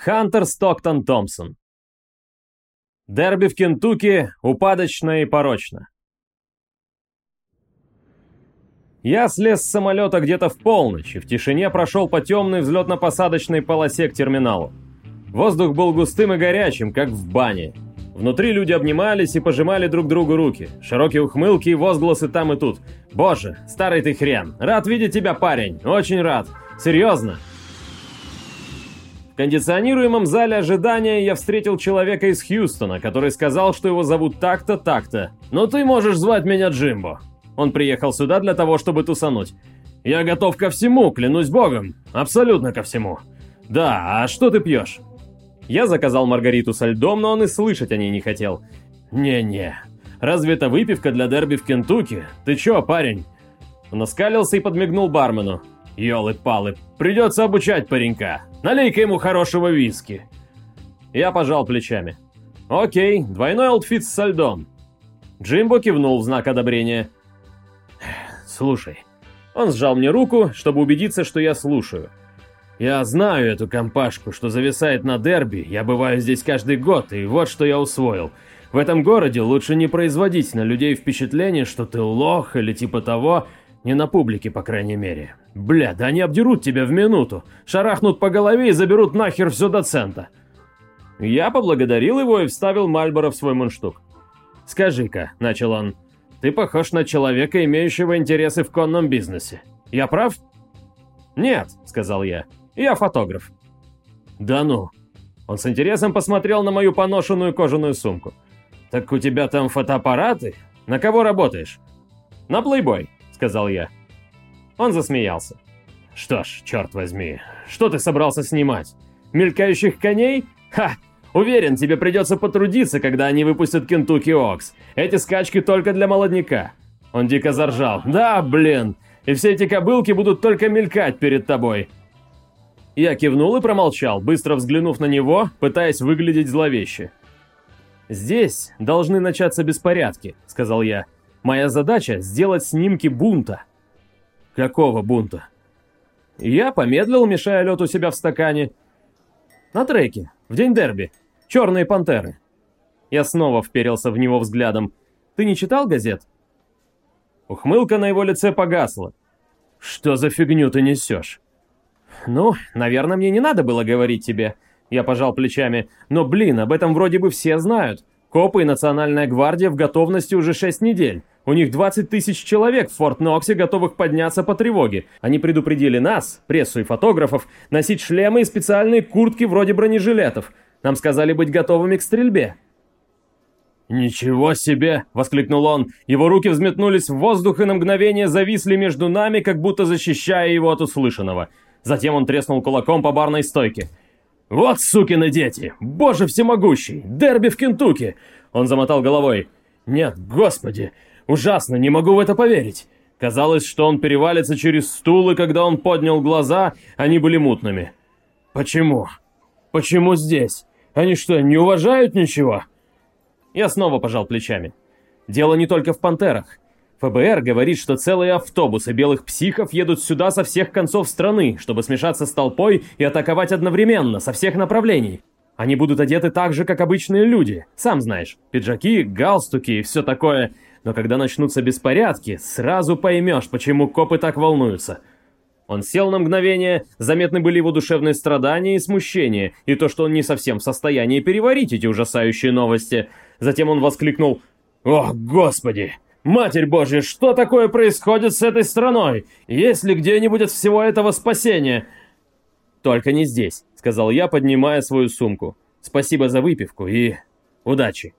Хантер Стоктон Томпсон. Дерби в Кентукки упадочно и порочно. Я слез с самолета где-то в полночь и в тишине прошел по темной взлетно-посадочной полосе к терминалу. Воздух был густым и горячим, как в бане. Внутри люди обнимались и пожимали друг другу руки. Широкие ухмылки и возгласы там и тут. «Боже, старый ты хрен! Рад видеть тебя, парень! Очень рад! Серьезно!» Кондиционируемом зале ожидания я встретил человека из Хьюстона, который сказал, что его зовут так-то, так-то. «Но ты можешь звать меня Джимбо. Он приехал сюда для того, чтобы тусануть. Я готов ко всему, клянусь богом. Абсолютно ко всему. Да, а что ты пьешь? Я заказал Маргариту со льдом, но он и слышать о ней не хотел. Не-не. Разве это выпивка для дерби в Кентукки? Ты чё, парень? Он оскалился и подмигнул бармену. Ёлы-палы, придется обучать паренька. Налей-ка ему хорошего виски. Я пожал плечами. Окей, двойной Old Fitz со льдом. Джимбо кивнул в знак одобрения. «Слушай». Он сжал мне руку, чтобы убедиться, что я слушаю. «Я знаю эту компашку, что зависает на дерби, я бываю здесь каждый год, и вот что я усвоил. В этом городе лучше не производить на людей впечатление, что ты лох или типа того, не на публике, по крайней мере. Бля, да они обдерут тебя в минуту, шарахнут по голове и заберут нахер все до цента». Я поблагодарил его и вставил Мальборо в свой мундштук. «Скажи-ка», — начал он, — ты похож на человека, имеющего интересы в конном бизнесе. Я прав? Нет, сказал я. Я фотограф. Да ну. Он с интересом посмотрел на мою поношенную кожаную сумку. Так у тебя там фотоаппараты? На кого работаешь? На Playboy, сказал я. Он засмеялся. Что ж, черт возьми, что ты собрался снимать? Мелькающих коней? Ха, Уверен, тебе придется потрудиться, когда они выпустят Кентукки Окс. Эти скачки только для молодняка. Он дико заржал. Да, блин. И все эти кобылки будут только мелькать перед тобой. Я кивнул и промолчал, быстро взглянув на него, пытаясь выглядеть зловеще. «Здесь должны начаться беспорядки», — сказал я. «Моя задача — сделать снимки бунта». «Какого бунта?» Я помедлил, мешая лед у себя в стакане. «На треке, в день дерби. Черные пантеры. Я снова вперился в него взглядом. Ты не читал газет? Ухмылка на его лице погасла. Что за фигню ты несешь? Ну, наверное, мне не надо было говорить тебе. Я пожал плечами. Но, блин, об этом вроде бы все знают. Копы и Национальная гвардия в готовности уже 6 недель. У них 20 тысяч человек в Форт Ноксе, готовых подняться по тревоге. Они предупредили нас, прессу и фотографов, носить шлемы и специальные куртки вроде бронежилетов. Нам сказали быть готовыми к стрельбе. «Ничего себе!» — воскликнул он. Его руки взметнулись в воздух и на мгновение зависли между нами, как будто защищая его от услышанного. Затем он треснул кулаком по барной стойке. «Вот сукины дети! Боже всемогущий! Дерби в Кентукки!» Он замотал головой. «Нет, господи! Ужасно, не могу в это поверить!» Казалось, что он перевалится через стул, и когда он поднял глаза, они были мутными. «Почему? Почему здесь? Они что, не уважают ничего?» Я снова пожал плечами. «Дело не только в пантерах. ФБР говорит, что целые автобусы белых психов едут сюда со всех концов страны, чтобы смешаться с толпой и атаковать одновременно, со всех направлений. Они будут одеты так же, как обычные люди, сам знаешь. Пиджаки, галстуки и все такое. Но когда начнутся беспорядки, сразу поймешь, почему копы так волнуются. Он сел на мгновение, заметны были его душевные страдания и смущение, и то, что он не совсем в состоянии переварить эти ужасающие новости. Затем он воскликнул «О, Господи!» Матерь Божья, что такое происходит с этой страной? Есть ли где-нибудь от всего этого спасение? Только не здесь, сказал я, поднимая свою сумку. Спасибо за выпивку и удачи.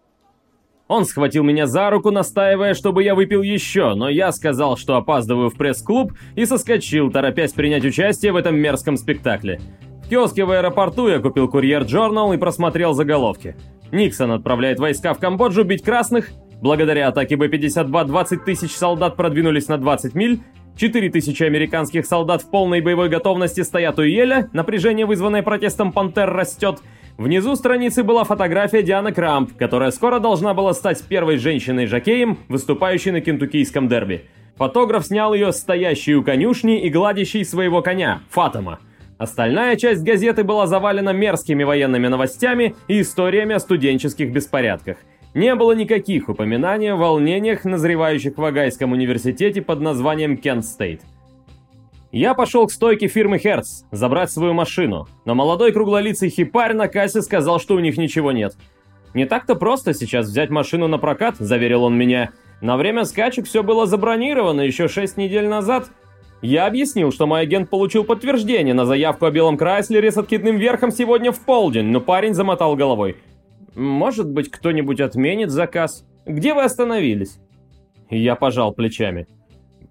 Он схватил меня за руку, настаивая, чтобы я выпил еще, но я сказал, что опаздываю в пресс-клуб и соскочил, торопясь принять участие в этом мерзком спектакле. В киоске в аэропорту я купил курьер Journal и просмотрел заголовки. Никсон отправляет войска в Камбоджу бить красных, Благодаря атаке Б-52 20 тысяч солдат продвинулись на 20 миль, 4 тысячи американских солдат в полной боевой готовности стоят у Еля, напряжение, вызванное протестом «Пантер» растет. Внизу страницы была фотография Дианы Крамп, которая скоро должна была стать первой женщиной-жокеем, выступающей на кентуккийском дерби. Фотограф снял ее стоящей у конюшни и гладящей своего коня, Фатома. Остальная часть газеты была завалена мерзкими военными новостями и историями о студенческих беспорядках. Не было никаких упоминаний о волнениях, назревающих в Агайском университете под названием Кент Стейт. Я пошел к стойке фирмы Hertz забрать свою машину, но молодой круглолицый хипарь на кассе сказал, что у них ничего нет. «Не так-то просто сейчас взять машину на прокат», — заверил он меня. «На время скачек все было забронировано еще 6 недель назад». Я объяснил, что мой агент получил подтверждение на заявку о белом Крайслере с откидным верхом сегодня в полдень, но парень замотал головой. «Может быть, кто-нибудь отменит заказ? Где вы остановились?» Я пожал плечами.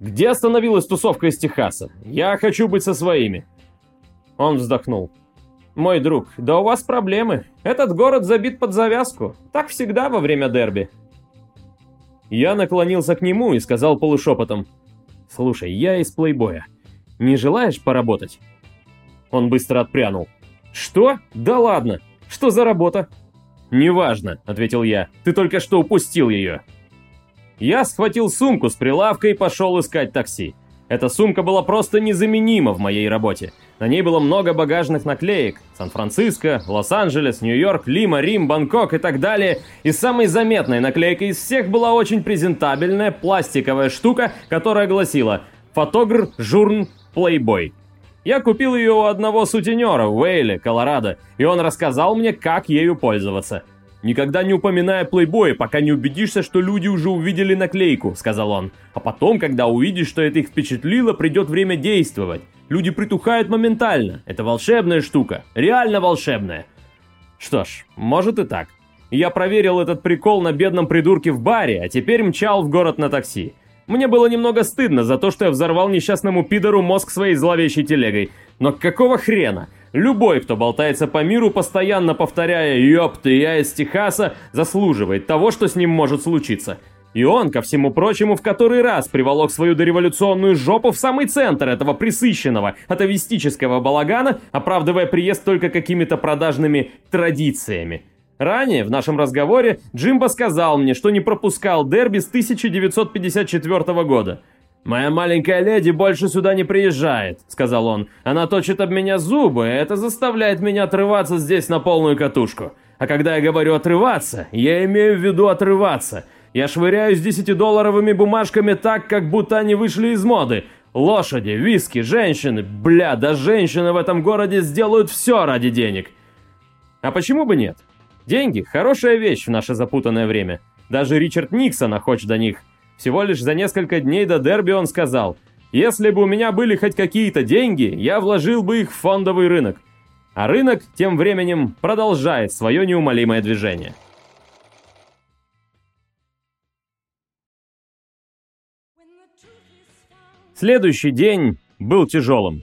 «Где остановилась тусовка из Техаса? Я хочу быть со своими». Он вздохнул. «Мой друг, да у вас проблемы. Этот город забит под завязку. Так всегда во время дерби». Я наклонился к нему и сказал полушепотом. «Слушай, я из плейбоя. Не желаешь поработать?» Он быстро отпрянул. «Что? Да ладно! Что за работа?» «Неважно», — ответил я. «Ты только что упустил ее». Я схватил сумку с прилавка и пошел искать такси. Эта сумка была просто незаменима в моей работе. На ней было много багажных наклеек. Сан-Франциско, Лос-Анджелес, Нью-Йорк, Лима, Рим, Бангкок и так далее. И самой заметной наклейкой из всех была очень презентабельная пластиковая штука, которая гласила «Фотогр, журн, плейбой». Я купил ее у одного сутенера в Колорадо, и он рассказал мне, как ею пользоваться – «Никогда не упоминая плейбоя, пока не убедишься, что люди уже увидели наклейку», — сказал он. «А потом, когда увидишь, что это их впечатлило, придет время действовать. Люди притухают моментально. Это волшебная штука. Реально волшебная». Что ж, может и так. Я проверил этот прикол на бедном придурке в баре, а теперь мчал в город на такси. Мне было немного стыдно за то, что я взорвал несчастному пидору мозг своей зловещей телегой. Но какого хрена? Любой, кто болтается по миру, постоянно повторяя «Ёпты, я из Техаса», заслуживает того, что с ним может случиться. И он, ко всему прочему, в который раз приволок свою дореволюционную жопу в самый центр этого присыщенного, атовистического балагана, оправдывая приезд только какими-то продажными традициями. Ранее, в нашем разговоре, Джимбо сказал мне, что не пропускал дерби с 1954 года – «Моя маленькая леди больше сюда не приезжает», — сказал он. «Она точит об меня зубы, и это заставляет меня отрываться здесь на полную катушку. А когда я говорю «отрываться», я имею в виду «отрываться». Я швыряюсь десятидолларовыми бумажками так, как будто они вышли из моды. Лошади, виски, женщины. Бля, да женщины в этом городе сделают все ради денег. А почему бы нет? Деньги – хорошая вещь в наше запутанное время. Даже Ричард Никсон охоч до них. Всего лишь за несколько дней до дерби он сказал, «Если бы у меня были хоть какие-то деньги, я вложил бы их в фондовый рынок». А рынок тем временем продолжает свое неумолимое движение. Следующий день был тяжелым.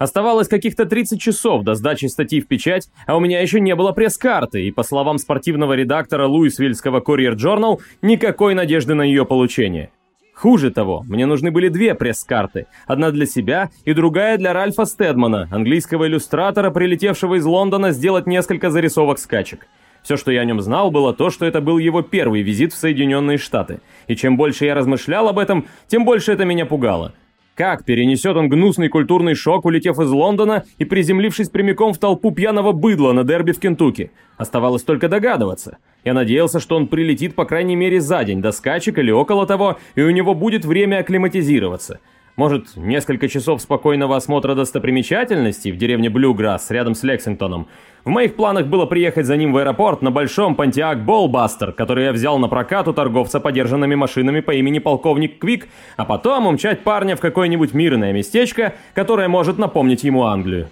Оставалось каких-то 30 часов до сдачи статьи в печать, а у меня еще не было пресс-карты, и по словам спортивного редактора Луисвильского Courier Journal, никакой надежды на ее получение. Хуже того, мне нужны были две пресс-карты. Одна для себя и другая для Ральфа Стедмана, английского иллюстратора, прилетевшего из Лондона сделать несколько зарисовок скачек. Все, что я о нем знал, было то, что это был его первый визит в Соединенные Штаты. И чем больше я размышлял об этом, тем больше это меня пугало. Как перенесет он гнусный культурный шок, улетев из Лондона и приземлившись прямиком в толпу пьяного быдла на дерби в Кентукки? Оставалось только догадываться. Я надеялся, что он прилетит по крайней мере за день до скачек или около того, и у него будет время акклиматизироваться. Может, несколько часов спокойного осмотра достопримечательностей в деревне Блюграсс рядом с Лексингтоном. В моих планах было приехать за ним в аэропорт на большом Pontiac Ballbuster, который я взял на прокат у торговца подержанными машинами по имени полковник Квик, а потом умчать парня в какое-нибудь мирное местечко, которое может напомнить ему Англию.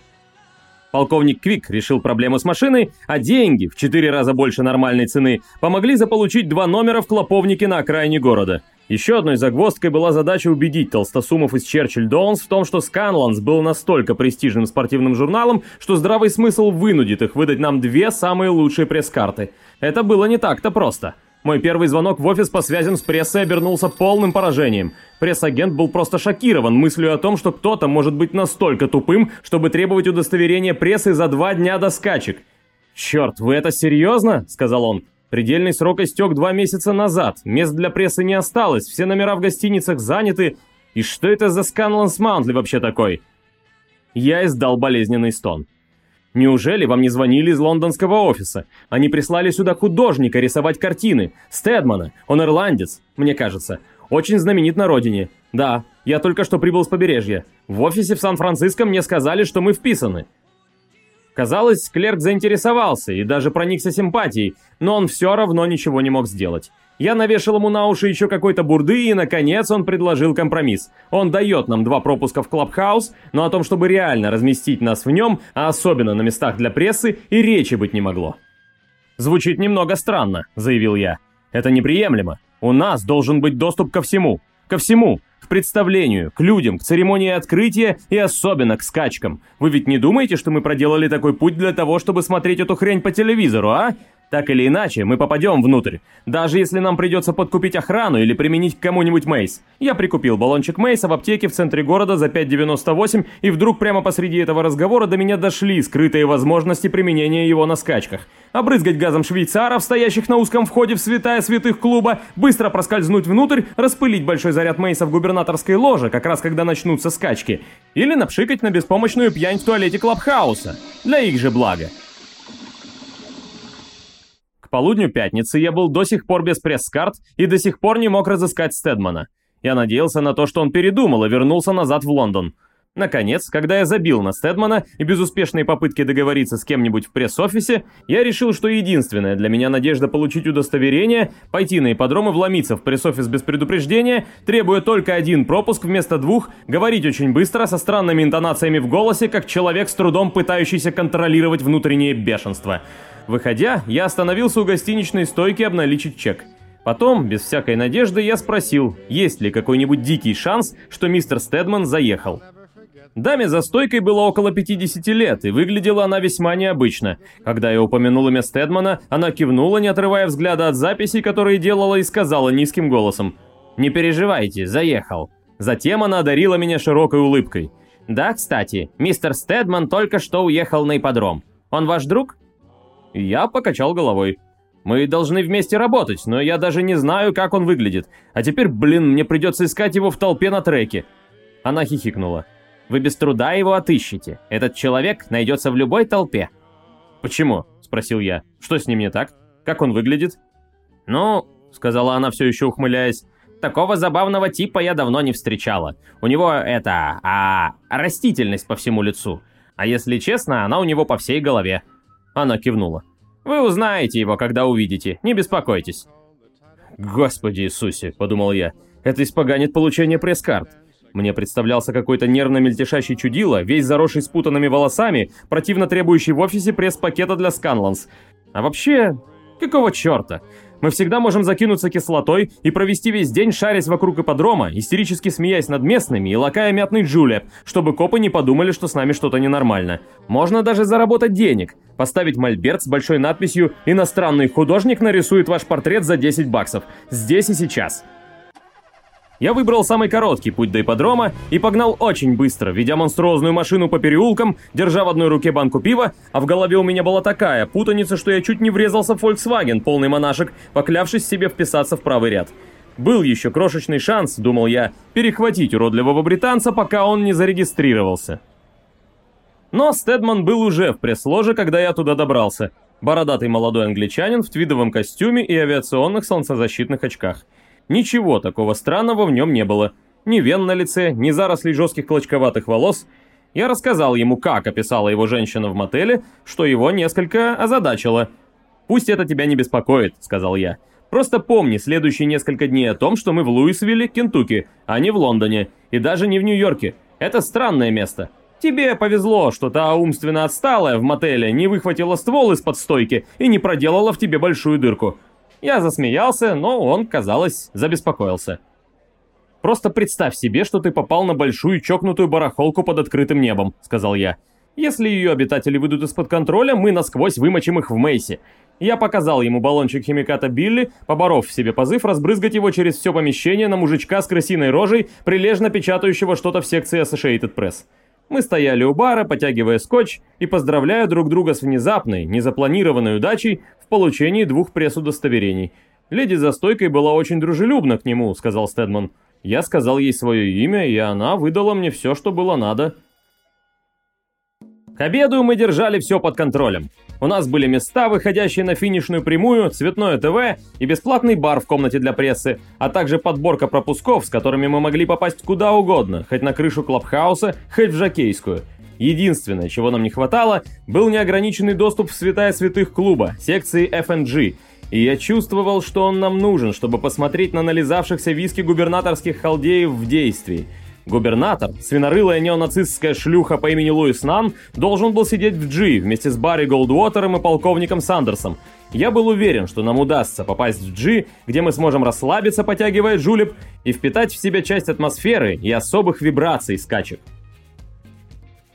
Полковник Квик решил проблему с машиной, а деньги, в четыре раза больше нормальной цены, помогли заполучить два номера в клоповнике на окраине города – еще одной загвоздкой была задача убедить толстосумов из Черчилль Доунс в том, что Сканланс был настолько престижным спортивным журналом, что здравый смысл вынудит их выдать нам две самые лучшие пресс-карты. Это было не так-то просто. Мой первый звонок в офис по связям с прессой обернулся полным поражением. Пресс-агент был просто шокирован мыслью о том, что кто-то может быть настолько тупым, чтобы требовать удостоверения прессы за два дня до скачек. «Черт, вы это серьезно?» — сказал он. Предельный срок истек два месяца назад, мест для прессы не осталось, все номера в гостиницах заняты. И что это за Сканланс Маунтли вообще такой? Я издал болезненный стон. Неужели вам не звонили из лондонского офиса? Они прислали сюда художника рисовать картины. Стедмана. Он ирландец, мне кажется. Очень знаменит на родине. Да, я только что прибыл с побережья. В офисе в Сан-Франциско мне сказали, что мы вписаны. Казалось, клерк заинтересовался и даже проникся симпатией, но он все равно ничего не мог сделать. Я навешал ему на уши еще какой-то бурды, и, наконец, он предложил компромисс. Он дает нам два пропуска в Клабхаус, но о том, чтобы реально разместить нас в нем, а особенно на местах для прессы, и речи быть не могло. «Звучит немного странно», — заявил я. «Это неприемлемо. У нас должен быть доступ ко всему. Ко всему к представлению, к людям, к церемонии открытия и особенно к скачкам. Вы ведь не думаете, что мы проделали такой путь для того, чтобы смотреть эту хрень по телевизору, а? Так или иначе, мы попадем внутрь. Даже если нам придется подкупить охрану или применить к кому-нибудь мейс. Я прикупил баллончик мейса в аптеке в центре города за 5,98, и вдруг прямо посреди этого разговора до меня дошли скрытые возможности применения его на скачках. Обрызгать газом швейцаров, стоящих на узком входе в святая святых клуба, быстро проскользнуть внутрь, распылить большой заряд мейса в губернаторской ложе, как раз когда начнутся скачки. Или напшикать на беспомощную пьянь в туалете Клабхауса. Для их же блага. Полудню пятницы я был до сих пор без пресс-карт и до сих пор не мог разыскать Стедмана. Я надеялся на то, что он передумал и вернулся назад в Лондон. Наконец, когда я забил на Стедмана и безуспешные попытки договориться с кем-нибудь в пресс-офисе, я решил, что единственная для меня надежда получить удостоверение – пойти на ипподром и вломиться в пресс-офис без предупреждения, требуя только один пропуск вместо двух, говорить очень быстро, со странными интонациями в голосе, как человек с трудом пытающийся контролировать внутреннее бешенство – Выходя, я остановился у гостиничной стойки обналичить чек. Потом, без всякой надежды, я спросил, есть ли какой-нибудь дикий шанс, что мистер Стедман заехал. Даме за стойкой было около 50 лет, и выглядела она весьма необычно. Когда я упомянул имя Стедмана, она кивнула, не отрывая взгляда от записей, которые делала, и сказала низким голосом. «Не переживайте, заехал». Затем она одарила меня широкой улыбкой. «Да, кстати, мистер Стедман только что уехал на ипподром. Он ваш друг?» Я покачал головой. Мы должны вместе работать, но я даже не знаю, как он выглядит. А теперь, блин, мне придется искать его в толпе на треке. Она хихикнула. Вы без труда его отыщете. Этот человек найдется в любой толпе. Почему? Спросил я. Что с ним не так? Как он выглядит? Ну, сказала она все еще ухмыляясь, такого забавного типа я давно не встречала. У него это, а, растительность по всему лицу. А если честно, она у него по всей голове. Она кивнула. «Вы узнаете его, когда увидите, не беспокойтесь». «Господи Иисусе», — подумал я, — «это испоганит получение пресс-карт». Мне представлялся какой-то нервно мельтешащий чудило, весь заросший спутанными волосами, противно требующий в офисе пресс-пакета для Сканланс. А вообще, какого черта? Мы всегда можем закинуться кислотой и провести весь день шарясь вокруг ипподрома, истерически смеясь над местными и лакая мятный джулеп, чтобы копы не подумали, что с нами что-то ненормально. Можно даже заработать денег, поставить мольберт с большой надписью «Иностранный художник нарисует ваш портрет за 10 баксов. Здесь и сейчас». Я выбрал самый короткий путь до ипподрома и погнал очень быстро, ведя монструозную машину по переулкам, держа в одной руке банку пива, а в голове у меня была такая путаница, что я чуть не врезался в Volkswagen, полный монашек, поклявшись себе вписаться в правый ряд. Был еще крошечный шанс, думал я, перехватить уродливого британца, пока он не зарегистрировался. Но Стедман был уже в пресс-ложе, когда я туда добрался. Бородатый молодой англичанин в твидовом костюме и авиационных солнцезащитных очках – Ничего такого странного в нем не было. Ни вен на лице, ни зарослей жестких клочковатых волос. Я рассказал ему, как описала его женщина в мотеле, что его несколько озадачило. «Пусть это тебя не беспокоит», — сказал я. «Просто помни следующие несколько дней о том, что мы в Луисвилле, Кентукки, а не в Лондоне, и даже не в Нью-Йорке. Это странное место. Тебе повезло, что та умственно отсталая в мотеле не выхватила ствол из-под стойки и не проделала в тебе большую дырку. Я засмеялся, но он, казалось, забеспокоился. «Просто представь себе, что ты попал на большую чокнутую барахолку под открытым небом», — сказал я. «Если ее обитатели выйдут из-под контроля, мы насквозь вымочим их в Мейсе». Я показал ему баллончик химиката Билли, поборов в себе позыв разбрызгать его через все помещение на мужичка с крысиной рожей, прилежно печатающего что-то в секции Associated Press. Мы стояли у бара, потягивая скотч и поздравляя друг друга с внезапной, незапланированной удачей в получении двух пресс-удостоверений. Леди за стойкой была очень дружелюбна к нему, сказал Стедман. Я сказал ей свое имя, и она выдала мне все, что было надо. К обеду мы держали все под контролем. У нас были места, выходящие на финишную прямую, цветное ТВ и бесплатный бар в комнате для прессы, а также подборка пропусков, с которыми мы могли попасть куда угодно, хоть на крышу клабхауса, хоть в жокейскую. Единственное, чего нам не хватало, был неограниченный доступ в святая святых клуба, секции FNG, и я чувствовал, что он нам нужен, чтобы посмотреть на нализавшихся виски губернаторских халдеев в действии – Губернатор, свинорылая неонацистская шлюха по имени Луис Нан, должен был сидеть в G вместе с Барри Голдуотером и полковником Сандерсом. Я был уверен, что нам удастся попасть в G, где мы сможем расслабиться, потягивая джулеп, и впитать в себя часть атмосферы и особых вибраций скачек.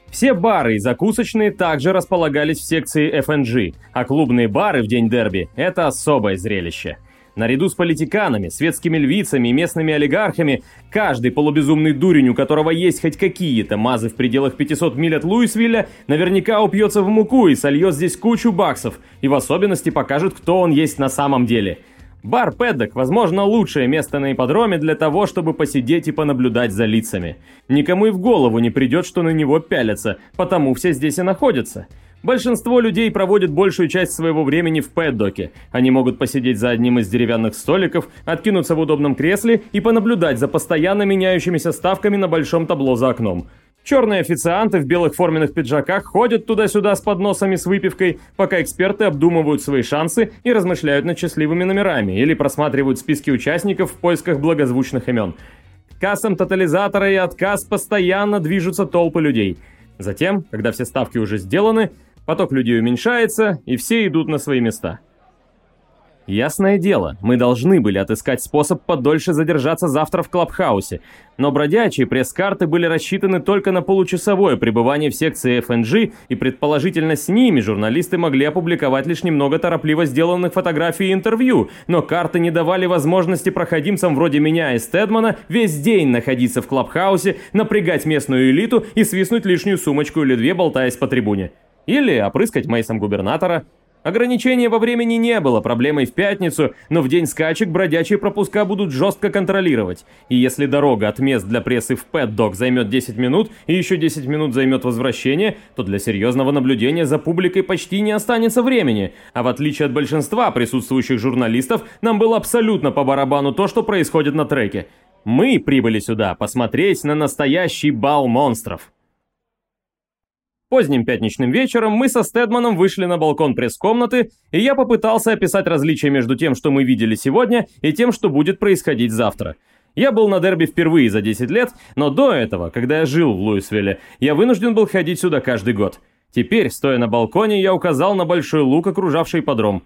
Все бары и закусочные также располагались в секции FNG, а клубные бары в день дерби – это особое зрелище – Наряду с политиканами, светскими львицами и местными олигархами, каждый полубезумный дурень, у которого есть хоть какие-то мазы в пределах 500 миль от Луисвилля, наверняка упьется в муку и сольет здесь кучу баксов, и в особенности покажет, кто он есть на самом деле. Бар Пэддок, возможно, лучшее место на ипподроме для того, чтобы посидеть и понаблюдать за лицами. Никому и в голову не придет, что на него пялятся, потому все здесь и находятся. Большинство людей проводит большую часть своего времени в пэддоке. Они могут посидеть за одним из деревянных столиков, откинуться в удобном кресле и понаблюдать за постоянно меняющимися ставками на большом табло за окном. Черные официанты в белых форменных пиджаках ходят туда-сюда с подносами с выпивкой, пока эксперты обдумывают свои шансы и размышляют над счастливыми номерами или просматривают списки участников в поисках благозвучных имен. Кассам тотализатора и отказ постоянно движутся толпы людей. Затем, когда все ставки уже сделаны, Поток людей уменьшается, и все идут на свои места. Ясное дело, мы должны были отыскать способ подольше задержаться завтра в Клабхаусе, но бродячие пресс-карты были рассчитаны только на получасовое пребывание в секции FNG, и предположительно с ними журналисты могли опубликовать лишь немного торопливо сделанных фотографий и интервью, но карты не давали возможности проходимцам вроде меня и Стедмана весь день находиться в Клабхаусе, напрягать местную элиту и свистнуть лишнюю сумочку или две, болтаясь по трибуне. Или опрыскать мейсом губернатора. Ограничения во времени не было проблемой в пятницу, но в день скачек бродячие пропуска будут жестко контролировать. И если дорога от мест для прессы в Пэт-Дог займет 10 минут, и еще 10 минут займет возвращение, то для серьезного наблюдения за публикой почти не останется времени. А в отличие от большинства присутствующих журналистов, нам было абсолютно по барабану то, что происходит на треке. Мы прибыли сюда посмотреть на настоящий бал монстров. Поздним пятничным вечером мы со Стедманом вышли на балкон пресс-комнаты, и я попытался описать различия между тем, что мы видели сегодня, и тем, что будет происходить завтра. Я был на дерби впервые за 10 лет, но до этого, когда я жил в Луисвилле, я вынужден был ходить сюда каждый год. Теперь, стоя на балконе, я указал на большой лук, окружавший подром.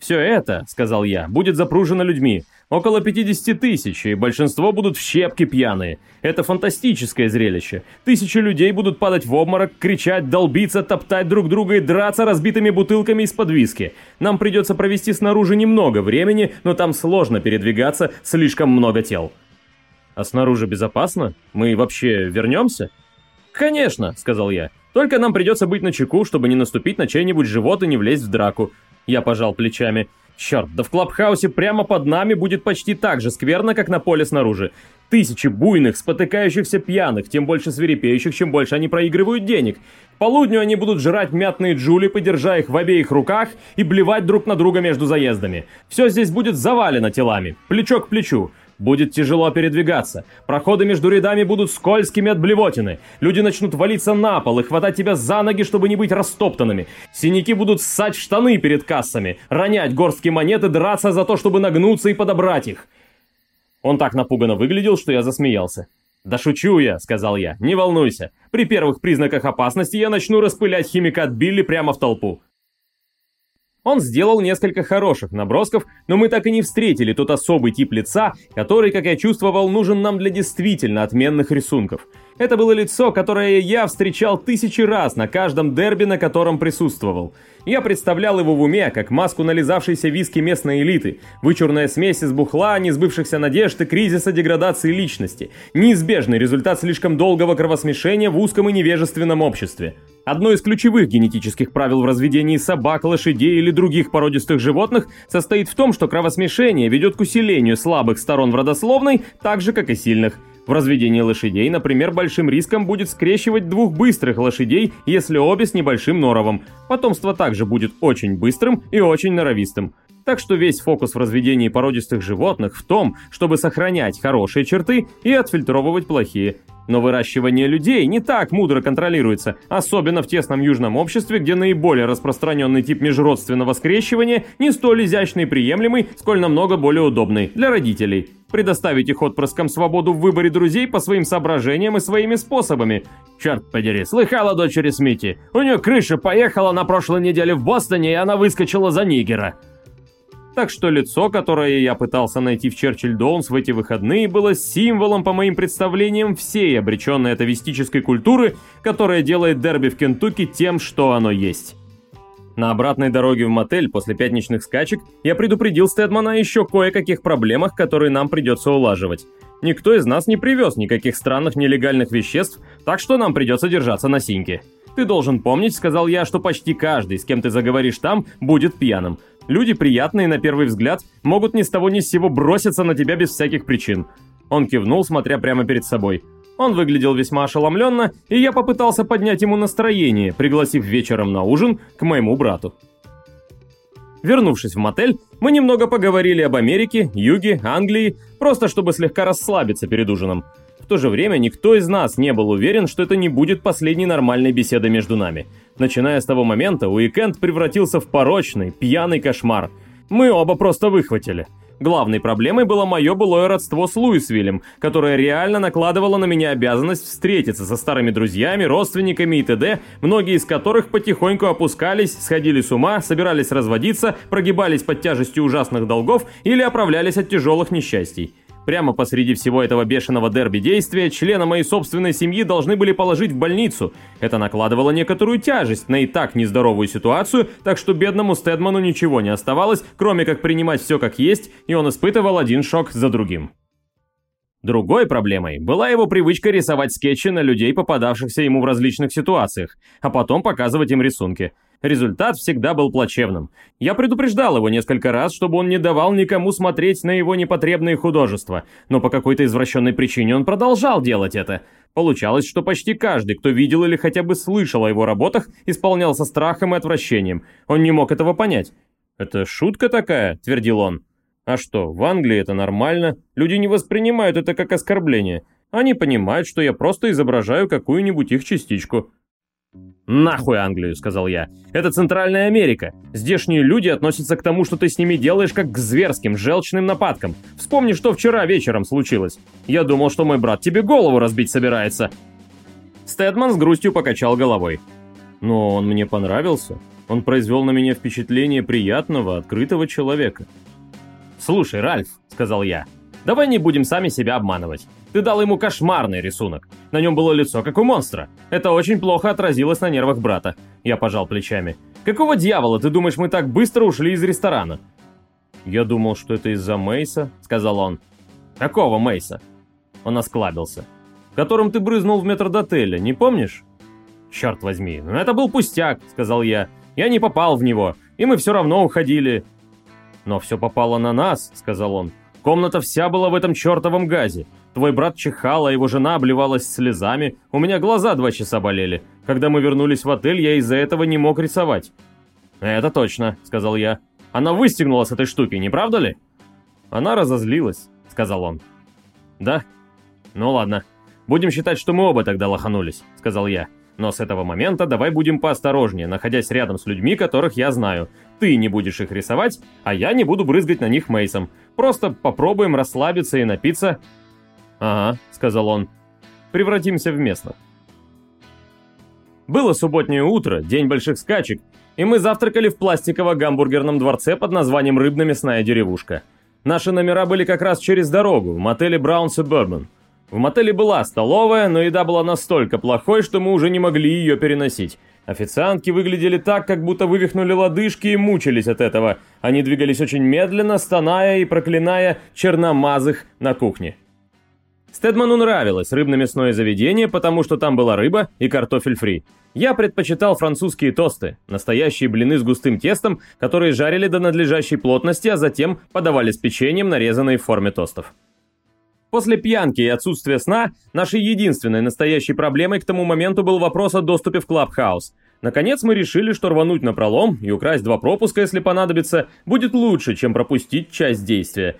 «Все это, — сказал я, — будет запружено людьми. Около 50 тысяч, и большинство будут в щепки пьяные. Это фантастическое зрелище. Тысячи людей будут падать в обморок, кричать, долбиться, топтать друг друга и драться разбитыми бутылками из-под виски. Нам придется провести снаружи немного времени, но там сложно передвигаться, слишком много тел. А снаружи безопасно? Мы вообще вернемся? Конечно, сказал я. Только нам придется быть начеку, чтобы не наступить на чей-нибудь живот и не влезть в драку. Я пожал плечами. Черт, да в Клабхаусе прямо под нами будет почти так же скверно, как на поле снаружи. Тысячи буйных, спотыкающихся пьяных, тем больше свирепеющих, чем больше они проигрывают денег. К полудню они будут жрать мятные джулипы, держа их в обеих руках и блевать друг на друга между заездами. Все здесь будет завалено телами, плечо к плечу. Будет тяжело передвигаться. Проходы между рядами будут скользкими от блевотины. Люди начнут валиться на пол и хватать тебя за ноги, чтобы не быть растоптанными. Синяки будут ссать штаны перед кассами, ронять горстки монет и драться за то, чтобы нагнуться и подобрать их. Он так напуганно выглядел, что я засмеялся. «Да шучу я», — сказал я, — «не волнуйся. При первых признаках опасности я начну распылять химикат Билли прямо в толпу. Он сделал несколько хороших набросков, но мы так и не встретили тот особый тип лица, который, как я чувствовал, нужен нам для действительно отменных рисунков. Это было лицо, которое я встречал тысячи раз на каждом дерби, на котором присутствовал. Я представлял его в уме, как маску нализавшейся виски местной элиты, вычурная смесь из бухла, несбывшихся надежд и кризиса деградации личности, неизбежный результат слишком долгого кровосмешения в узком и невежественном обществе. Одно из ключевых генетических правил в разведении собак, лошадей или других породистых животных состоит в том, что кровосмешение ведет к усилению слабых сторон в родословной, так же как и сильных. В разведении лошадей, например, большим риском будет скрещивать двух быстрых лошадей, если обе с небольшим норовом. Потомство также будет очень быстрым и очень норовистым. Так что весь фокус в разведении породистых животных в том, чтобы сохранять хорошие черты и отфильтровывать плохие. Но выращивание людей не так мудро контролируется, особенно в тесном южном обществе, где наиболее распространенный тип межродственного скрещивания не столь изящный и приемлемый, сколь намного более удобный для родителей. Предоставить их отпрыскам свободу в выборе друзей по своим соображениям и своими способами. Черт подери, слыхала дочери Смити. У нее крыша поехала на прошлой неделе в Бостоне, и она выскочила за нигера. Так что лицо, которое я пытался найти в Черчилль Доунс в эти выходные, было символом, по моим представлениям, всей обреченной атовистической культуры, которая делает дерби в Кентукки тем, что оно есть. На обратной дороге в мотель после пятничных скачек я предупредил Стэдмана еще кое-каких проблемах, которые нам придется улаживать. Никто из нас не привез никаких странных нелегальных веществ, так что нам придется держаться на синьке. Ты должен помнить, сказал я, что почти каждый, с кем ты заговоришь там, будет пьяным. Люди приятные на первый взгляд могут ни с того ни с сего броситься на тебя без всяких причин. Он кивнул, смотря прямо перед собой. Он выглядел весьма ошеломленно, и я попытался поднять ему настроение, пригласив вечером на ужин к моему брату. Вернувшись в мотель, мы немного поговорили об Америке, Юге, Англии, просто чтобы слегка расслабиться перед ужином. То же время никто из нас не был уверен, что это не будет последней нормальной беседой между нами. Начиная с того момента, уикенд превратился в порочный, пьяный кошмар. Мы оба просто выхватили. Главной проблемой было мое былое родство с Луисвиллем, которое реально накладывало на меня обязанность встретиться со старыми друзьями, родственниками и т.д., многие из которых потихоньку опускались, сходили с ума, собирались разводиться, прогибались под тяжестью ужасных долгов или оправлялись от тяжелых несчастий. Прямо посреди всего этого бешеного дерби действия члена моей собственной семьи должны были положить в больницу. Это накладывало некоторую тяжесть на и так нездоровую ситуацию, так что бедному Стедману ничего не оставалось, кроме как принимать все как есть, и он испытывал один шок за другим. Другой проблемой была его привычка рисовать скетчи на людей, попадавшихся ему в различных ситуациях, а потом показывать им рисунки – Результат всегда был плачевным. Я предупреждал его несколько раз, чтобы он не давал никому смотреть на его непотребные художества, но по какой-то извращенной причине он продолжал делать это. Получалось, что почти каждый, кто видел или хотя бы слышал о его работах, исполнялся страхом и отвращением. Он не мог этого понять. «Это шутка такая?» – твердил он. «А что, в Англии это нормально? Люди не воспринимают это как оскорбление. Они понимают, что я просто изображаю какую-нибудь их частичку». «Нахуй Англию», — сказал я. «Это Центральная Америка. Здешние люди относятся к тому, что ты с ними делаешь, как к зверским, желчным нападкам. Вспомни, что вчера вечером случилось. Я думал, что мой брат тебе голову разбить собирается». Стэдман с грустью покачал головой. «Но он мне понравился. Он произвел на меня впечатление приятного, открытого человека». «Слушай, Ральф», — сказал я, — «давай не будем сами себя обманывать. Ты дал ему кошмарный рисунок. На нем было лицо, как у монстра. Это очень плохо отразилось на нервах брата. Я пожал плечами. Какого дьявола, ты думаешь, мы так быстро ушли из ресторана? Я думал, что это из-за Мейса, сказал он. Какого Мейса? Он осклабился. Которым ты брызнул в метрдотеле, не помнишь? Черт возьми, ну это был пустяк, сказал я. Я не попал в него, и мы все равно уходили. Но все попало на нас, сказал он. Комната вся была в этом чертовом газе. Твой брат чихал, а его жена обливалась слезами. У меня глаза два часа болели. Когда мы вернулись в отель, я из-за этого не мог рисовать». «Это точно», — сказал я. «Она выстегнула с этой штуки, не правда ли?» «Она разозлилась», — сказал он. «Да? Ну ладно. Будем считать, что мы оба тогда лоханулись», — сказал я. «Но с этого момента давай будем поосторожнее, находясь рядом с людьми, которых я знаю. Ты не будешь их рисовать, а я не буду брызгать на них мейсом. Просто попробуем расслабиться и напиться, «Ага», — сказал он. «Превратимся в местных». Было субботнее утро, день больших скачек, и мы завтракали в пластиково-гамбургерном дворце под названием «Рыбно-мясная деревушка». Наши номера были как раз через дорогу, в мотеле Браун Suburban. В мотеле была столовая, но еда была настолько плохой, что мы уже не могли ее переносить. Официантки выглядели так, как будто вывихнули лодыжки и мучились от этого. Они двигались очень медленно, стоная и проклиная черномазых на кухне. Стедману нравилось рыбно-мясное заведение, потому что там была рыба и картофель фри. Я предпочитал французские тосты, настоящие блины с густым тестом, которые жарили до надлежащей плотности, а затем подавали с печеньем, нарезанные в форме тостов. После пьянки и отсутствия сна, нашей единственной настоящей проблемой к тому моменту был вопрос о доступе в Клабхаус. Наконец мы решили, что рвануть на пролом и украсть два пропуска, если понадобится, будет лучше, чем пропустить часть действия.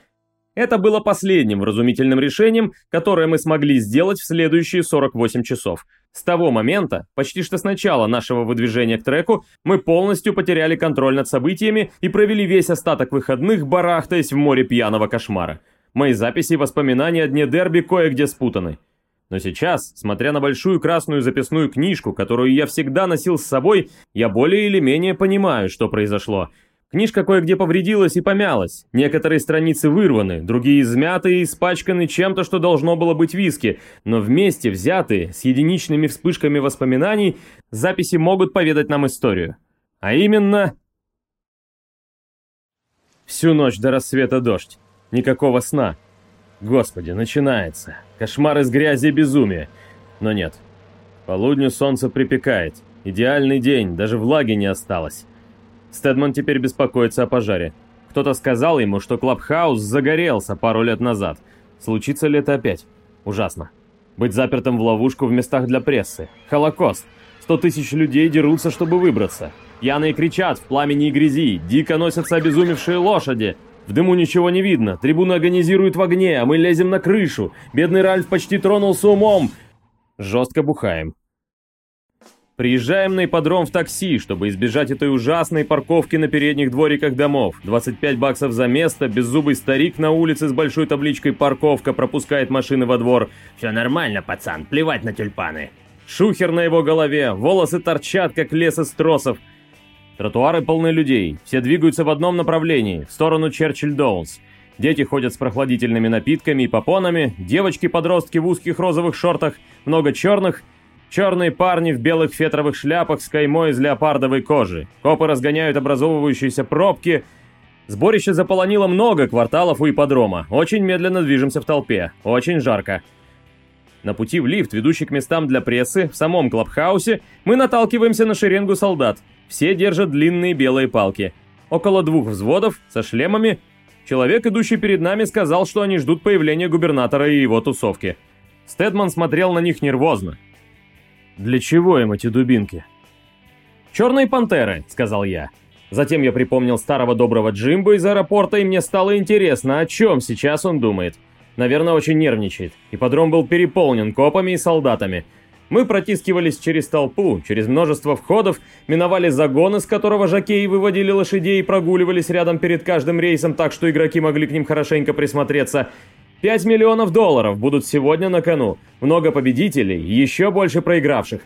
Это было последним вразумительным решением, которое мы смогли сделать в следующие 48 часов. С того момента, почти что с начала нашего выдвижения к треку, мы полностью потеряли контроль над событиями и провели весь остаток выходных, барахтаясь в море пьяного кошмара. Мои записи и воспоминания о дне дерби кое-где спутаны. Но сейчас, смотря на большую красную записную книжку, которую я всегда носил с собой, я более или менее понимаю, что произошло. Книжка кое-где повредилась и помялась. Некоторые страницы вырваны, другие измяты и испачканы чем-то, что должно было быть виски, но вместе взятые, с единичными вспышками воспоминаний, записи могут поведать нам историю. А именно... Всю ночь до рассвета дождь. Никакого сна. Господи, начинается. Кошмар из грязи и безумия. Но нет. Полудню солнце припекает. Идеальный день, даже влаги не осталось. Стедман теперь беспокоится о пожаре. Кто-то сказал ему, что Клабхаус загорелся пару лет назад. Случится ли это опять? Ужасно. Быть запертым в ловушку в местах для прессы. Холокост. Сто тысяч людей дерутся, чтобы выбраться. Пьяные кричат в пламени и грязи. Дико носятся обезумевшие лошади. В дыму ничего не видно, трибуны агонизируют в огне, а мы лезем на крышу. Бедный Ральф почти тронулся умом. Жестко бухаем. Приезжаем на ипподром в такси, чтобы избежать этой ужасной парковки на передних двориках домов. 25 баксов за место, беззубый старик на улице с большой табличкой «Парковка» пропускает машины во двор. «Все нормально, пацан, плевать на тюльпаны». Шухер на его голове, волосы торчат, как лес из тросов. Тротуары полны людей, все двигаются в одном направлении, в сторону Черчилль-Доунс. Дети ходят с прохладительными напитками и попонами, девочки-подростки в узких розовых шортах, много черных, черные парни в белых фетровых шляпах с каймой из леопардовой кожи. Копы разгоняют образовывающиеся пробки. Сборище заполонило много кварталов у ипподрома. Очень медленно движемся в толпе. Очень жарко. На пути в лифт, ведущий к местам для прессы, в самом клабхаусе, мы наталкиваемся на шеренгу солдат. Все держат длинные белые палки. Около двух взводов, со шлемами. Человек, идущий перед нами, сказал, что они ждут появления губернатора и его тусовки. Стедман смотрел на них нервозно. «Для чего им эти дубинки?» «Черные пантеры», — сказал я. Затем я припомнил старого доброго Джимбо из аэропорта, и мне стало интересно, о чем сейчас он думает. Наверное, очень нервничает. Ипподром был переполнен копами и солдатами — мы протискивались через толпу, через множество входов, миновали загон, из которого жакеи выводили лошадей и прогуливались рядом перед каждым рейсом так, что игроки могли к ним хорошенько присмотреться. 5 миллионов долларов будут сегодня на кону. Много победителей, еще больше проигравших.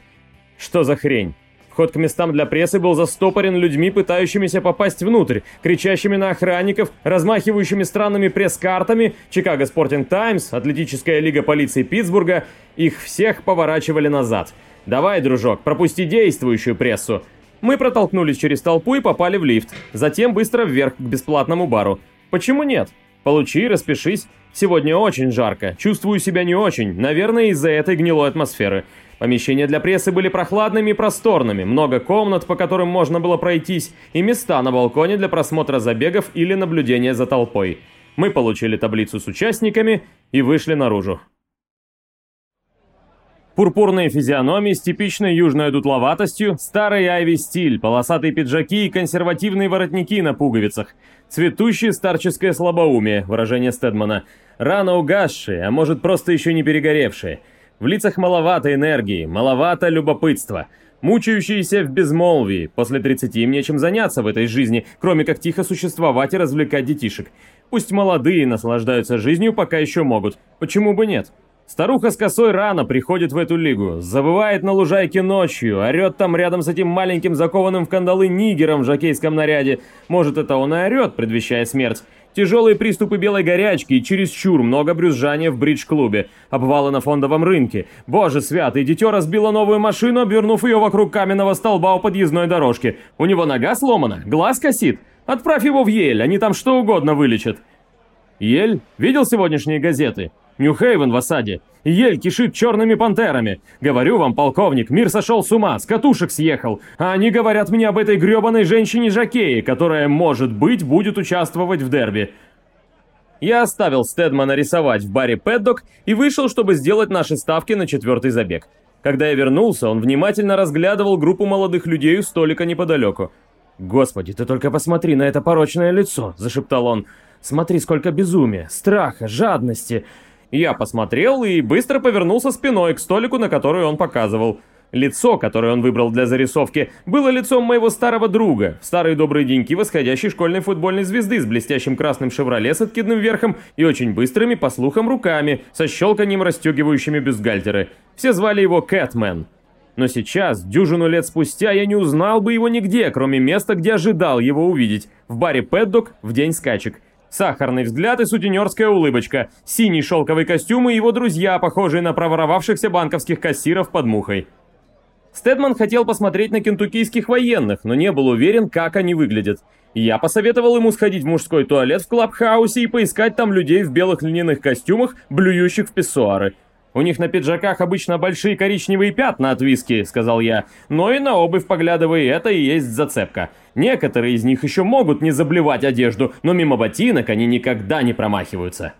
Что за хрень? Вход к местам для прессы был застопорен людьми, пытающимися попасть внутрь, кричащими на охранников, размахивающими странными пресс-картами, Чикаго Спортинг Таймс, Атлетическая лига полиции Питтсбурга. Их всех поворачивали назад. «Давай, дружок, пропусти действующую прессу». Мы протолкнулись через толпу и попали в лифт. Затем быстро вверх к бесплатному бару. Почему нет? Получи, распишись. Сегодня очень жарко, чувствую себя не очень, наверное, из-за этой гнилой атмосферы. Помещения для прессы были прохладными и просторными, много комнат, по которым можно было пройтись, и места на балконе для просмотра забегов или наблюдения за толпой. Мы получили таблицу с участниками и вышли наружу. Пурпурные физиономии с типичной южной дутловатостью, старый айви-стиль, полосатые пиджаки и консервативные воротники на пуговицах, цветущее старческое слабоумие, выражение Стедмана, рано угасшие, а может просто еще не перегоревшие – в лицах маловато энергии, маловато любопытства. Мучающиеся в безмолвии, после 30 им нечем заняться в этой жизни, кроме как тихо существовать и развлекать детишек. Пусть молодые наслаждаются жизнью, пока еще могут. Почему бы нет? Старуха с косой рано приходит в эту лигу, забывает на лужайке ночью, орет там рядом с этим маленьким закованным в кандалы нигером в жакейском наряде. Может, это он и орет, предвещая смерть. Тяжелые приступы белой горячки и чересчур много брюзжания в бридж-клубе. Обвалы на фондовом рынке. Боже святый, дитё разбило новую машину, обвернув ее вокруг каменного столба у подъездной дорожки. У него нога сломана, глаз косит. Отправь его в Ель, они там что угодно вылечат. Ель? Видел сегодняшние газеты? Нью-Хейвен в осаде. Ель кишит черными пантерами. Говорю вам, полковник, мир сошел с ума, с катушек съехал. А они говорят мне об этой гребаной женщине-жакее, которая, может быть, будет участвовать в дерби. Я оставил Стедмана рисовать в баре Пэддок и вышел, чтобы сделать наши ставки на четвертый забег. Когда я вернулся, он внимательно разглядывал группу молодых людей у столика неподалеку. «Господи, ты только посмотри на это порочное лицо!» – зашептал он. «Смотри, сколько безумия, страха, жадности!» Я посмотрел и быстро повернулся спиной к столику, на который он показывал – Лицо, которое он выбрал для зарисовки, было лицом моего старого друга, в старые добрые деньки восходящей школьной футбольной звезды с блестящим красным «Шевроле» с откидным верхом и очень быстрыми, по слухам, руками, со щелканием расстегивающими бюстгальтеры. Все звали его Кэтмен. Но сейчас, дюжину лет спустя, я не узнал бы его нигде, кроме места, где ожидал его увидеть, в баре «Пэддок» в день скачек. Сахарный взгляд и сутенерская улыбочка, синий шелковый костюм и его друзья, похожие на проворовавшихся банковских кассиров под мухой. Стедман хотел посмотреть на кентуккийских военных, но не был уверен, как они выглядят. Я посоветовал ему сходить в мужской туалет в Клабхаусе и поискать там людей в белых льняных костюмах, блюющих в писсуары. «У них на пиджаках обычно большие коричневые пятна от виски», — сказал я. «Но и на обувь поглядывай, это и есть зацепка. Некоторые из них еще могут не заблевать одежду, но мимо ботинок они никогда не промахиваются».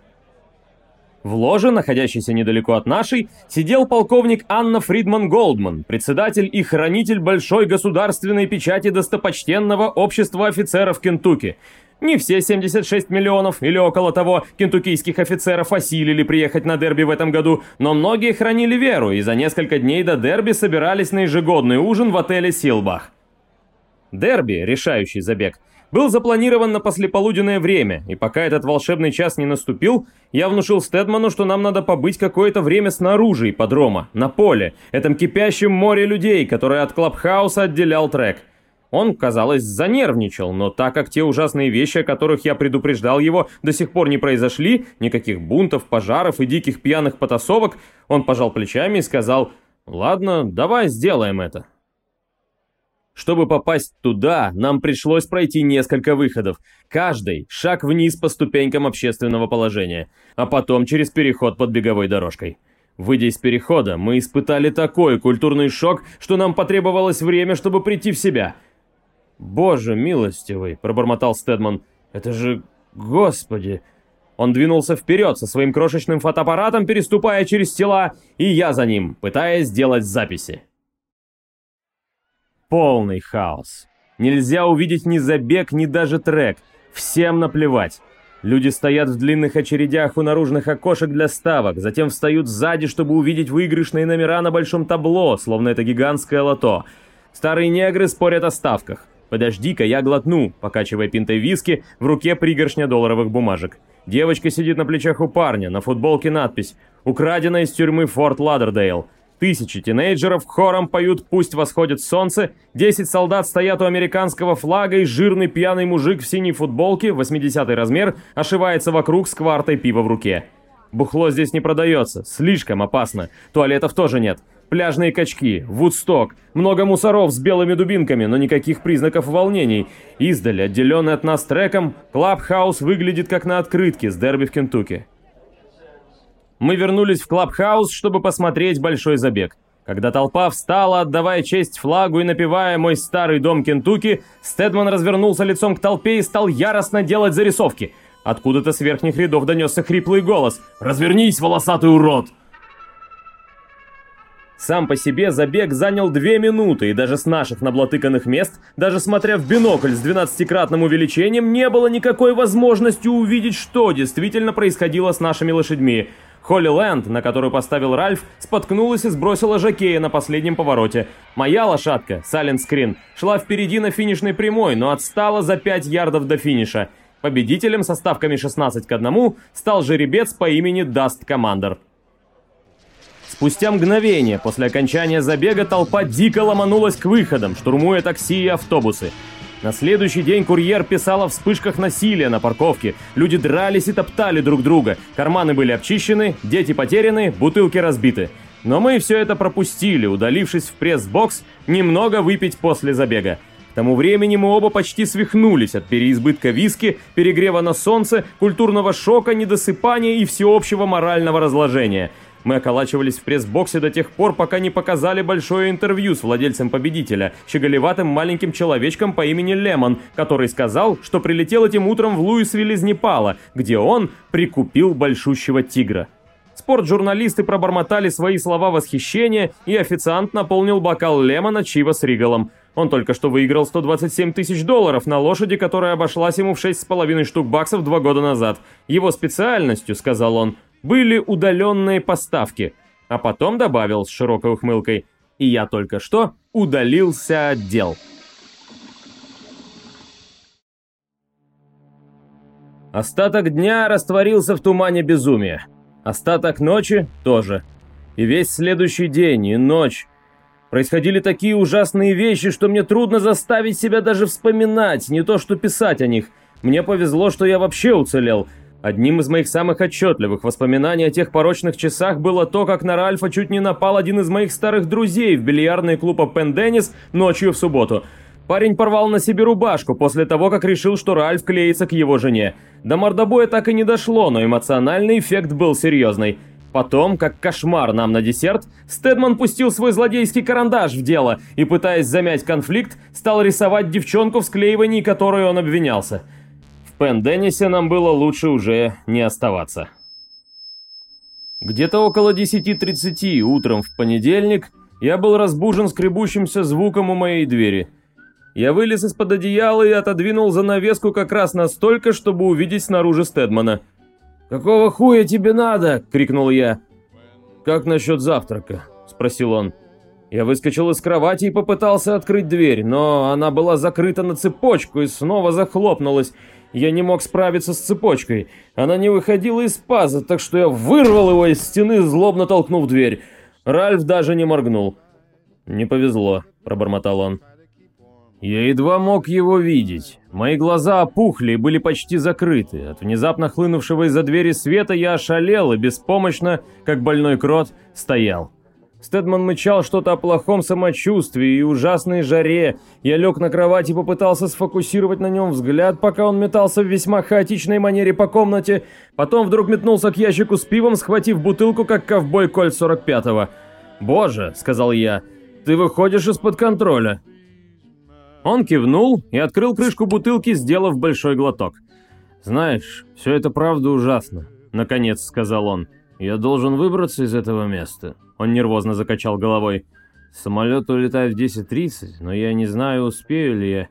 В ложе, находящейся недалеко от нашей, сидел полковник Анна Фридман Голдман, председатель и хранитель большой государственной печати достопочтенного общества офицеров Кентукки. Не все 76 миллионов или около того кентуккийских офицеров осилили приехать на дерби в этом году, но многие хранили веру и за несколько дней до дерби собирались на ежегодный ужин в отеле «Силбах». Дерби, решающий забег – был запланирован на послеполуденное время, и пока этот волшебный час не наступил, я внушил Стедману, что нам надо побыть какое-то время снаружи ипподрома, на поле, этом кипящем море людей, которое от Клабхауса отделял трек. Он, казалось, занервничал, но так как те ужасные вещи, о которых я предупреждал его, до сих пор не произошли, никаких бунтов, пожаров и диких пьяных потасовок, он пожал плечами и сказал «Ладно, давай сделаем это». Чтобы попасть туда, нам пришлось пройти несколько выходов, каждый шаг вниз по ступенькам общественного положения, а потом через переход под беговой дорожкой. Выйдя из перехода, мы испытали такой культурный шок, что нам потребовалось время, чтобы прийти в себя. «Боже милостивый», — пробормотал Стедман, — «это же... Господи!» Он двинулся вперед со своим крошечным фотоаппаратом, переступая через тела, и я за ним, пытаясь сделать записи. Полный хаос. Нельзя увидеть ни забег, ни даже трек. Всем наплевать. Люди стоят в длинных очередях у наружных окошек для ставок, затем встают сзади, чтобы увидеть выигрышные номера на большом табло, словно это гигантское лото. Старые негры спорят о ставках. «Подожди-ка, я глотну», покачивая пинтой виски, в руке пригоршня долларовых бумажек. Девочка сидит на плечах у парня, на футболке надпись «Украдена из тюрьмы Форт Ладердейл». Тысячи тинейджеров хором поют «Пусть восходит солнце», 10 солдат стоят у американского флага, и жирный пьяный мужик в синей футболке, 80 размер, ошивается вокруг с квартой пива в руке. Бухло здесь не продается, слишком опасно. Туалетов тоже нет. Пляжные качки, вудсток, много мусоров с белыми дубинками, но никаких признаков волнений. Издали, отделенный от нас треком, Клабхаус выглядит как на открытке с дерби в Кентукки мы вернулись в Клабхаус, чтобы посмотреть большой забег. Когда толпа встала, отдавая честь флагу и напевая «Мой старый дом Кентукки», Стедман развернулся лицом к толпе и стал яростно делать зарисовки. Откуда-то с верхних рядов донесся хриплый голос «Развернись, волосатый урод!» Сам по себе забег занял две минуты, и даже с наших наблатыканных мест, даже смотря в бинокль с 12-кратным увеличением, не было никакой возможности увидеть, что действительно происходило с нашими лошадьми – Holy Land, на которую поставил Ральф, споткнулась и сбросила жокея на последнем повороте. Моя лошадка, Silent Screen, шла впереди на финишной прямой, но отстала за 5 ярдов до финиша. Победителем со ставками 16 к 1 стал жеребец по имени Dust Commander. Спустя мгновение после окончания забега толпа дико ломанулась к выходам, штурмуя такси и автобусы. На следующий день курьер писал о вспышках насилия на парковке. Люди дрались и топтали друг друга. Карманы были обчищены, дети потеряны, бутылки разбиты. Но мы все это пропустили, удалившись в пресс-бокс, немного выпить после забега. К тому времени мы оба почти свихнулись от переизбытка виски, перегрева на солнце, культурного шока, недосыпания и всеобщего морального разложения. Мы околачивались в пресс-боксе до тех пор, пока не показали большое интервью с владельцем победителя, щеголеватым маленьким человечком по имени Лемон, который сказал, что прилетел этим утром в Луисвилл из Непала, где он прикупил большущего тигра. Спортжурналисты пробормотали свои слова восхищения, и официант наполнил бокал Лемона Чива с Ригалом. Он только что выиграл 127 тысяч долларов на лошади, которая обошлась ему в 6,5 штук баксов два года назад. Его специальностью, сказал он, были удаленные поставки. А потом добавил с широкой ухмылкой, и я только что удалился от дел. Остаток дня растворился в тумане безумия. Остаток ночи тоже. И весь следующий день и ночь. Происходили такие ужасные вещи, что мне трудно заставить себя даже вспоминать, не то что писать о них. Мне повезло, что я вообще уцелел. Одним из моих самых отчетливых воспоминаний о тех порочных часах было то, как на Ральфа чуть не напал один из моих старых друзей в бильярдный клуб Пен Деннис ночью в субботу. Парень порвал на себе рубашку после того, как решил, что Ральф клеится к его жене. До мордобоя так и не дошло, но эмоциональный эффект был серьезный. Потом, как кошмар нам на десерт, Стедман пустил свой злодейский карандаш в дело и, пытаясь замять конфликт, стал рисовать девчонку в склеивании, которой он обвинялся. В Пен-Деннисе нам было лучше уже не оставаться. Где-то около 10.30 утром в понедельник я был разбужен скребущимся звуком у моей двери – я вылез из-под одеяла и отодвинул занавеску как раз настолько, чтобы увидеть снаружи Стедмана. «Какого хуя тебе надо?» — крикнул я. «Как насчет завтрака?» — спросил он. Я выскочил из кровати и попытался открыть дверь, но она была закрыта на цепочку и снова захлопнулась. Я не мог справиться с цепочкой. Она не выходила из паза, так что я вырвал его из стены, злобно толкнув дверь. Ральф даже не моргнул. «Не повезло», — пробормотал он. Я едва мог его видеть. Мои глаза опухли и были почти закрыты. От внезапно хлынувшего из-за двери света я ошалел и беспомощно, как больной крот, стоял. Стедман мычал что-то о плохом самочувствии и ужасной жаре. Я лег на кровать и попытался сфокусировать на нем взгляд, пока он метался в весьма хаотичной манере по комнате. Потом вдруг метнулся к ящику с пивом, схватив бутылку, как ковбой Кольт 45-го. «Боже», — сказал я, — «ты выходишь из-под контроля». Он кивнул и открыл крышку бутылки, сделав большой глоток. «Знаешь, все это правда ужасно», — наконец сказал он. «Я должен выбраться из этого места». Он нервозно закачал головой. «Самолет улетает в 10.30, но я не знаю, успею ли я...»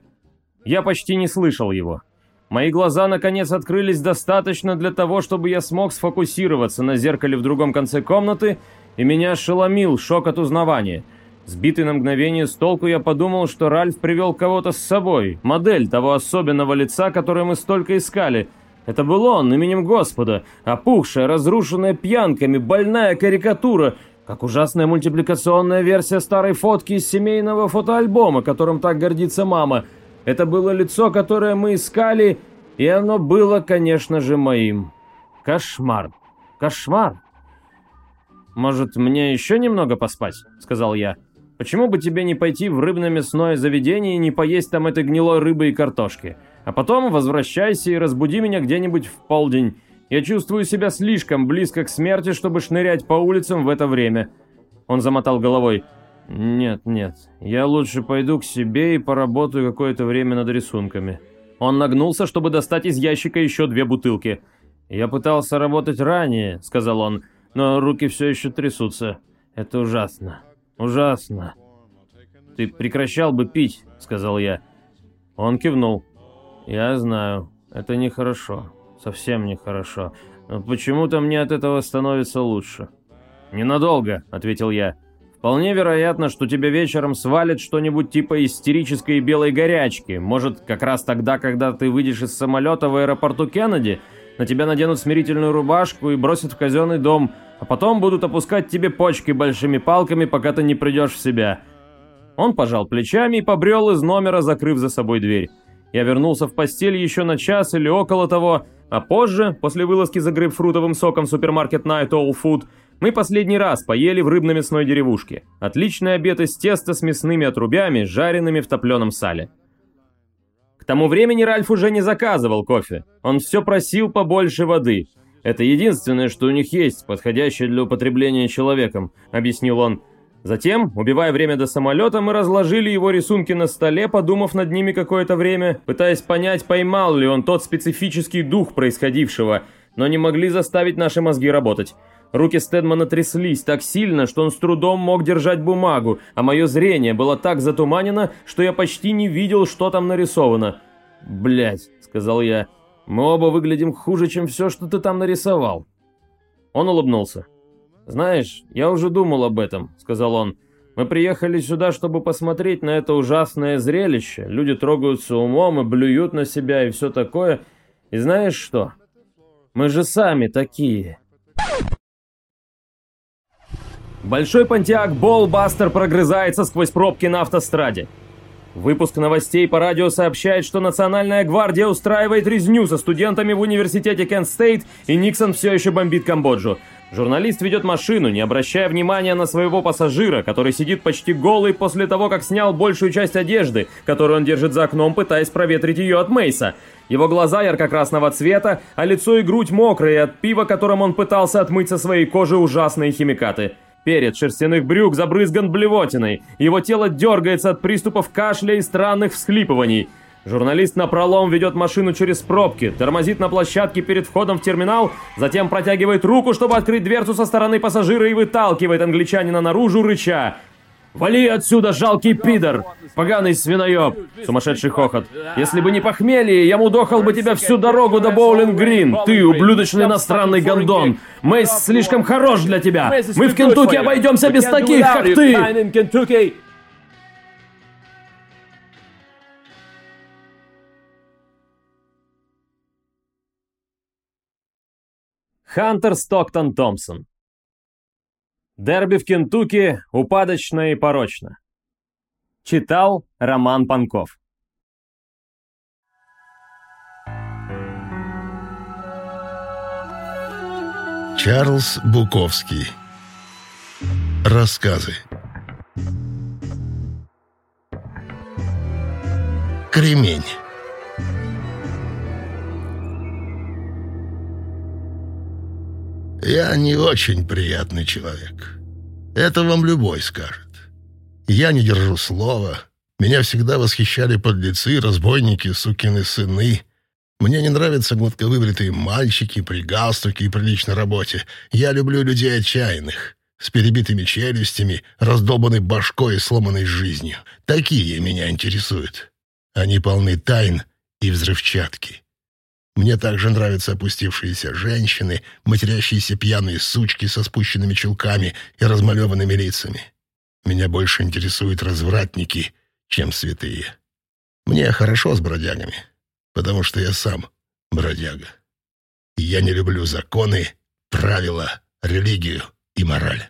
Я почти не слышал его. Мои глаза наконец открылись достаточно для того, чтобы я смог сфокусироваться на зеркале в другом конце комнаты, и меня ошеломил шок от узнавания — Сбитый на мгновение с толку, я подумал, что Ральф привел кого-то с собой, модель того особенного лица, которое мы столько искали. Это был он, именем Господа, опухшая, разрушенная пьянками, больная карикатура, как ужасная мультипликационная версия старой фотки из семейного фотоальбома, которым так гордится мама. Это было лицо, которое мы искали, и оно было, конечно же, моим. Кошмар. Кошмар. «Может, мне еще немного поспать?» — сказал я. Почему бы тебе не пойти в рыбно-мясное заведение и не поесть там этой гнилой рыбы и картошки? А потом возвращайся и разбуди меня где-нибудь в полдень. Я чувствую себя слишком близко к смерти, чтобы шнырять по улицам в это время». Он замотал головой. «Нет, нет, я лучше пойду к себе и поработаю какое-то время над рисунками». Он нагнулся, чтобы достать из ящика еще две бутылки. «Я пытался работать ранее», — сказал он, — «но руки все еще трясутся. Это ужасно». «Ужасно». «Ты прекращал бы пить», — сказал я. Он кивнул. «Я знаю, это нехорошо, совсем нехорошо, почему-то мне от этого становится лучше». «Ненадолго», — ответил я. «Вполне вероятно, что тебе вечером свалит что-нибудь типа истерической белой горячки. Может, как раз тогда, когда ты выйдешь из самолета в аэропорту Кеннеди, на тебя наденут смирительную рубашку и бросят в казенный дом, а потом будут опускать тебе почки большими палками, пока ты не придешь в себя». Он пожал плечами и побрел из номера, закрыв за собой дверь. Я вернулся в постель еще на час или около того, а позже, после вылазки за грейпфрутовым соком в супермаркет Night All Food, мы последний раз поели в рыбно-мясной деревушке. Отличный обед из теста с мясными отрубями, жареными в топленом сале. К тому времени Ральф уже не заказывал кофе. Он все просил побольше воды. Это единственное, что у них есть, подходящее для употребления человеком», — объяснил он. Затем, убивая время до самолета, мы разложили его рисунки на столе, подумав над ними какое-то время, пытаясь понять, поймал ли он тот специфический дух происходившего, но не могли заставить наши мозги работать. Руки Стедмана тряслись так сильно, что он с трудом мог держать бумагу, а мое зрение было так затуманено, что я почти не видел, что там нарисовано. Блять, сказал я, — «мы оба выглядим хуже, чем все, что ты там нарисовал». Он улыбнулся. «Знаешь, я уже думал об этом», — сказал он. «Мы приехали сюда, чтобы посмотреть на это ужасное зрелище. Люди трогаются умом и блюют на себя и все такое. И знаешь что? Мы же сами такие». Большой понтиак Болбастер прогрызается сквозь пробки на автостраде. Выпуск новостей по радио сообщает, что Национальная гвардия устраивает резню со студентами в университете Кент Стейт, и Никсон все еще бомбит Камбоджу. Журналист ведет машину, не обращая внимания на своего пассажира, который сидит почти голый после того, как снял большую часть одежды, которую он держит за окном, пытаясь проветрить ее от Мейса. Его глаза ярко-красного цвета, а лицо и грудь мокрые от пива, которым он пытался отмыть со своей кожи ужасные химикаты. Перед шерстяных брюк забрызган блевотиной. Его тело дергается от приступов кашля и странных всхлипываний. Журналист на пролом ведет машину через пробки, тормозит на площадке перед входом в терминал, затем протягивает руку, чтобы открыть дверцу со стороны пассажира и выталкивает англичанина наружу, рыча. «Вали отсюда, жалкий пидор! Поганый свиноеб!» Сумасшедший хохот. «Если бы не похмелье, я мудохал бы тебя всю дорогу до Боулинг-Грин! Ты, ублюдочный иностранный гондон! Мейс слишком хорош для тебя! Мы в Кентукки обойдемся без таких, как ты!» Хантер Стоктон Томпсон Дерби в Кентукки упадочно и порочно. Читал Роман Панков. Чарльз Буковский. Рассказы. Кремень. Я не очень приятный человек. Это вам любой скажет. Я не держу слова. Меня всегда восхищали подлецы, разбойники, сукины сыны. Мне не нравятся гладковыбритые мальчики при галстуке и приличной работе. Я люблю людей отчаянных, с перебитыми челюстями, раздолбанной башкой и сломанной жизнью. Такие меня интересуют. Они полны тайн и взрывчатки. Мне также нравятся опустившиеся женщины, матерящиеся пьяные сучки со спущенными чулками и размалеванными лицами. Меня больше интересуют развратники, чем святые. Мне хорошо с бродягами, потому что я сам бродяга. я не люблю законы, правила, религию и мораль.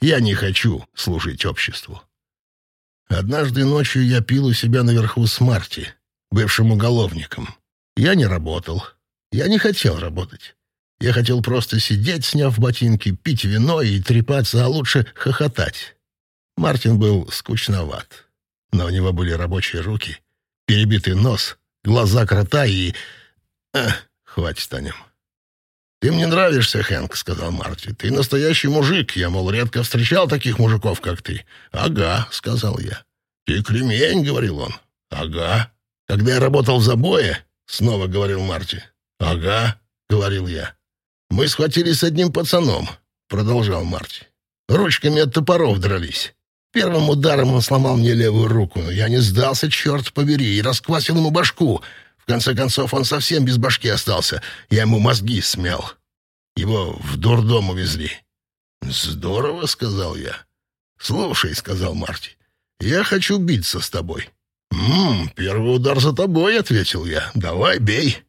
Я не хочу служить обществу. Однажды ночью я пил у себя наверху с Марти, бывшим уголовником. Я не работал. Я не хотел работать. Я хотел просто сидеть, сняв ботинки, пить вино и трепаться, а лучше хохотать. Мартин был скучноват, но у него были рабочие руки, перебитый нос, глаза крота и... Эх, хватит о нем. «Ты мне нравишься, Хэнк», — сказал Марти. «Ты настоящий мужик. Я, мол, редко встречал таких мужиков, как ты». «Ага», — сказал я. «Ты кремень», — говорил он. «Ага. Когда я работал в забое, — снова говорил Марти. «Ага», — говорил я. «Мы схватились с одним пацаном», — продолжал Марти. «Ручками от топоров дрались. Первым ударом он сломал мне левую руку, я не сдался, черт побери, и расквасил ему башку. В конце концов, он совсем без башки остался. Я ему мозги смял. Его в дурдом увезли». «Здорово», — сказал я. «Слушай», — сказал Марти, — «я хочу биться с тобой». «Ммм, первый удар за тобой», — ответил я. «Давай, бей».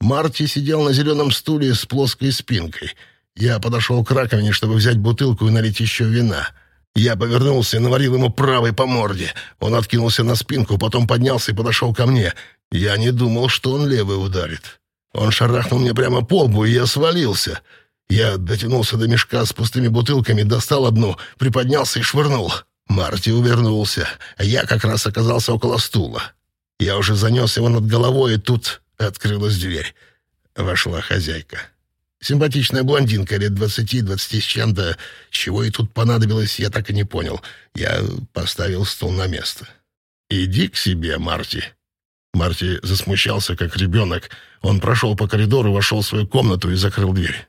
Марти сидел на зеленом стуле с плоской спинкой. Я подошел к раковине, чтобы взять бутылку и налить еще вина. Я повернулся и наварил ему правой по морде. Он откинулся на спинку, потом поднялся и подошел ко мне. Я не думал, что он левый ударит. Он шарахнул мне прямо по лбу, и я свалился. Я дотянулся до мешка с пустыми бутылками, достал одну, приподнялся и швырнул. Марти увернулся, а я как раз оказался около стула. Я уже занес его над головой, и тут открылась дверь. Вошла хозяйка. Симпатичная блондинка лет двадцати-двадцати с чем-то. Чего ей тут понадобилось, я так и не понял. Я поставил стул на место. «Иди к себе, Марти». Марти засмущался, как ребенок. Он прошел по коридору, вошел в свою комнату и закрыл дверь.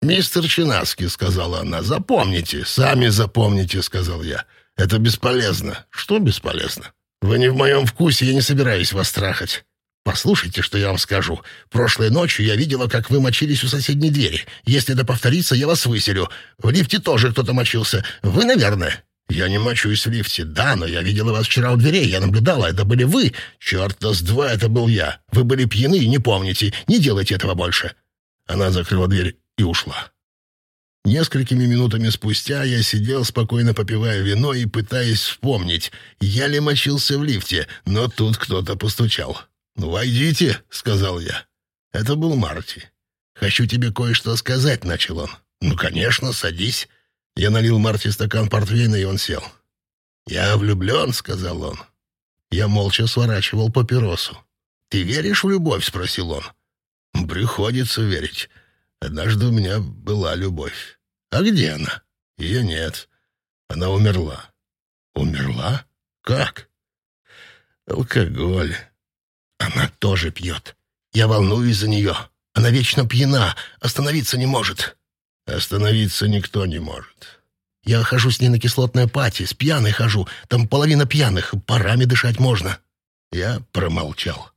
«Мистер Чинаски», — сказала она, — «запомните, сами запомните», — сказал я. «Это бесполезно». «Что бесполезно?» «Вы не в моем вкусе, я не собираюсь вас трахать». «Послушайте, что я вам скажу. Прошлой ночью я видела, как вы мочились у соседней двери. Если это повторится, я вас выселю. В лифте тоже кто-то мочился. Вы, наверное?» «Я не мочусь в лифте. Да, но я видела вас вчера у дверей. Я наблюдала. Это были вы. Черт-то с два, это был я. Вы были пьяны и не помните. Не делайте этого больше». Она закрыла дверь и ушла. Несколькими минутами спустя я сидел, спокойно попивая вино и пытаясь вспомнить, я ли мочился в лифте, но тут кто-то постучал. «Ну, войдите», — сказал я. Это был Марти. «Хочу тебе кое-что сказать», — начал он. «Ну, конечно, садись». Я налил Марти стакан портвейна, и он сел. «Я влюблен», — сказал он. Я молча сворачивал папиросу. «Ты веришь в любовь?» — спросил он. «Приходится верить. Однажды у меня была любовь. А где она? Ее нет. Она умерла. Умерла? Как? Алкоголь. Она тоже пьет. Я волнуюсь за нее. Она вечно пьяна, остановиться не может. Остановиться никто не может. Я хожу с ней на кислотной пати, с пьяной хожу. Там половина пьяных, парами дышать можно. Я промолчал.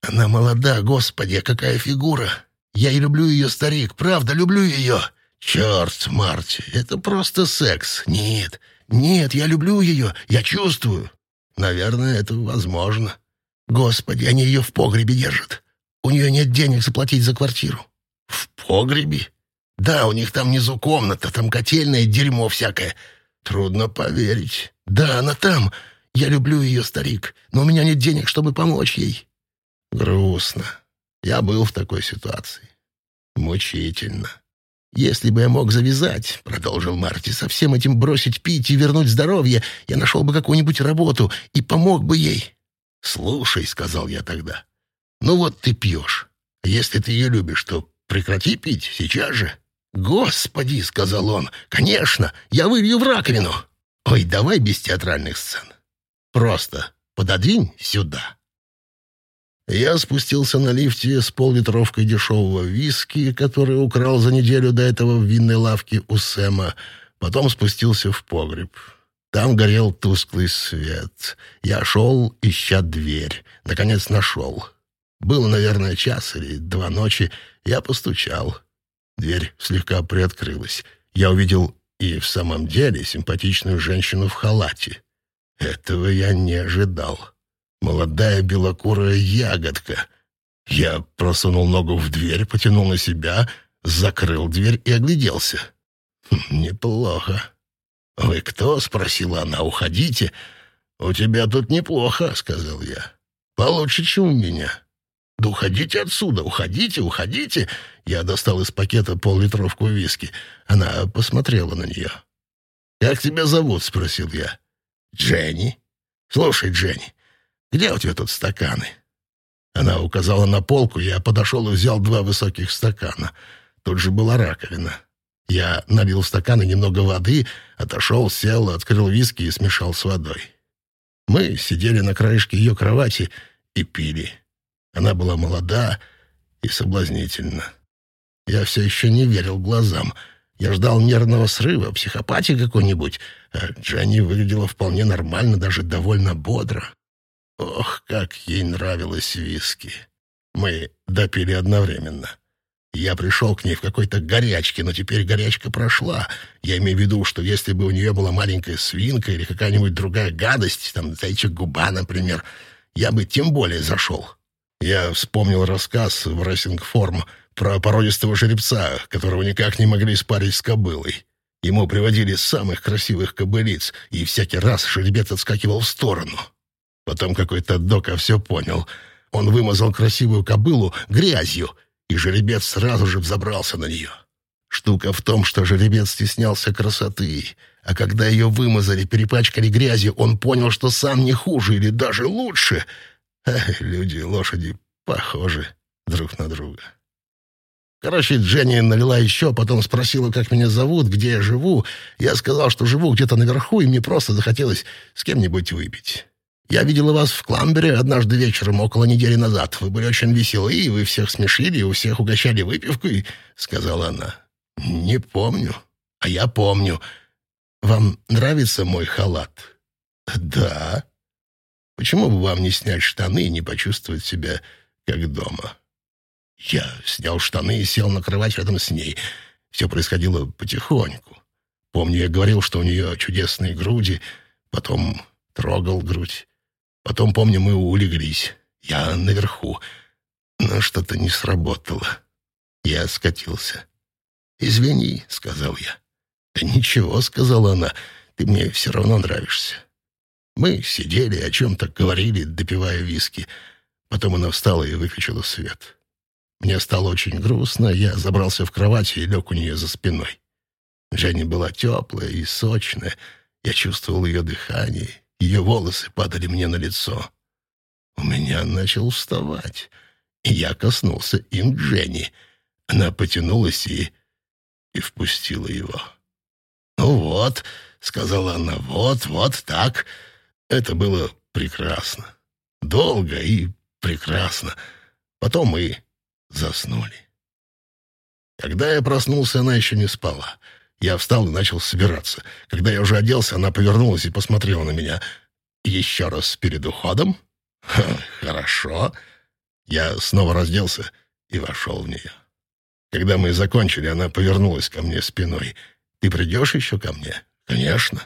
Она молода, господи, какая фигура. Я и люблю ее, старик, правда, люблю ее. Черт, Марти, это просто секс. Нет, нет, я люблю ее, я чувствую. Наверное, это возможно. Господи, они ее в погребе держат. У нее нет денег заплатить за квартиру. В погребе? Да, у них там внизу комната, там котельное дерьмо всякое. Трудно поверить. Да, она там. Я люблю ее, старик, но у меня нет денег, чтобы помочь ей. Грустно. Я был в такой ситуации. Мучительно. «Если бы я мог завязать, — продолжил Марти, — со всем этим бросить пить и вернуть здоровье, я нашел бы какую-нибудь работу и помог бы ей». «Слушай, — сказал я тогда, — ну вот ты пьешь. Если ты ее любишь, то прекрати пить сейчас же». «Господи!» — сказал он. «Конечно! Я вылью в раковину!» «Ой, давай без театральных сцен. Просто пододвинь сюда». Я спустился на лифте с поллитровкой дешевого виски, который украл за неделю до этого в винной лавке у Сэма. Потом спустился в погреб. Там горел тусклый свет. Я шел, ища дверь. Наконец нашел. Было, наверное, час или два ночи. Я постучал. Дверь слегка приоткрылась. Я увидел и в самом деле симпатичную женщину в халате. Этого я не ожидал молодая белокурая ягодка. Я просунул ногу в дверь, потянул на себя, закрыл дверь и огляделся. Хм, «Неплохо». «Вы кто?» — спросила она. «Уходите». «У тебя тут неплохо», — сказал я. «Получше, чем у меня». «Да уходите отсюда, уходите, уходите!» Я достал из пакета пол-литровку виски. Она посмотрела на нее. «Как тебя зовут?» — спросил я. «Дженни». «Слушай, Дженни, где у тебя тут стаканы?» Она указала на полку, я подошел и взял два высоких стакана. Тут же была раковина. Я налил в стаканы немного воды, отошел, сел, открыл виски и смешал с водой. Мы сидели на краешке ее кровати и пили. Она была молода и соблазнительна. Я все еще не верил глазам. Я ждал нервного срыва, психопатии какой-нибудь, а Дженни выглядела вполне нормально, даже довольно бодро. Ох, как ей нравилось виски. Мы допили одновременно. Я пришел к ней в какой-то горячке, но теперь горячка прошла. Я имею в виду, что если бы у нее была маленькая свинка или какая-нибудь другая гадость, там зайчья губа, например, я бы тем более зашел. Я вспомнил рассказ в Рессинг-Форм про породистого жеребца, которого никак не могли спарить с кобылой. Ему приводили самых красивых кобылиц, и всякий раз жеребец отскакивал в сторону. Потом какой-то дока все понял. Он вымазал красивую кобылу грязью, и жеребец сразу же взобрался на нее. Штука в том, что жеребец стеснялся красоты, а когда ее вымазали, перепачкали грязью, он понял, что сам не хуже или даже лучше. Эх, люди и лошади похожи друг на друга. Короче, Дженни налила еще, потом спросила, как меня зовут, где я живу. Я сказал, что живу где-то наверху, и мне просто захотелось с кем-нибудь выпить. Я видела вас в Кламбере однажды вечером, около недели назад. Вы были очень веселы, и вы всех смешили, у всех угощали выпивкой, — сказала она. Не помню. А я помню. Вам нравится мой халат? Да. Почему бы вам не снять штаны и не почувствовать себя как дома? Я снял штаны и сел на кровать рядом с ней. Все происходило потихоньку. Помню, я говорил, что у нее чудесные груди, потом трогал грудь. Потом, помню, мы улеглись. Я наверху. Но что-то не сработало. Я скатился. «Извини», — сказал я. «Да ничего», — сказала она, — «ты мне все равно нравишься». Мы сидели, о чем-то говорили, допивая виски. Потом она встала и выключила свет. Мне стало очень грустно, я забрался в кровать и лег у нее за спиной. Женя была теплая и сочная, я чувствовал ее дыхание, ее волосы падали мне на лицо. У меня начал вставать, и я коснулся им Дженни. Она потянулась и... и впустила его. «Ну вот», — сказала она, — «вот, вот так». Это было прекрасно. Долго и прекрасно. Потом мы заснули. Когда я проснулся, она еще не спала. Я встал и начал собираться. Когда я уже оделся, она повернулась и посмотрела на меня. «Еще раз перед уходом?» Ха, «Хорошо». Я снова разделся и вошел в нее. Когда мы закончили, она повернулась ко мне спиной. «Ты придешь еще ко мне?» «Конечно».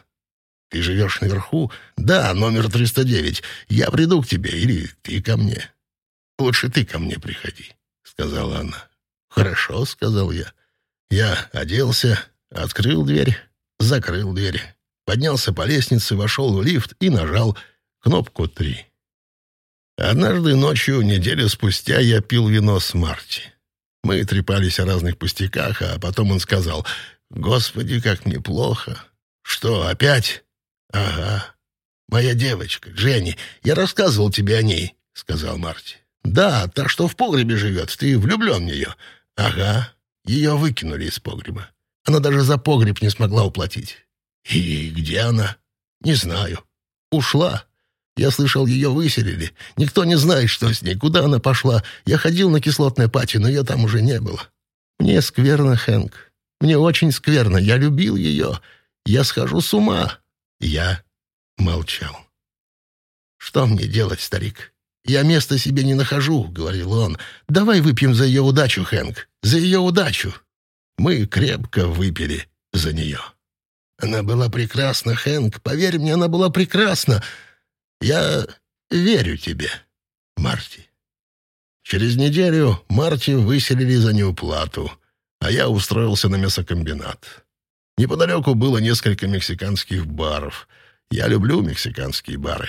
«Ты живешь наверху?» «Да, номер 309. Я приду к тебе или ты ко мне?» «Лучше ты ко мне приходи» сказала она. «Хорошо», — сказал я. Я оделся, открыл дверь, закрыл дверь, поднялся по лестнице, вошел в лифт и нажал кнопку три. Однажды ночью, неделю спустя, я пил вино с Марти. Мы трепались о разных пустяках, а потом он сказал, «Господи, как мне плохо». «Что, опять?» «Ага. Моя девочка, Дженни. Я рассказывал тебе о ней», — сказал Марти. «Да, та, что в погребе живет. Ты влюблен в нее?» «Ага. Ее выкинули из погреба. Она даже за погреб не смогла уплатить». «И где она?» «Не знаю. Ушла. Я слышал, ее выселили. Никто не знает, что с ней, куда она пошла. Я ходил на кислотной пати, но ее там уже не было. Мне скверно, Хэнк. Мне очень скверно. Я любил ее. Я схожу с ума». Я молчал. «Что мне делать, старик?» «Я места себе не нахожу», — говорил он. «Давай выпьем за ее удачу, Хэнк, за ее удачу». Мы крепко выпили за нее. Она была прекрасна, Хэнк, поверь мне, она была прекрасна. Я верю тебе, Марти. Через неделю Марти выселили за неуплату, а я устроился на мясокомбинат. Неподалеку было несколько мексиканских баров. Я люблю мексиканские бары.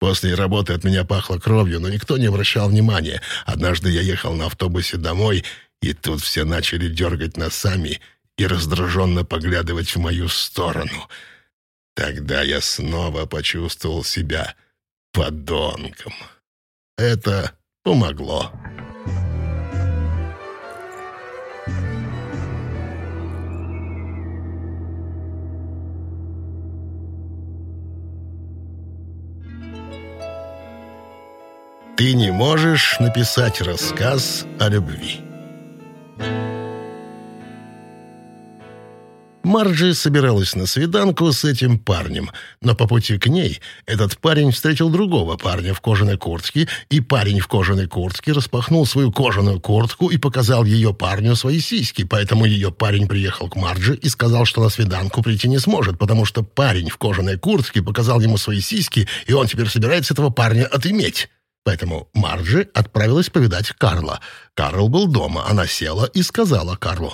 После работы от меня пахло кровью, но никто не обращал внимания. Однажды я ехал на автобусе домой, и тут все начали дергать носами и раздраженно поглядывать в мою сторону. Тогда я снова почувствовал себя подонком. Это помогло. Ты не можешь написать рассказ о любви. Марджи собиралась на свиданку с этим парнем, но по пути к ней этот парень встретил другого парня в кожаной куртке, и парень в кожаной куртке распахнул свою кожаную куртку и показал ее парню свои сиськи, поэтому ее парень приехал к Марджи и сказал, что на свиданку прийти не сможет, потому что парень в кожаной куртке показал ему свои сиськи, и он теперь собирается этого парня отыметь. Поэтому Марджи отправилась повидать Карла. Карл был дома, она села и сказала Карлу.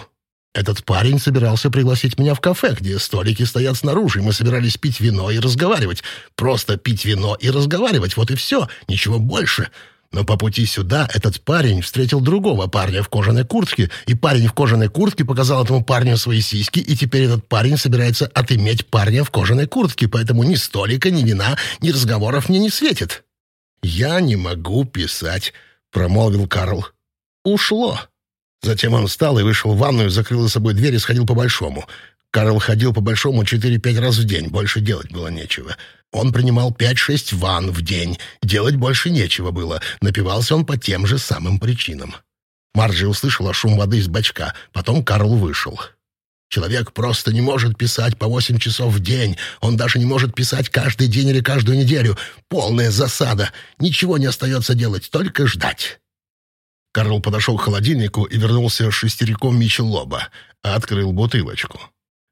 «Этот парень собирался пригласить меня в кафе, где столики стоят снаружи, мы собирались пить вино и разговаривать. Просто пить вино и разговаривать, вот и все, ничего больше». Но по пути сюда этот парень встретил другого парня в кожаной куртке, и парень в кожаной куртке показал этому парню свои сиськи, и теперь этот парень собирается отыметь парня в кожаной куртке, поэтому ни столика, ни вина, ни разговоров мне не светит. «Я не могу писать», — промолвил Карл. «Ушло. Затем он встал и вышел в ванную, закрыл за собой дверь и сходил по-большому. Карл ходил по-большому 4-5 раз в день, больше делать было нечего. Он принимал 5-6 ванн в день, делать больше нечего было. Напивался он по тем же самым причинам. Марджи услышала шум воды из бачка, потом Карл вышел. Человек просто не может писать по восемь часов в день. Он даже не может писать каждый день или каждую неделю. Полная засада. Ничего не остается делать, только ждать. Карл подошел к холодильнику и вернулся шестериком Мичелоба, а открыл бутылочку.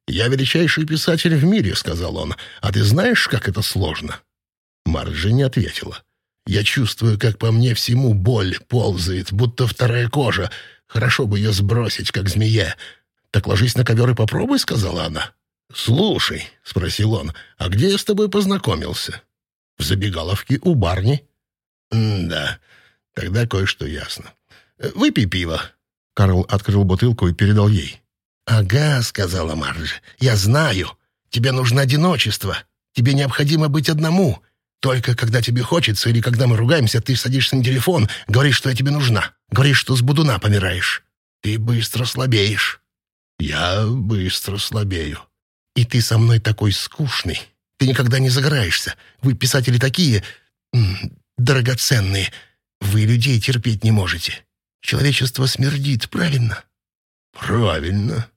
«Я величайший писатель в мире», — сказал он. «А ты знаешь, как это сложно?» Марджи не ответила. «Я чувствую, как по мне всему боль ползает, будто вторая кожа. Хорошо бы ее сбросить, как змея. «Так ложись на ковер и попробуй», — сказала она. «Слушай», — спросил он, — «а где я с тобой познакомился?» «В забегаловке у барни». «Да, тогда кое-что ясно. Выпей пиво». Карл открыл бутылку и передал ей. «Ага», — сказала Марджи, — «я знаю. Тебе нужно одиночество. Тебе необходимо быть одному. Только когда тебе хочется или когда мы ругаемся, ты садишься на телефон, говоришь, что я тебе нужна. Говоришь, что с будуна помираешь. Ты быстро слабеешь. Я быстро слабею. И ты со мной такой скучный. Ты никогда не загораешься. Вы, писатели, такие... драгоценные. Вы людей терпеть не можете. Человечество смердит, правильно? Правильно.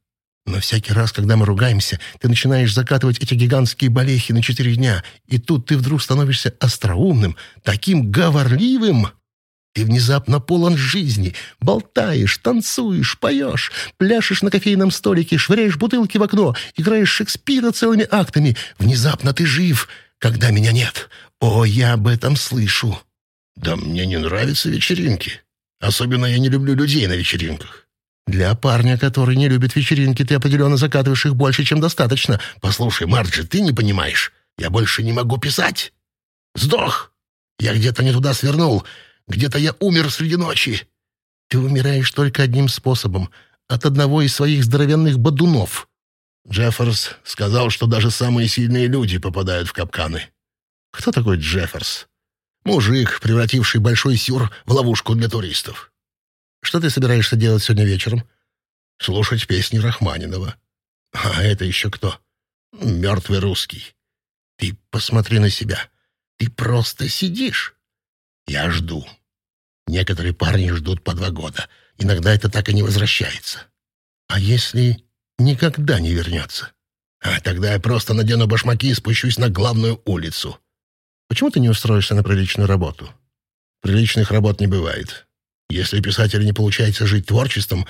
Но всякий раз, когда мы ругаемся, ты начинаешь закатывать эти гигантские болехи на четыре дня, и тут ты вдруг становишься остроумным, таким говорливым. Ты внезапно полон жизни, болтаешь, танцуешь, поешь, пляшешь на кофейном столике, швыряешь бутылки в окно, играешь Шекспира целыми актами. Внезапно ты жив, когда меня нет. О, я об этом слышу. Да мне не нравятся вечеринки. Особенно я не люблю людей на вечеринках. Для парня, который не любит вечеринки, ты определенно закатываешь их больше, чем достаточно. Послушай, Марджи, ты не понимаешь. Я больше не могу писать. Сдох. Я где-то не туда свернул. Где-то я умер среди ночи. Ты умираешь только одним способом — от одного из своих здоровенных бодунов. Джефферс сказал, что даже самые сильные люди попадают в капканы. Кто такой Джефферс? Мужик, превративший большой сюр в ловушку для туристов. Что ты собираешься делать сегодня вечером? Слушать песни Рахманинова. А это еще кто? Мертвый русский. Ты посмотри на себя. Ты просто сидишь. Я жду. Некоторые парни ждут по два года. Иногда это так и не возвращается. А если никогда не вернется? А тогда я просто надену башмаки и спущусь на главную улицу. Почему ты не устроишься на приличную работу? Приличных работ не бывает. Если писателю не получается жить творчеством,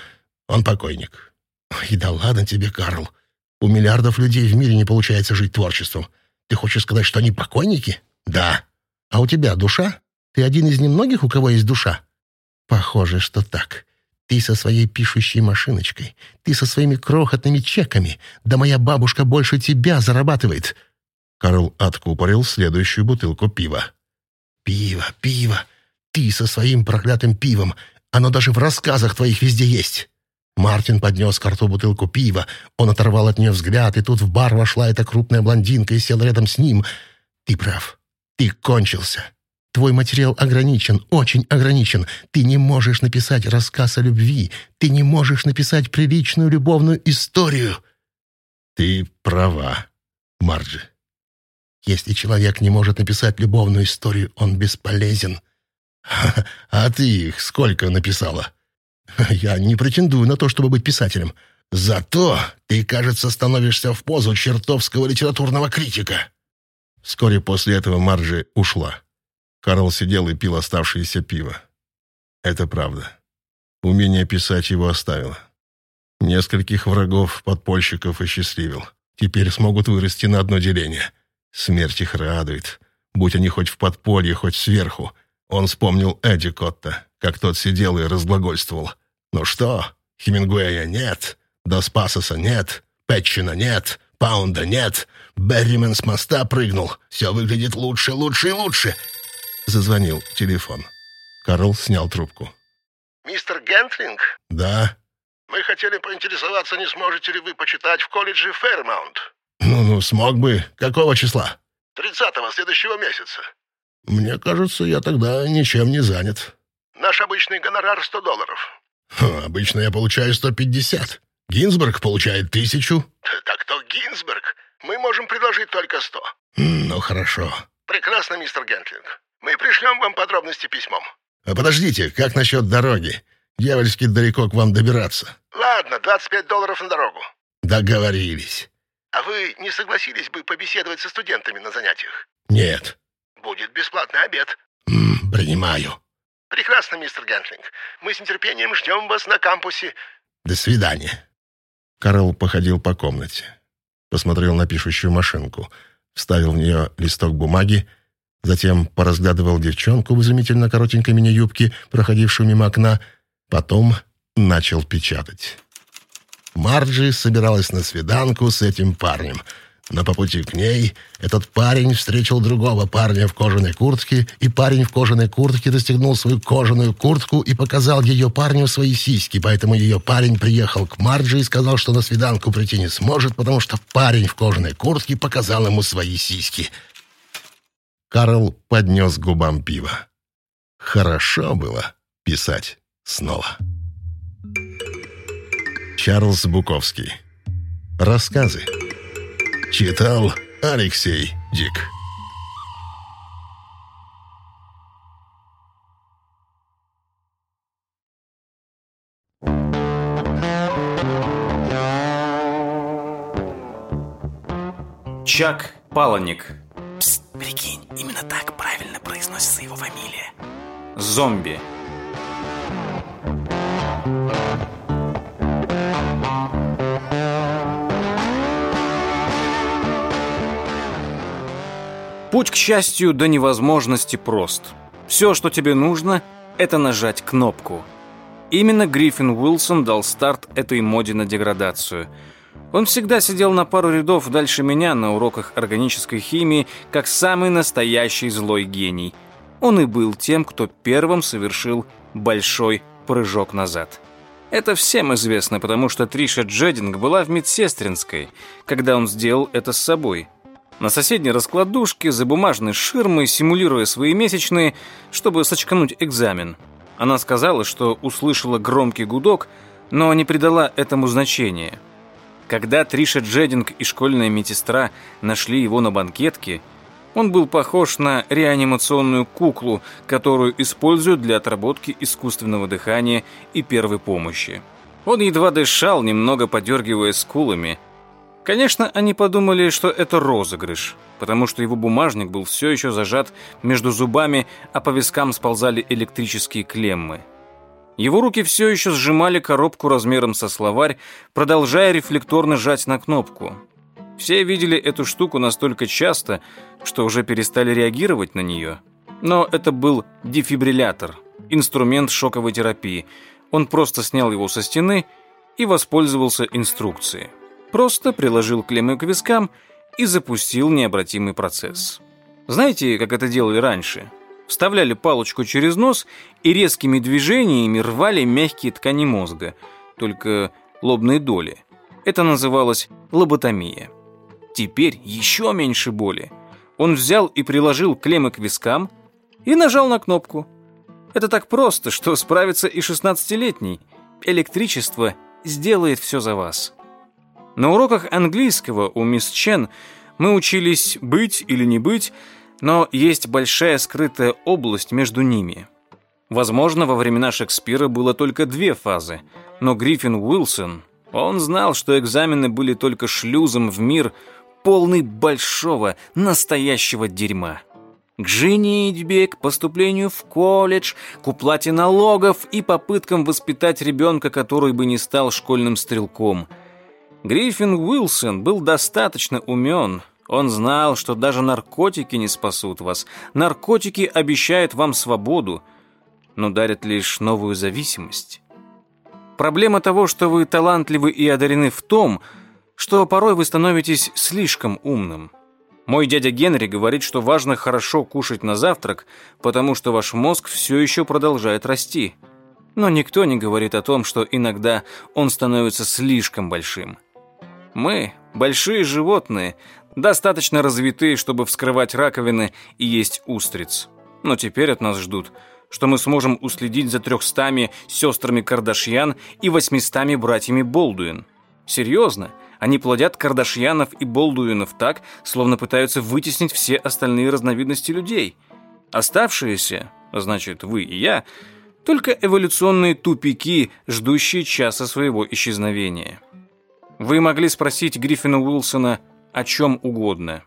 он покойник. Ой, да ладно тебе, Карл. У миллиардов людей в мире не получается жить творчеством. Ты хочешь сказать, что они покойники? Да. А у тебя душа? Ты один из немногих, у кого есть душа? Похоже, что так. Ты со своей пишущей машиночкой. Ты со своими крохотными чеками. Да моя бабушка больше тебя зарабатывает. Карл откупорил следующую бутылку пива. Пиво, пиво. Ты со своим проклятым пивом. Оно даже в рассказах твоих везде есть. Мартин поднес к рту бутылку пива. Он оторвал от нее взгляд, и тут в бар вошла эта крупная блондинка и села рядом с ним. Ты прав. Ты кончился. Твой материал ограничен, очень ограничен. Ты не можешь написать рассказ о любви. Ты не можешь написать приличную любовную историю. Ты права, Марджи. Если человек не может написать любовную историю, он бесполезен. А ты их сколько написала? Я не претендую на то, чтобы быть писателем. Зато ты, кажется, становишься в позу чертовского литературного критика. Вскоре после этого Марджи ушла. Карл сидел и пил оставшееся пиво. Это правда. Умение писать его оставило. Нескольких врагов, подпольщиков осчастливил. Теперь смогут вырасти на одно деление. Смерть их радует. Будь они хоть в подполье, хоть сверху. Он вспомнил Эдди Котта, как тот сидел и разглагольствовал. «Ну что, Хемингуэя нет, Дос Пасоса нет, Пэтчина нет, Паунда нет, Берримен с моста прыгнул. Все выглядит лучше, лучше и лучше. Зазвонил телефон. Карл снял трубку. «Мистер Гентлинг?» «Да». «Мы хотели поинтересоваться, не сможете ли вы почитать в колледже Фэрмаунт?» «Ну-ну, смог бы. Какого числа?» «Тридцатого следующего месяца». «Мне кажется, я тогда ничем не занят». «Наш обычный гонорар — сто долларов». Хм, обычно я получаю 150. Гинзбург получает тысячу. Так то Гинзберг. Мы можем предложить только 100. Ну, хорошо. Прекрасно, мистер Гентлинг. Мы пришлем вам подробности письмом. А подождите, как насчет дороги? Дьявольски далеко к вам добираться. Ладно, 25 долларов на дорогу. Договорились. А вы не согласились бы побеседовать со студентами на занятиях? Нет. Будет бесплатный обед. М, принимаю. Прекрасно, мистер Гентлинг. Мы с нетерпением ждем вас на кампусе. До свидания. Карл походил по комнате. Посмотрел на пишущую машинку. Вставил в нее листок бумаги. Затем поразглядывал девчонку в изумительно коротенькой мини-юбке, проходившую мимо окна. Потом начал печатать. Марджи собиралась на свиданку с этим парнем. Но по пути к ней этот парень встретил другого парня в кожаной куртке, и парень в кожаной куртке расстегнул свою кожаную куртку и показал ее парню свои сиськи, поэтому ее парень приехал к Марджи и сказал, что на свиданку прийти не сможет, потому что парень в кожаной куртке показал ему свои сиськи. Карл поднес губам пиво. Хорошо было писать снова. Чарльз Буковский. Рассказы. Читал Алексей Дик. Чак Паланик. Прикинь, именно так правильно произносится его фамилия. Зомби. Путь к счастью до невозможности прост. Все, что тебе нужно, это нажать кнопку. Именно Гриффин Уилсон дал старт этой моде на деградацию. Он всегда сидел на пару рядов дальше меня на уроках органической химии, как самый настоящий злой гений. Он и был тем, кто первым совершил большой прыжок назад. Это всем известно, потому что Триша Джеддинг была в медсестринской, когда он сделал это с собой. На соседней раскладушке за бумажной ширмой, симулируя свои месячные, чтобы сочкануть экзамен. Она сказала, что услышала громкий гудок, но не придала этому значения. Когда Триша Джеддинг и школьная медсестра нашли его на банкетке, он был похож на реанимационную куклу, которую используют для отработки искусственного дыхания и первой помощи. Он едва дышал, немного подергивая скулами. Конечно, они подумали, что это розыгрыш, потому что его бумажник был все еще зажат между зубами, а по вискам сползали электрические клеммы. Его руки все еще сжимали коробку размером со словарь, продолжая рефлекторно жать на кнопку. Все видели эту штуку настолько часто, что уже перестали реагировать на нее. Но это был дефибриллятор, инструмент шоковой терапии. Он просто снял его со стены и воспользовался инструкцией. Просто приложил клеммы к вискам и запустил необратимый процесс. Знаете, как это делали раньше? Вставляли палочку через нос и резкими движениями рвали мягкие ткани мозга, только лобные доли. Это называлось лоботомия. Теперь еще меньше боли. Он взял и приложил клеммы к вискам и нажал на кнопку. Это так просто, что справится и 16-летний. Электричество сделает все за вас. На уроках английского у мисс Чен мы учились быть или не быть, но есть большая скрытая область между ними. Возможно, во времена Шекспира было только две фазы, но Гриффин Уилсон, он знал, что экзамены были только шлюзом в мир, полный большого, настоящего дерьма. К женитьбе, к поступлению в колледж, к уплате налогов и попыткам воспитать ребенка, который бы не стал школьным стрелком. Гриффин Уилсон был достаточно умен, он знал, что даже наркотики не спасут вас. Наркотики обещают вам свободу, но дарят лишь новую зависимость. Проблема того, что вы талантливы и одарены в том, что порой вы становитесь слишком умным. Мой дядя Генри говорит, что важно хорошо кушать на завтрак, потому что ваш мозг все еще продолжает расти. Но никто не говорит о том, что иногда он становится слишком большим. Мы, большие животные, достаточно развитые, чтобы вскрывать раковины и есть устриц. Но теперь от нас ждут, что мы сможем уследить за трехстами сестрами Кардашьян и восьмистами братьями Болдуин. Серьезно, они плодят Кардашьянов и Болдуинов так, словно пытаются вытеснить все остальные разновидности людей. Оставшиеся, значит, вы и я, только эволюционные тупики, ждущие часа своего исчезновения. Вы могли спросить Гриффина Уилсона о чем угодно.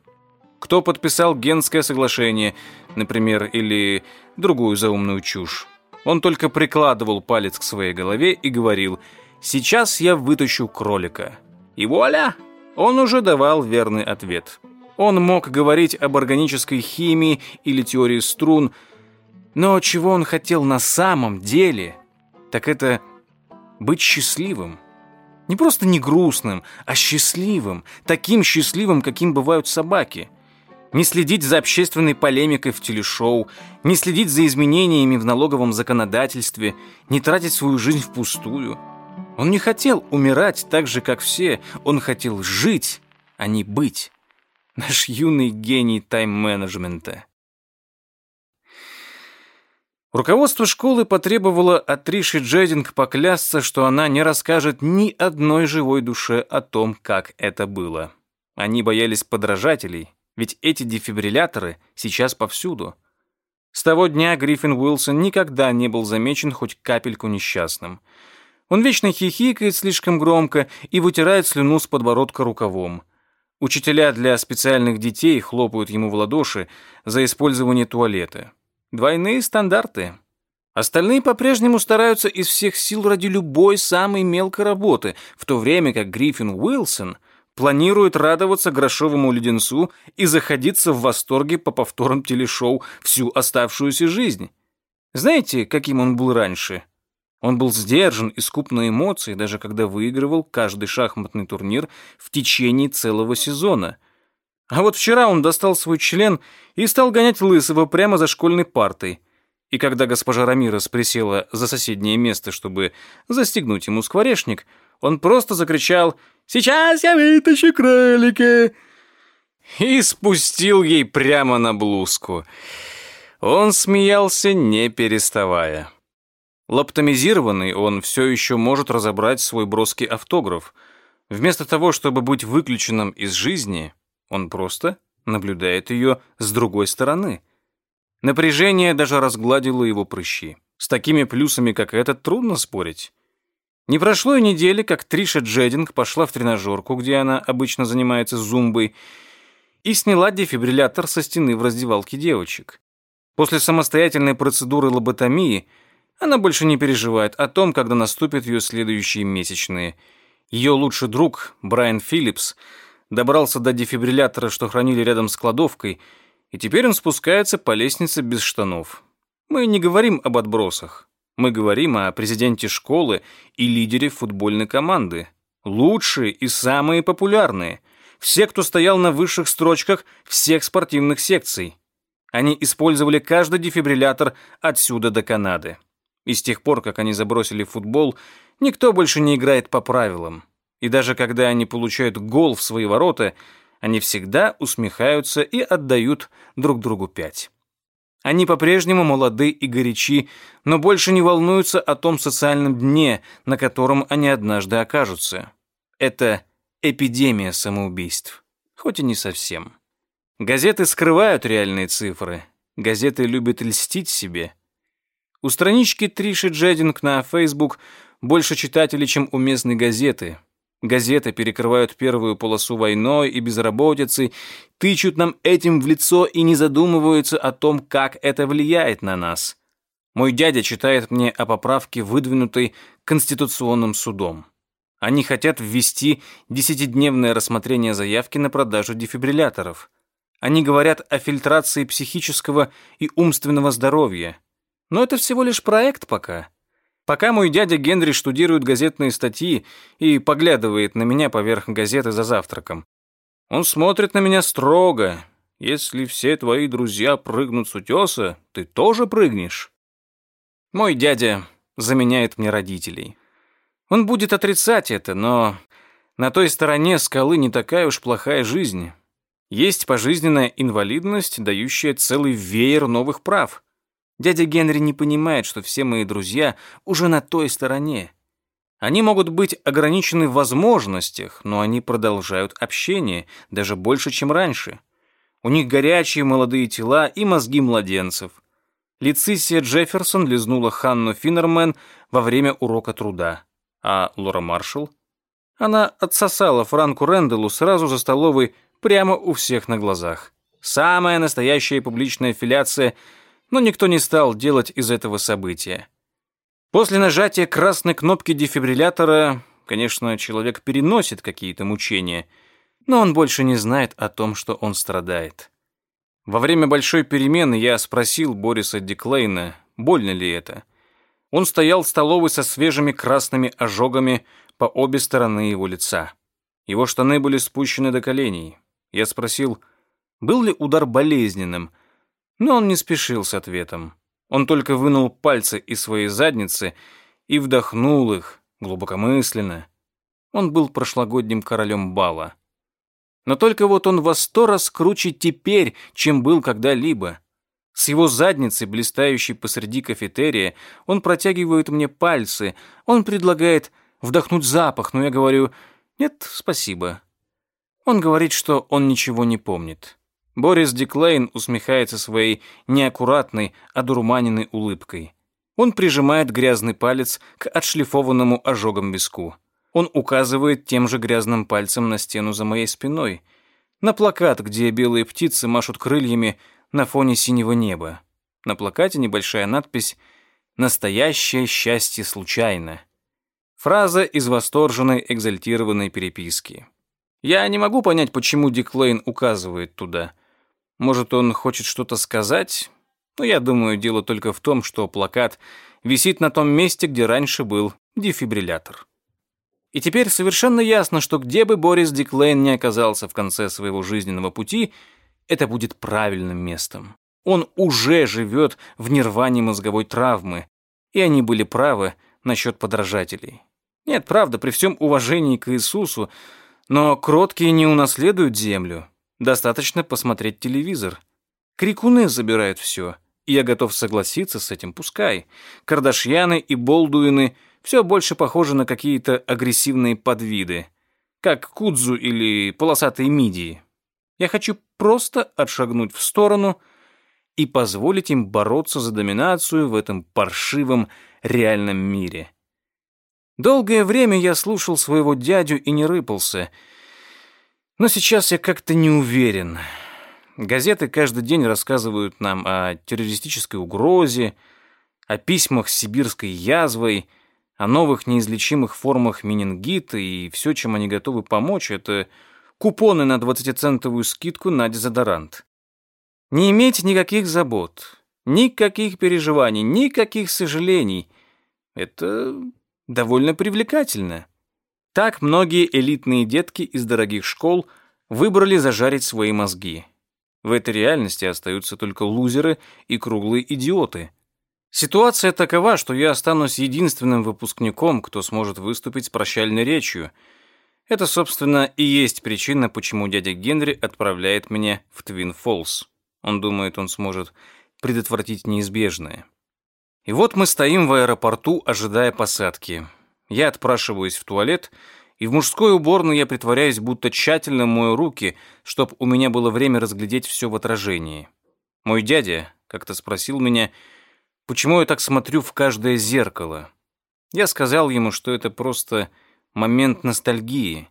Кто подписал Генское соглашение, например, или другую заумную чушь. Он только прикладывал палец к своей голове и говорил «Сейчас я вытащу кролика». И вуаля! Он уже давал верный ответ. Он мог говорить об органической химии или теории струн, но чего он хотел на самом деле, так это быть счастливым. Не просто не грустным, а счастливым, таким счастливым, каким бывают собаки – не следить за общественной полемикой в телешоу, не следить за изменениями в налоговом законодательстве, не тратить свою жизнь впустую. Он не хотел умирать так же, как все, он хотел жить, а не быть. Наш юный гений тайм-менеджмента. Руководство школы потребовало от Триши Джединг поклясться, что она не расскажет ни одной живой душе о том, как это было. Они боялись подражателей, ведь эти дефибрилляторы сейчас повсюду. С того дня Гриффин Уилсон никогда не был замечен хоть капельку несчастным. Он вечно хихикает слишком громко и вытирает слюну с подбородка рукавом. Учителя для специальных детей хлопают ему в ладоши за использование туалета. Двойные стандарты. Остальные по-прежнему стараются из всех сил ради любой самой мелкой работы, в то время как Гриффин Уилсон — планирует радоваться грошовому леденцу и заходиться в восторге по повторам телешоу всю оставшуюся жизнь. Знаете, каким он был раньше? Он был сдержан и скуп на эмоции, даже когда выигрывал каждый шахматный турнир в течение целого сезона. А вот вчера он достал свой член и стал гонять Лысого прямо за школьной партой. И когда госпожа Рамирес присела за соседнее место, чтобы застегнуть ему скворечник, он просто закричал «Сейчас я вытащу кролика!» и спустил ей прямо на блузку. Он смеялся, не переставая. Лоптомизированный, он все еще может разобрать свой броский автограф. Вместо того, чтобы быть выключенным из жизни, он просто наблюдает ее с другой стороны. Напряжение даже разгладило его прыщи. С такими плюсами, как этот, трудно спорить. Не прошло и недели, как Триша Джединг пошла в тренажерку, где она обычно занимается зумбой, и сняла дефибриллятор со стены в раздевалке девочек. После самостоятельной процедуры лоботомии она больше не переживает о том, когда наступят ее следующие месячные. Ее лучший друг, Брайан Филлипс, добрался до дефибриллятора, что хранили рядом с кладовкой, и теперь он спускается по лестнице без штанов. Мы не говорим об отбросах. Мы говорим о президенте школы и лидере футбольной команды. Лучшие и самые популярные. Все, кто стоял на высших строчках всех спортивных секций. Они использовали каждый дефибриллятор отсюда до Канады. И с тех пор, как они забросили футбол, никто больше не играет по правилам. И даже когда они получают гол в свои ворота, они всегда усмехаются и отдают друг другу пять. Они по-прежнему молоды и горячи, но больше не волнуются о том социальном дне, на котором они однажды окажутся. Это эпидемия самоубийств. Хоть и не совсем. Газеты скрывают реальные цифры. Газеты любят льстить себе. У странички Триши Джединг на Facebook больше читателей, чем у местной газеты – Газеты перекрывают первую полосу войной и безработицей, тычут нам этим в лицо и не задумываются о том, как это влияет на нас. Мой дядя читает мне о поправке, выдвинутой Конституционным судом. Они хотят ввести десятидневное рассмотрение заявки на продажу дефибрилляторов. Они говорят о фильтрации психического и умственного здоровья. Но это всего лишь проект пока. Пока мой дядя Генри штудирует газетные статьи и поглядывает на меня поверх газеты за завтраком. Он смотрит на меня строго. Если все твои друзья прыгнут с утеса, ты тоже прыгнешь. Мой дядя заменяет мне родителей. Он будет отрицать это, но на той стороне скалы не такая уж плохая жизнь. Есть пожизненная инвалидность, дающая целый веер новых прав. Дядя Генри не понимает, что все мои друзья уже на той стороне. Они могут быть ограничены в возможностях, но они продолжают общение, даже больше, чем раньше. У них горячие молодые тела и мозги младенцев. Летисия Джефферсон лизнула Ханну Финнермен во время урока труда. А Лора Маршалл? Она отсосала Франку Рэндаллу сразу за столовой прямо у всех на глазах. Самая настоящая публичная филяция, но никто не стал делать из этого события. После нажатия красной кнопки дефибриллятора, конечно, человек переносит какие-то мучения, но он больше не знает о том, что он страдает. Во время большой перемены я спросил Бориса Деклейна, больно ли это. Он стоял в столовой со свежими красными ожогами по обе стороны его лица. Его штаны были спущены до коленей. Я спросил, был ли удар болезненным, но он не спешил с ответом. Он только вынул пальцы из своей задницы и вдохнул их глубокомысленно. Он был прошлогодним королем бала. Но только вот он во сто раз круче теперь, чем был когда-либо. С его задницы, блистающей посреди кафетерия, он протягивает мне пальцы, он предлагает вдохнуть запах, но я говорю «нет, спасибо». Он говорит, что он ничего не помнит. Борис Диклейн усмехается своей неаккуратной, одурманенной улыбкой. Он прижимает грязный палец к отшлифованному ожогом виску. Он указывает тем же грязным пальцем на стену за моей спиной, на плакат, где белые птицы машут крыльями на фоне синего неба. На плакате небольшая надпись «Настоящее счастье случайно». Фраза из восторженной экзальтированной переписки. Я не могу понять, почему Дик Лейн указывает туда. Может, он хочет что-то сказать? Но я думаю, дело только в том, что плакат висит на том месте, где раньше был дефибриллятор. И теперь совершенно ясно, что где бы Борис Диклейн не оказался в конце своего жизненного пути, это будет правильным местом. Он уже живет в нирване мозговой травмы, и они были правы насчет подражателей. Нет, правда, при всем уважении к Иисусу, но кроткие не унаследуют землю. Достаточно посмотреть телевизор. Крикуны забирают все. И я готов согласиться с этим, пускай. Кардашьяны и Болдуины все больше похожи на какие-то агрессивные подвиды. Как кудзу или полосатые мидии. Я хочу просто отшагнуть в сторону и позволить им бороться за доминацию в этом паршивом реальном мире. Долгое время я слушал своего дядю и не рыпался — но сейчас я как-то не уверен. Газеты каждый день рассказывают нам о террористической угрозе, о письмах с сибирской язвой, о новых неизлечимых формах менингита, и все, чем они готовы помочь, это купоны на 20-центовую скидку на дезодорант. Не иметь никаких забот, никаких переживаний, никаких сожалений — это довольно привлекательно. Так многие элитные детки из дорогих школ выбрали зажарить свои мозги. В этой реальности остаются только лузеры и круглые идиоты. Ситуация такова, что я останусь единственным выпускником, кто сможет выступить с прощальной речью. Это, собственно, и есть причина, почему дядя Генри отправляет меня в Твин Фолс. Он думает, он сможет предотвратить неизбежное. И вот мы стоим в аэропорту, ожидая посадки. Я отпрашиваюсь в туалет, и в мужской уборной я притворяюсь, будто тщательно мою руки, чтобы у меня было время разглядеть все в отражении. Мой дядя как-то спросил меня, почему я так смотрю в каждое зеркало. Я сказал ему, что это просто момент ностальгии.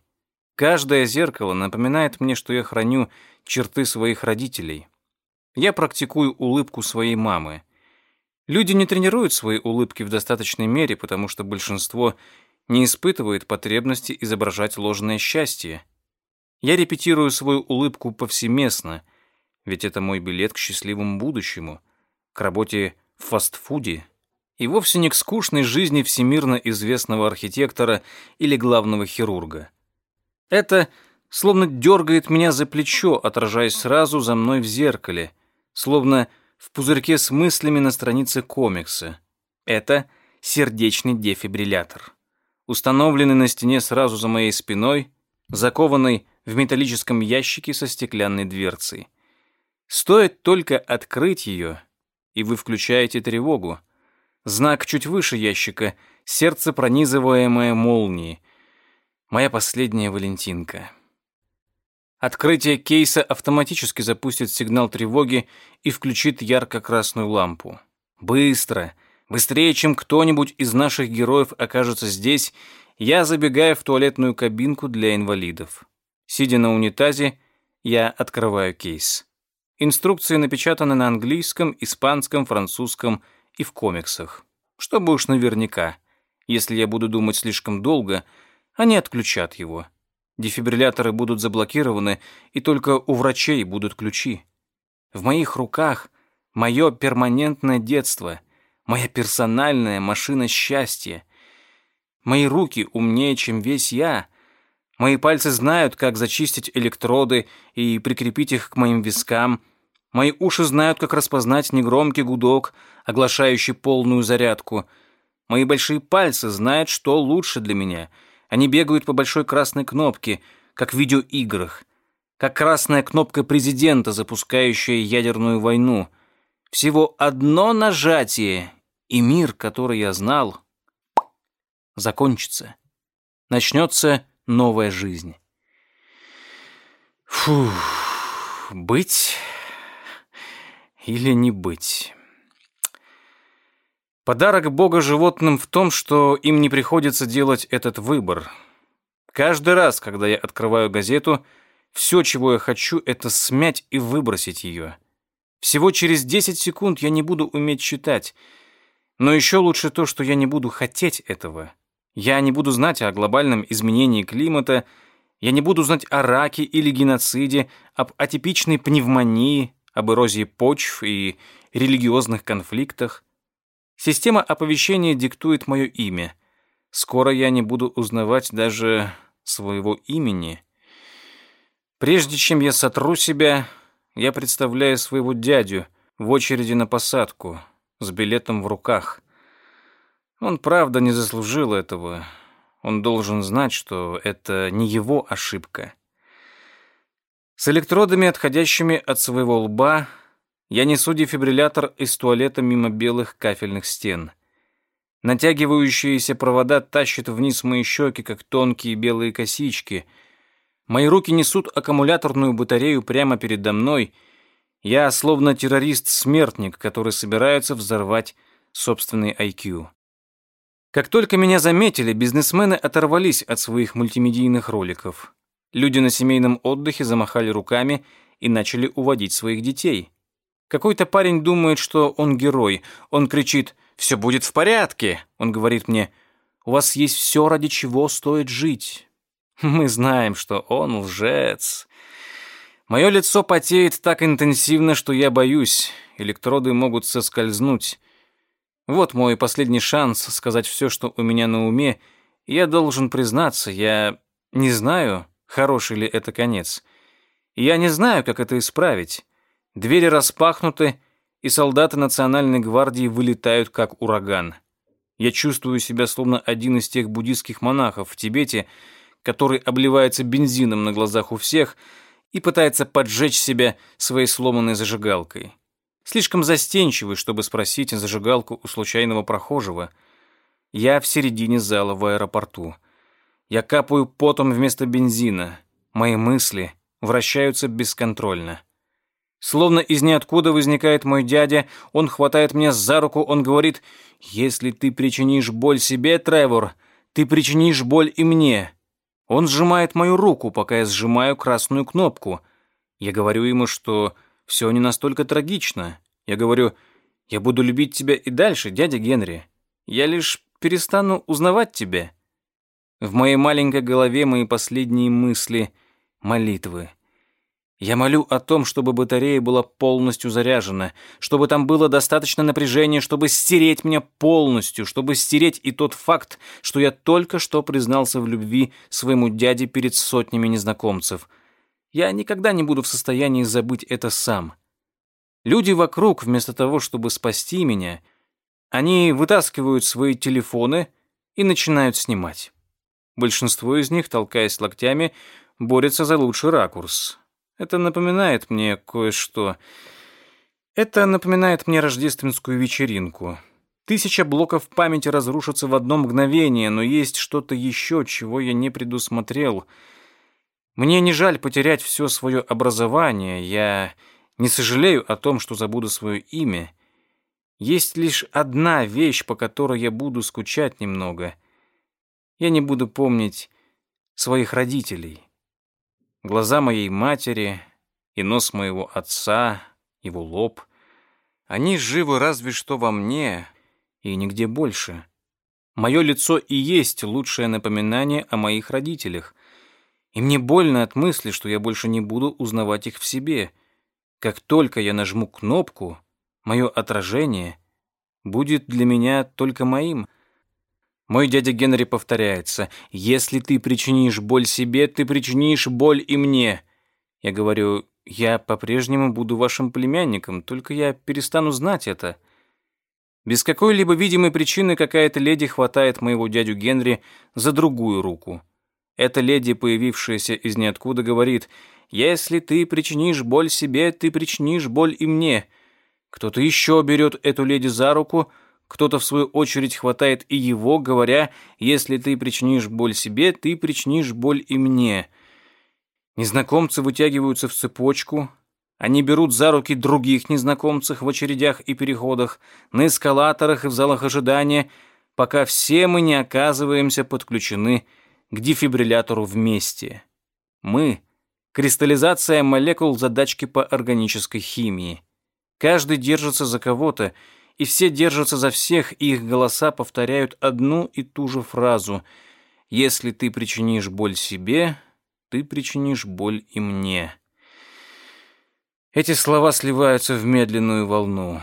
Каждое зеркало напоминает мне, что я храню черты своих родителей. Я практикую улыбку своей мамы. Люди не тренируют свои улыбки в достаточной мере, потому что большинство не испытывает потребности изображать ложное счастье. Я репетирую свою улыбку повсеместно, ведь это мой билет к счастливому будущему, к работе в фастфуде и вовсе не к скучной жизни всемирно известного архитектора или главного хирурга. Это словно дергает меня за плечо, отражаясь сразу за мной в зеркале, словно в пузырьке с мыслями на странице комикса. Это сердечный дефибриллятор. Установленный на стене сразу за моей спиной, закованный в металлическом ящике со стеклянной дверцей. Стоит только открыть ее, и вы включаете тревогу. Знак чуть выше ящика — сердце, пронизываемое молнией. Моя последняя Валентинка. Открытие кейса автоматически запустит сигнал тревоги и включит ярко-красную лампу. Быстро, быстрее, чем кто-нибудь из наших героев окажется здесь, я забегаю в туалетную кабинку для инвалидов. Сидя на унитазе, я открываю кейс. Инструкции напечатаны на английском, испанском, французском и в комиксах. Чтобы уж наверняка. Если я буду думать слишком долго, они отключат его. Дефибрилляторы будут заблокированы, и только у врачей будут ключи. В моих руках мое перманентное детство, моя персональная машина счастья. Мои руки умнее, чем весь я. Мои пальцы знают, как зачистить электроды и прикрепить их к моим вискам. Мои уши знают, как распознать негромкий гудок, оглашающий полную зарядку. Мои большие пальцы знают, что лучше для меня. Они бегают по большой красной кнопке, как в видеоиграх. Как красная кнопка президента, запускающая ядерную войну. Всего одно нажатие, и мир, который я знал, закончится. Начнется новая жизнь. Фух, быть или не быть. Подарок Бога животным в том, что им не приходится делать этот выбор. Каждый раз, когда я открываю газету, все, чего я хочу, это смять и выбросить ее. Всего через 10 секунд я не буду уметь читать. Но еще лучше то, что я не буду хотеть этого. Я не буду знать о глобальном изменении климата, я не буду знать о раке или геноциде, об атипичной пневмонии, об эрозии почв и религиозных конфликтах. Система оповещения диктует мое имя. Скоро я не буду узнавать даже своего имени. Прежде чем я сотру себя, я представляю своего дядю в очереди на посадку с билетом в руках. Он, правда, не заслужил этого. Он должен знать, что это не его ошибка. С электродами, отходящими от своего лба, я несу дефибриллятор из туалета мимо белых кафельных стен. Натягивающиеся провода тащат вниз мои щеки, как тонкие белые косички. Мои руки несут аккумуляторную батарею прямо передо мной. Я словно террорист-смертник, который собирается взорвать собственный IQ. Как только меня заметили, бизнесмены оторвались от своих мультимедийных роликов. Люди на семейном отдыхе замахали руками и начали уводить своих детей. Какой-то парень думает, что он герой. Он кричит «Все будет в порядке!» Он говорит мне «У вас есть все, ради чего стоит жить». Мы знаем, что он лжец. Мое лицо потеет так интенсивно, что я боюсь. Электроды могут соскользнуть. Вот мой последний шанс сказать все, что у меня на уме. Я должен признаться, я не знаю, хороший ли это конец. Я не знаю, как это исправить. Двери распахнуты, и солдаты Национальной гвардии вылетают, как ураган. Я чувствую себя словно один из тех буддийских монахов в Тибете, который обливается бензином на глазах у всех и пытается поджечь себя своей сломанной зажигалкой. Слишком застенчивый, чтобы спросить зажигалку у случайного прохожего. Я в середине зала в аэропорту. Я капаю потом вместо бензина. Мои мысли вращаются бесконтрольно. Словно из ниоткуда возникает мой дядя, он хватает меня за руку, он говорит, «Если ты причинишь боль себе, Тревор, ты причинишь боль и мне». Он сжимает мою руку, пока я сжимаю красную кнопку. Я говорю ему, что все не настолько трагично. Я говорю, «Я буду любить тебя и дальше, дядя Генри. Я лишь перестану узнавать тебя». В моей маленькой голове мои последние мысли — молитвы. Я молю о том, чтобы батарея была полностью заряжена, чтобы там было достаточно напряжения, чтобы стереть меня полностью, чтобы стереть и тот факт, что я только что признался в любви своему дяде перед сотнями незнакомцев. Я никогда не буду в состоянии забыть это сам. Люди вокруг, вместо того, чтобы спасти меня, они вытаскивают свои телефоны и начинают снимать. Большинство из них, толкаясь локтями, борются за лучший ракурс. Это напоминает мне кое-что. Это напоминает мне рождественскую вечеринку. Тысяча блоков памяти разрушатся в одно мгновение, но есть что-то еще, чего я не предусмотрел. Мне не жаль потерять все свое образование, я не сожалею о том, что забуду свое имя. Есть лишь одна вещь, по которой я буду скучать немного. Я не буду помнить своих родителей. Глаза моей матери и нос моего отца, его лоб. Они живы разве что во мне и нигде больше. Мое лицо и есть лучшее напоминание о моих родителях. И мне больно от мысли, что я больше не буду узнавать их в себе. Как только я нажму кнопку, мое отражение будет для меня только моим. Мой дядя Генри повторяется, «Если ты причинишь боль себе, ты причинишь боль и мне». Я говорю, «Я по-прежнему буду вашим племянником, только я перестану знать это». Без какой-либо видимой причины какая-то леди хватает моего дядю Генри за другую руку. Эта леди, появившаяся из ниоткуда, говорит, «Если ты причинишь боль себе, ты причинишь боль и мне». Кто-то еще берет эту леди за руку, кто-то, в свою очередь, хватает и его, говоря, «Если ты причинишь боль себе, ты причинишь боль и мне». Незнакомцы вытягиваются в цепочку, они берут за руки других незнакомцев в очередях и переходах, на эскалаторах и в залах ожидания, пока все мы не оказываемся подключены к дефибриллятору вместе. Мы — кристаллизация молекул задачки по органической химии. Каждый держится за кого-то, и все держатся за всех, и их голоса повторяют одну и ту же фразу «Если ты причинишь боль себе, ты причинишь боль и мне». Эти слова сливаются в медленную волну.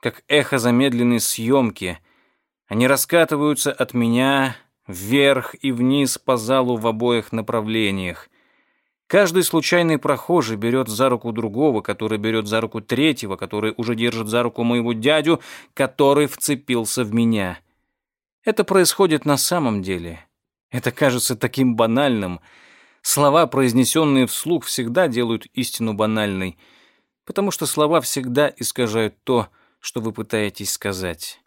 Как эхо замедленной съемки, они раскатываются от меня вверх и вниз по залу в обоих направлениях. Каждый случайный прохожий берет за руку другого, который берет за руку третьего, который уже держит за руку моего дядю, который вцепился в меня. Это происходит на самом деле. Это кажется таким банальным — Слова, произнесенные вслух, всегда делают истину банальной, потому что слова всегда искажают то, что вы пытаетесь сказать.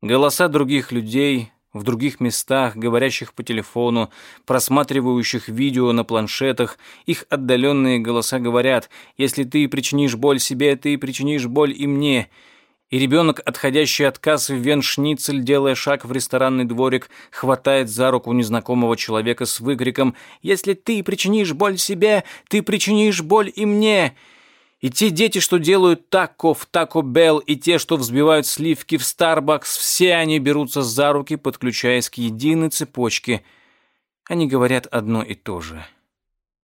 Голоса других людей в других местах, говорящих по телефону, просматривающих видео на планшетах, их отдаленные голоса говорят «Если ты причинишь боль себе, ты причинишь боль и мне», и ребенок, отходящий от кассы в веншницель, делая шаг в ресторанный дворик, хватает за руку незнакомого человека с выкриком «Если ты причинишь боль себе, ты причинишь боль и мне!» И те дети, что делают тако в Тако Белл, и те, что взбивают сливки в Старбакс, все они берутся за руки, подключаясь к единой цепочке. Они говорят одно и то же.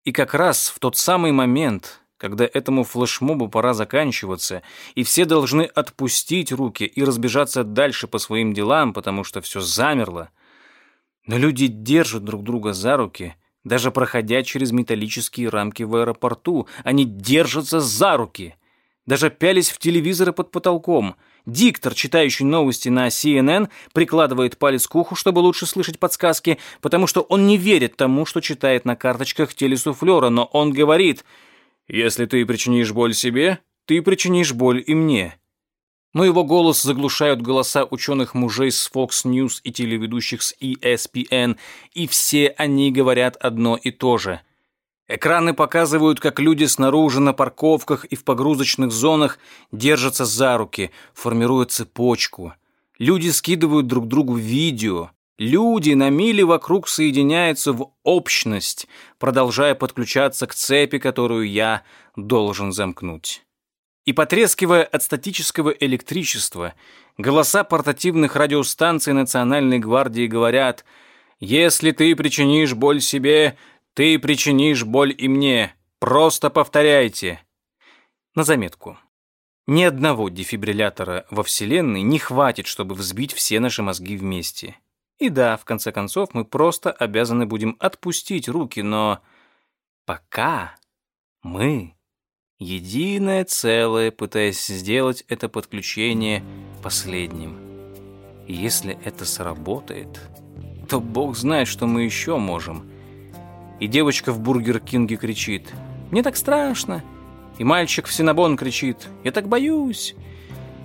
И как раз в тот самый момент, когда этому флешмобу пора заканчиваться, и все должны отпустить руки и разбежаться дальше по своим делам, потому что все замерло. Но люди держат друг друга за руки, даже проходя через металлические рамки в аэропорту. Они держатся за руки. Даже пялись в телевизоры под потолком. Диктор, читающий новости на CNN, прикладывает палец к уху, чтобы лучше слышать подсказки, потому что он не верит тому, что читает на карточках телесуфлера, но он говорит – если ты причинишь боль себе, ты причинишь боль и мне. Но его голос заглушают голоса ученых мужей с Fox News и телеведущих с ESPN, и все они говорят одно и то же. Экраны показывают, как люди снаружи на парковках и в погрузочных зонах держатся за руки, формируя цепочку. Люди скидывают друг другу видео, Люди на мили вокруг соединяются в общность, продолжая подключаться к цепи, которую я должен замкнуть. И потрескивая от статического электричества, голоса портативных радиостанций Национальной гвардии говорят «Если ты причинишь боль себе, ты причинишь боль и мне. Просто повторяйте». На заметку. Ни одного дефибриллятора во Вселенной не хватит, чтобы взбить все наши мозги вместе. И да, в конце концов, мы просто обязаны будем отпустить руки, но пока мы единое целое, пытаясь сделать это подключение последним. И если это сработает, то бог знает, что мы еще можем. И девочка в Бургер Кинге кричит «Мне так страшно! И мальчик в Синабон кричит «Я так боюсь!»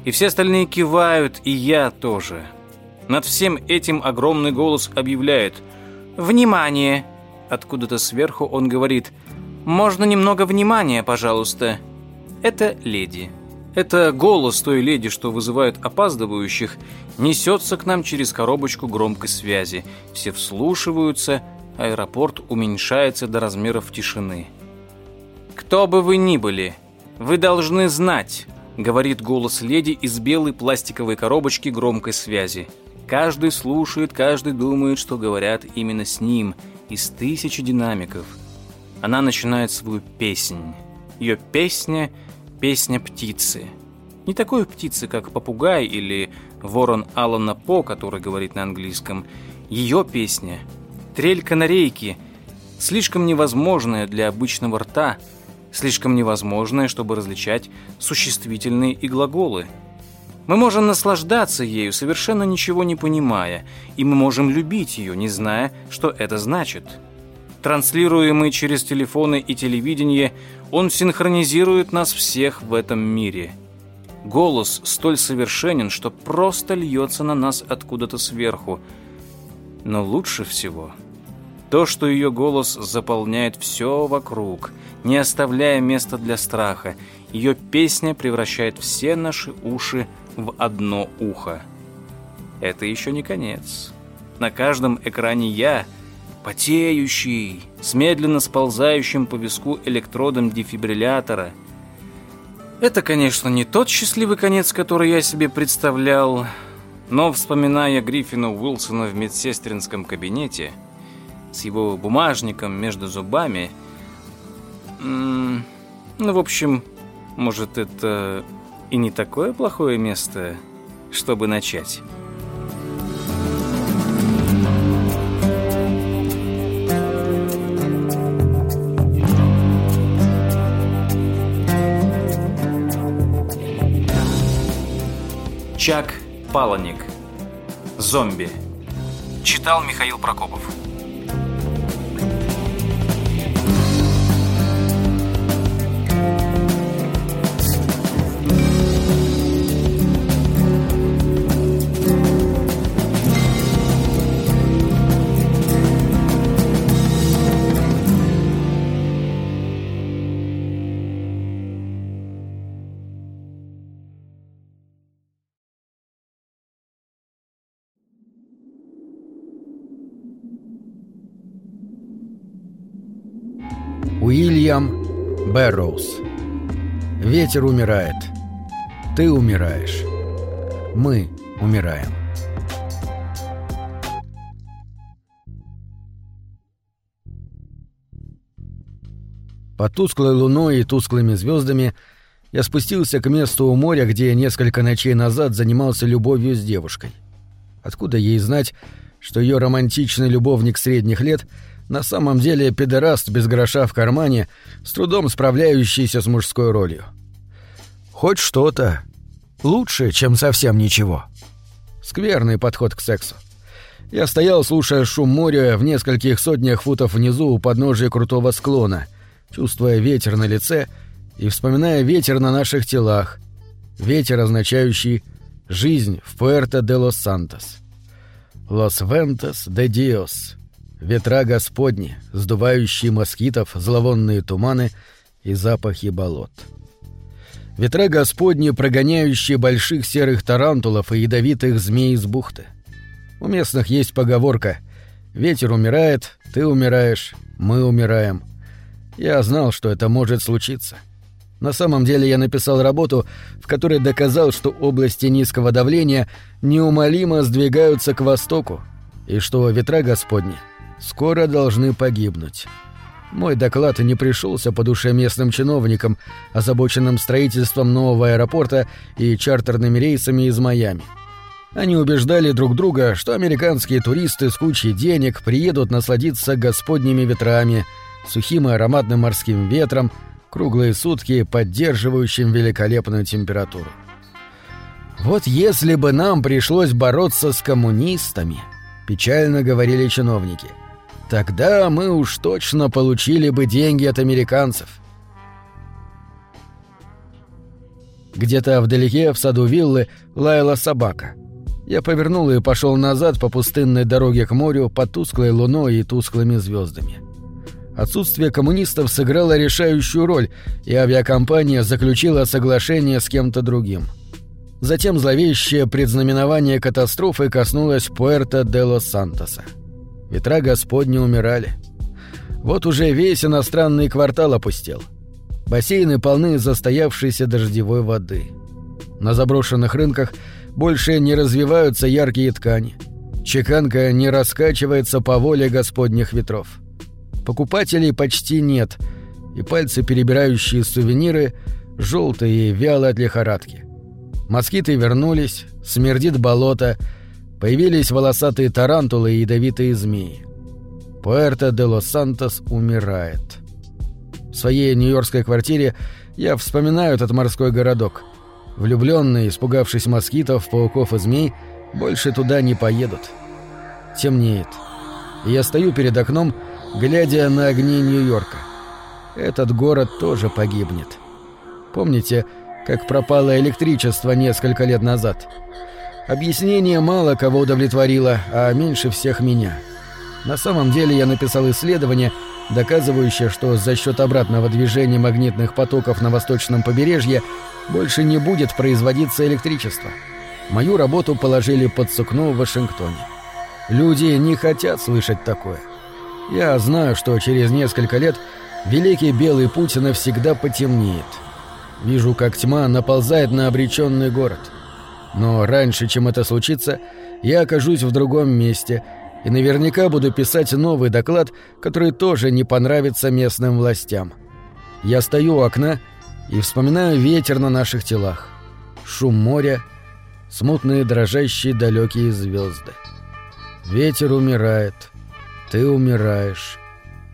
И все остальные кивают, и я тоже. Над всем этим огромный голос объявляет «Внимание!» Откуда-то сверху он говорит «Можно немного внимания, пожалуйста?» Это леди. Это голос той леди, что вызывает опаздывающих, несется к нам через коробочку громкой связи. Все вслушиваются, аэропорт уменьшается до размеров тишины. «Кто бы вы ни были, вы должны знать», — говорит голос леди из белой пластиковой коробочки громкой связи. Каждый слушает, каждый думает, что говорят именно с ним, из тысячи динамиков. Она начинает свою песнь. Ее песня — песня птицы. Не такой птицы, как попугай или ворон Алана По, который говорит на английском. Ее песня — трель канарейки, слишком невозможная для обычного рта — слишком невозможное, чтобы различать существительные и глаголы. Мы можем наслаждаться ею, совершенно ничего не понимая, и мы можем любить ее, не зная, что это значит. Транслируемый через телефоны и телевидение, он синхронизирует нас всех в этом мире. Голос столь совершенен, что просто льется на нас откуда-то сверху. Но лучше всего то, что ее голос заполняет все вокруг, не оставляя места для страха. Ее песня превращает все наши уши в одно ухо. Это еще не конец. На каждом экране я, потеющий, с медленно сползающим по виску электродом дефибриллятора. Это, конечно, не тот счастливый конец, который я себе представлял, но, вспоминая Гриффина Уилсона в медсестринском кабинете, с его бумажником между зубами. ну, в общем, может, это и не такое плохое место, чтобы начать. Чак Паланик. Зомби. Читал Михаил Прокопов. Бэрроуз Ветер умирает. Ты умираешь. Мы умираем. Под тусклой луной и тусклыми звездами я спустился к месту у моря, где несколько ночей назад занимался любовью с девушкой. Откуда ей знать, что ее романтичный любовник средних лет — на самом деле педераст без гроша в кармане, с трудом справляющийся с мужской ролью. Хоть что-то. Лучше, чем совсем ничего. Скверный подход к сексу. Я стоял, слушая шум моря в нескольких сотнях футов внизу у подножия крутого склона, чувствуя ветер на лице и вспоминая ветер на наших телах. Ветер, означающий «жизнь в Пуэрто де лос Сантос». «Лос Вентос де Диос», ветра Господни, сдувающие москитов, зловонные туманы и запахи болот. Ветра Господни, прогоняющие больших серых тарантулов и ядовитых змей из бухты. У местных есть поговорка «Ветер умирает, ты умираешь, мы умираем». Я знал, что это может случиться. На самом деле я написал работу, в которой доказал, что области низкого давления неумолимо сдвигаются к востоку, и что ветра Господни — скоро должны погибнуть. Мой доклад не пришелся по душе местным чиновникам, озабоченным строительством нового аэропорта и чартерными рейсами из Майами. Они убеждали друг друга, что американские туристы с кучей денег приедут насладиться господними ветрами, сухим и ароматным морским ветром, круглые сутки поддерживающим великолепную температуру. Вот если бы нам пришлось бороться с коммунистами, печально говорили чиновники – Тогда мы уж точно получили бы деньги от американцев. Где-то вдалеке, в саду виллы, лаяла собака. Я повернул и пошел назад по пустынной дороге к морю под тусклой луной и тусклыми звездами. Отсутствие коммунистов сыграло решающую роль, и авиакомпания заключила соглашение с кем-то другим. Затем зловещее предзнаменование катастрофы коснулось Пуэрто де Лос-Сантоса. Ветра Господни умирали. Вот уже весь иностранный квартал опустел. Бассейны полны застоявшейся дождевой воды. На заброшенных рынках больше не развиваются яркие ткани. Чеканка не раскачивается по воле господних ветров. Покупателей почти нет, и пальцы, перебирающие сувениры, желты и вялы от лихорадки. Москиты вернулись, смердит болото, появились волосатые тарантулы и ядовитые змеи. Пуэрто де Лос-Сантос умирает. В своей нью-йоркской квартире я вспоминаю этот морской городок. Влюбленные, испугавшись москитов, пауков и змей, больше туда не поедут. Темнеет. Я стою перед окном, глядя на огни Нью-Йорка. Этот город тоже погибнет. Помните, как пропало электричество несколько лет назад? Объяснение мало кого удовлетворило, а меньше всех меня. На самом деле я написал исследование, доказывающее, что за счет обратного движения магнитных потоков на восточном побережье больше не будет производиться электричество. Мою работу положили под сукно в Вашингтоне. Люди не хотят слышать такое. Я знаю, что через несколько лет Великий Белый Путь навсегда потемнеет. Вижу, как тьма наползает на обреченный город. Но раньше, чем это случится, я окажусь в другом месте и наверняка буду писать новый доклад, который тоже не понравится местным властям. Я стою у окна и вспоминаю ветер на наших телах, шум моря, смутные дрожащие далекие звезды. Ветер умирает, ты умираешь,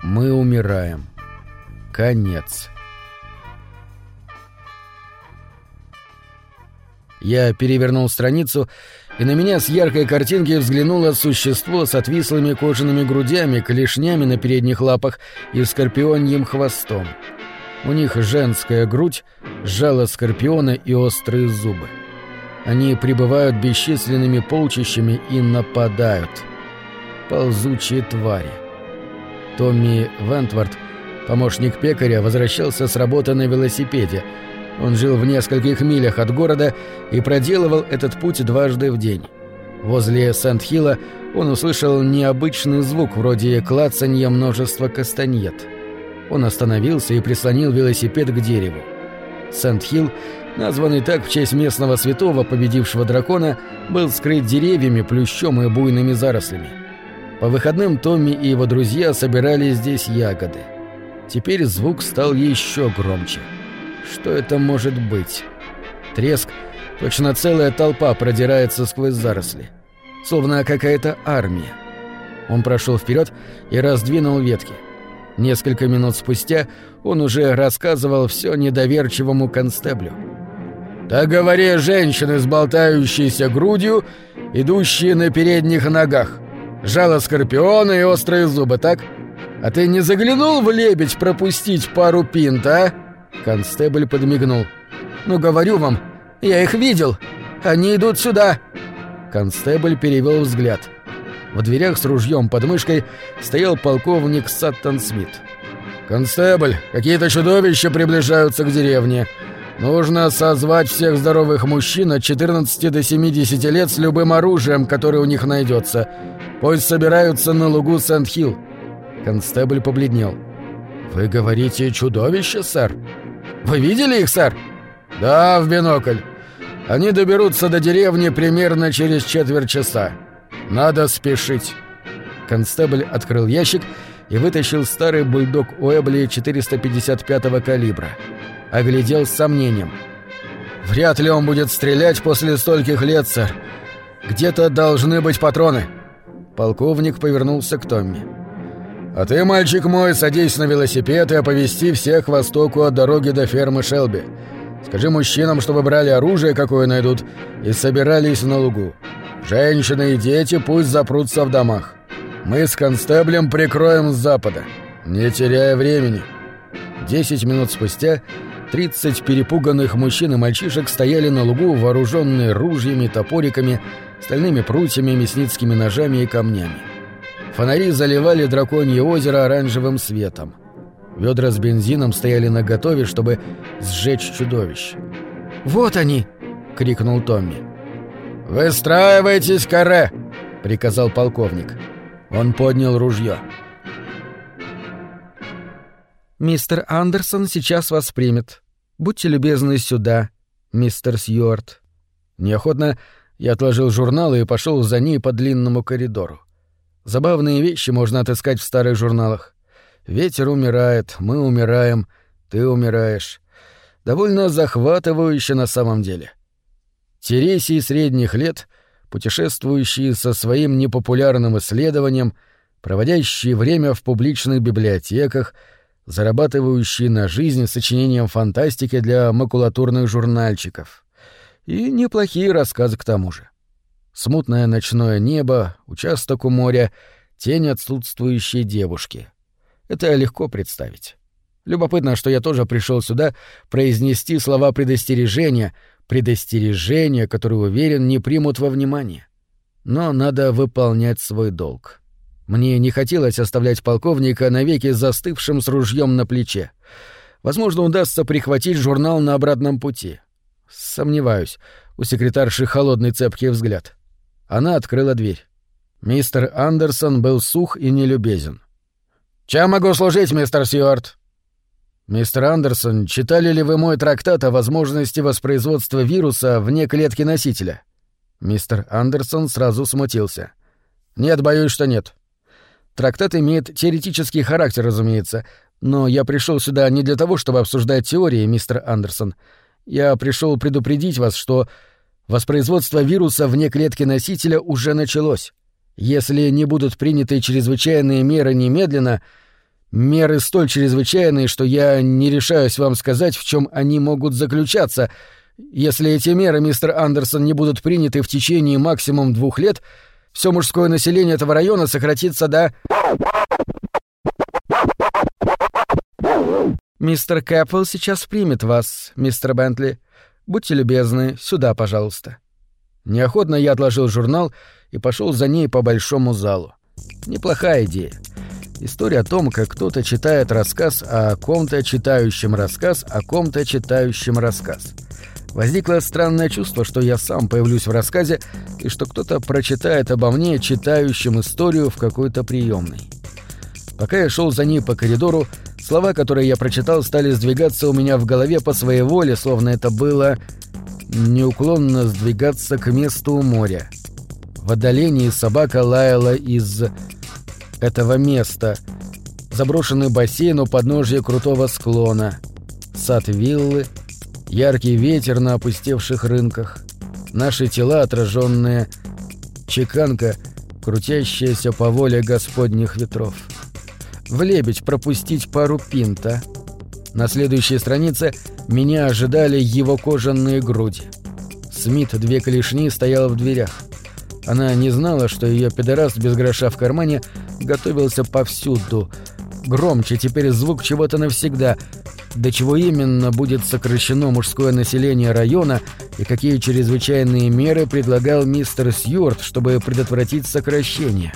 мы умираем. Конец. Я перевернул страницу, и на меня с яркой картинки взглянуло существо с отвислыми кожаными грудями, клешнями на передних лапах и скорпионьим хвостом. У них женская грудь, жало скорпиона и острые зубы. Они прибывают бесчисленными полчищами и нападают — ползучие твари. Томми Вентвард, помощник пекаря, возвращался с работы на велосипеде. Он жил в нескольких милях от города и проделывал этот путь дважды в день. Возле Сент-Хилла он услышал необычный звук вроде клацанья множества кастаньет. Он остановился и прислонил велосипед к дереву. Сент-Хилл, названный так в честь местного святого, победившего дракона, был скрыт деревьями, плющом и буйными зарослями. По выходным Томми и его друзья собирали здесь ягоды. Теперь звук стал еще громче. Что это может быть? Треск, точно целая толпа продирается сквозь заросли. Словно какая-то армия. Он прошел вперед и раздвинул ветки. Несколько минут спустя он уже рассказывал все недоверчивому констеблю. «Так говори женщины с болтающейся грудью, идущие на передних ногах. Жало скорпиона и острые зубы, так? А ты не заглянул в лебедь пропустить пару пинт, а?» Констебль подмигнул. «Ну, говорю вам, я их видел. Они идут сюда!» Констебль перевел взгляд. В дверях с ружьем под мышкой стоял полковник Саттон Смит. «Констебль, какие-то чудовища приближаются к деревне. Нужно созвать всех здоровых мужчин от 14 до 70 лет с любым оружием, которое у них найдется. Пусть собираются на лугу Сент-Хилл». Констебль побледнел. «Вы говорите чудовище, сэр? Вы видели их, сэр?» «Да, в бинокль. Они доберутся до деревни примерно через четверть часа. Надо спешить». Констебль открыл ящик и вытащил старый бульдог Уэбли 455-го калибра. Оглядел с сомнением. «Вряд ли он будет стрелять после стольких лет, сэр. Где-то должны быть патроны». Полковник повернулся к Томми. «А ты, мальчик мой, садись на велосипед и оповести всех востоку от дороги до фермы Шелби. Скажи мужчинам, чтобы брали оружие, какое найдут, и собирались на лугу. Женщины и дети пусть запрутся в домах. Мы с констеблем прикроем с запада, не теряя времени». Десять минут спустя Тридцать перепуганных мужчин и мальчишек стояли на лугу, вооруженные ружьями, топориками, стальными прутьями, мясницкими ножами и камнями. Фонари заливали драконье озеро оранжевым светом. Ведра с бензином стояли наготове, чтобы сжечь чудовищ. «Вот они!» — крикнул Томми. «Выстраивайтесь, каре!» — приказал полковник. Он поднял ружье. «Мистер Андерсон сейчас вас примет. Будьте любезны сюда, мистер Сьюарт». Неохотно я отложил журналы и пошел за ней по длинному коридору. Забавные вещи можно отыскать в старых журналах. Ветер умирает, мы умираем, ты умираешь. Довольно захватывающе на самом деле. Тересий средних лет, путешествующие со своим непопулярным исследованием, проводящие время в публичных библиотеках, зарабатывающие на жизнь сочинением фантастики для макулатурных журнальчиков. И неплохие рассказы к тому же. Смутное ночное небо, участок у моря, тень отсутствующей девушки. Это легко представить. Любопытно, что я тоже пришел сюда произнести слова предостережения, предостережения, которые, уверен, не примут во внимание. Но надо выполнять свой долг. Мне не хотелось оставлять полковника навеки застывшим с ружьем на плече. Возможно, удастся прихватить журнал на обратном пути. Сомневаюсь. У секретарши холодный цепкий взгляд. Она открыла дверь. Мистер Андерсон был сух и нелюбезен. «Чем могу служить, мистер Сьюарт?» «Мистер Андерсон, читали ли вы мой трактат о возможности воспроизводства вируса вне клетки носителя?» Мистер Андерсон сразу смутился. «Нет, боюсь, что нет. Трактат имеет теоретический характер, разумеется, но я пришел сюда не для того, чтобы обсуждать теории, мистер Андерсон. Я пришел предупредить вас, что воспроизводство вируса вне клетки носителя уже началось. Если не будут приняты чрезвычайные меры немедленно, меры столь чрезвычайные, что я не решаюсь вам сказать, в чем они могут заключаться. Если эти меры, мистер Андерсон, не будут приняты в течение максимум двух лет, все мужское население этого района сократится до... «Мистер Кэппл сейчас примет вас, мистер Бентли. Будьте любезны, сюда, пожалуйста». Неохотно я отложил журнал и пошел за ней по большому залу. Неплохая идея. История о том, как кто-то читает рассказ о ком-то читающем рассказ о ком-то читающем рассказ. Возникло странное чувство, что я сам появлюсь в рассказе и что кто-то прочитает обо мне, читающем историю в какой-то приемной. Пока я шел за ней по коридору, слова, которые я прочитал, стали сдвигаться у меня в голове по своей воле, словно это было неуклонно сдвигаться к месту у моря. В отдалении собака лаяла из этого места. Заброшенный бассейн у подножья крутого склона. Сад виллы — яркий ветер на опустевших рынках, наши тела, отраженные, чеканка, крутящаяся по воле господних ветров. В лебедь пропустить пару пинта. На следующей странице меня ожидали его кожаные груди. Смит две клешни стояла в дверях. Она не знала, что ее педераст без гроша в кармане готовился повсюду. Громче теперь звук чего-то навсегда, до чего именно будет сокращено мужское население района и какие чрезвычайные меры предлагал мистер Сьюарт, чтобы предотвратить сокращение.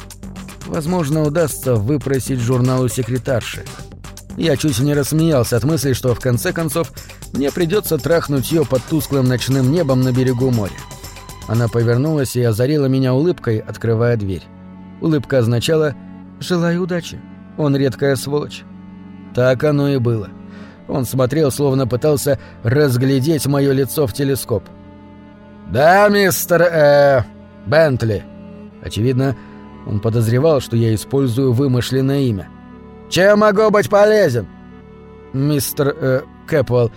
Возможно, удастся выпросить журналу секретарши. Я чуть не рассмеялся от мысли, что в конце концов мне придется трахнуть ее под тусклым ночным небом на берегу моря. Она повернулась и озарила меня улыбкой, открывая дверь. Улыбка означала «Желаю удачи. Он редкая сволочь». Так оно и было. — он смотрел, словно пытался разглядеть мое лицо в телескоп. «Да, мистер... э... Бентли». Очевидно, он подозревал, что я использую вымышленное имя. «Чем могу быть полезен?» «Мистер... э... Кэпвелл,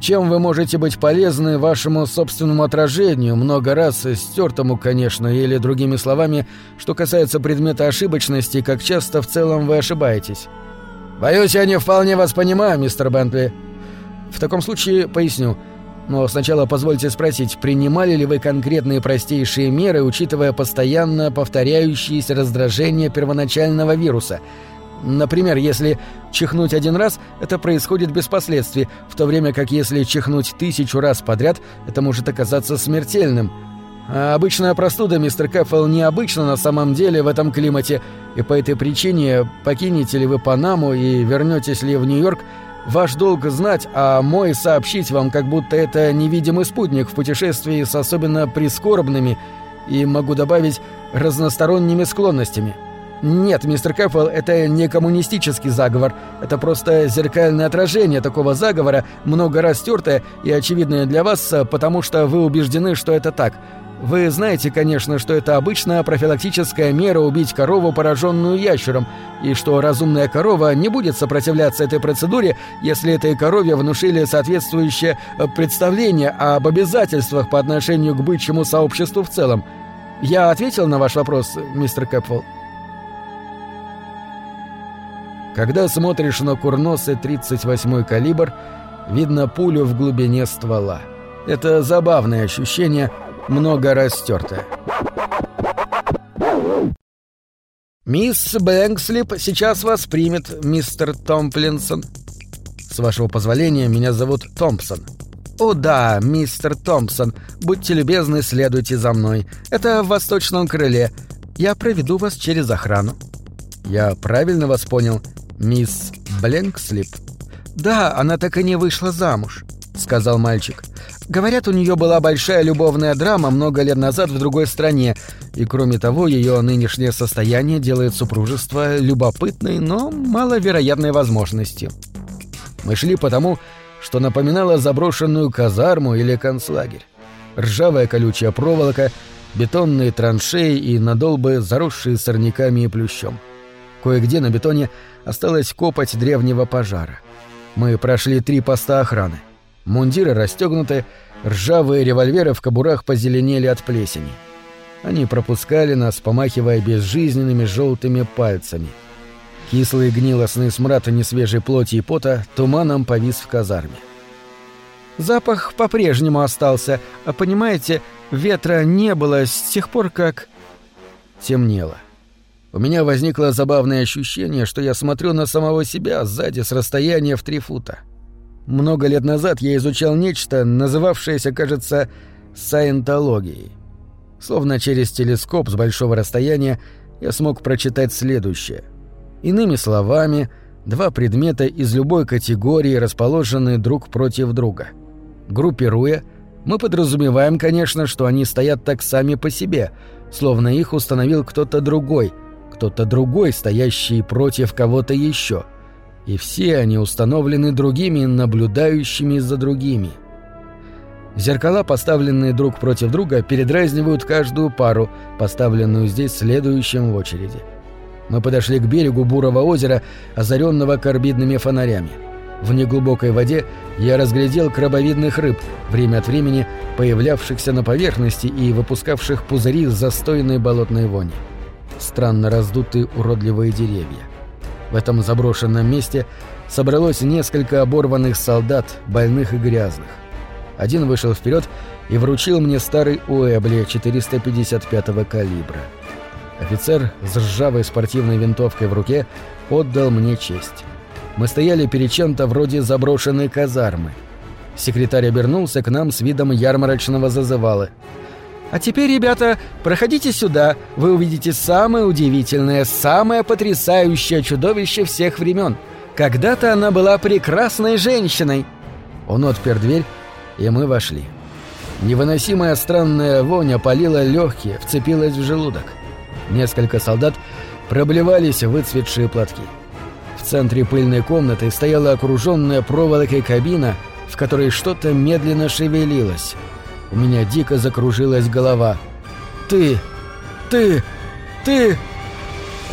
чем вы можете быть полезны вашему собственному отражению, много раз стертому, конечно, или другими словами, что касается предмета ошибочности, как часто в целом вы ошибаетесь?» «Боюсь, я не вполне вас понимаю, мистер Бентли». «В таком случае поясню. Но сначала позвольте спросить, принимали ли вы конкретные простейшие меры, учитывая постоянно повторяющиеся раздражения первоначального вируса? Например, если чихнуть один раз, это происходит без последствий, в то время как если чихнуть тысячу раз подряд, это может оказаться смертельным. А обычная простуда, мистер Кэффелл, необычна на самом деле в этом климате, и по этой причине, покинете ли вы Панаму и вернетесь ли в Нью-Йорк, ваш долг знать, а мой сообщить вам, как будто это невидимый спутник в путешествии с особенно прискорбными и, могу добавить, разносторонними склонностями. Нет, мистер Кэффелл, это не коммунистический заговор. Это просто зеркальное отражение такого заговора, много раз стертое и очевидное для вас, потому что вы убеждены, что это так. Вы знаете, конечно, что это обычная профилактическая мера убить корову, пораженную ящером, и что разумная корова не будет сопротивляться этой процедуре, если этой корове внушили соответствующее представление об обязательствах по отношению к бычьему сообществу в целом. Я ответил на ваш вопрос, мистер Кэпфелл? Когда смотришь на курносы 38-й калибр, видно пулю в глубине ствола. Это забавное ощущение, много растертое. «Мисс Бэнкслип сейчас вас примет, мистер Томплинсон». «С вашего позволения, меня зовут Томпсон». «О да, мистер Томпсон, будьте любезны, следуйте за мной. Это в восточном крыле. Я проведу вас через охрану». «Я правильно вас понял?» «Мисс Бленкслип?» «Да, она так и не вышла замуж», — сказал мальчик. «Говорят, у нее была большая любовная драма много лет назад в другой стране, и кроме того, ее нынешнее состояние делает супружество любопытной, но маловероятной возможностью». Мы шли потому, что напоминало заброшенную казарму или концлагерь. Ржавая колючая проволока, бетонные траншеи и надолбы, заросшие сорняками и плющом. Кое-где на бетоне осталась копоть древнего пожара. Мы прошли три поста охраны. Мундиры расстегнуты, ржавые револьверы в кобурах позеленели от плесени. Они пропускали нас, помахивая безжизненными желтыми пальцами. Кислый гнилостный смрад несвежей плоти и пота туманом повис в казарме. Запах по-прежнему остался, а понимаете, ветра не было с тех пор, как... Темнело. У меня возникло забавное ощущение, что я смотрю на самого себя сзади с расстояния в три фута. Много лет назад я изучал нечто, называвшееся, кажется, саентологией. Словно через телескоп с большого расстояния я смог прочитать следующее. Иными словами, два предмета из любой категории расположены друг против друга. Группируя, мы подразумеваем, конечно, что они стоят так сами по себе, словно их установил кто-то другой – кто-то другой, стоящий против кого-то еще. И все они установлены другими, наблюдающими за другими. Зеркала, поставленные друг против друга, передразнивают каждую пару, поставленную здесь следующим в очереди. Мы подошли к берегу бурого озера, озаренного карбидными фонарями. В неглубокой воде я разглядел крабовидных рыб, время от времени появлявшихся на поверхности и выпускавших пузыри с застойной болотной вони странно раздутые уродливые деревья. В этом заброшенном месте собралось несколько оборванных солдат, больных и грязных. Один вышел вперед и вручил мне старый Уэбли 455-го калибра. Офицер с ржавой спортивной винтовкой в руке отдал мне честь. Мы стояли перед чем-то вроде заброшенной казармы. Секретарь обернулся к нам с видом ярмарочного зазывала – а теперь, ребята, проходите сюда, вы увидите самое удивительное, самое потрясающее чудовище всех времен. Когда-то она была прекрасной женщиной. Он отпер дверь, и мы вошли. Невыносимая странная вонь опалила легкие, вцепилась в желудок. Несколько солдат проблевались выцветшие платки. В центре пыльной комнаты стояла окруженная проволокой кабина, в которой что-то медленно шевелилось. У меня дико закружилась голова. «Ты! Ты! Ты!»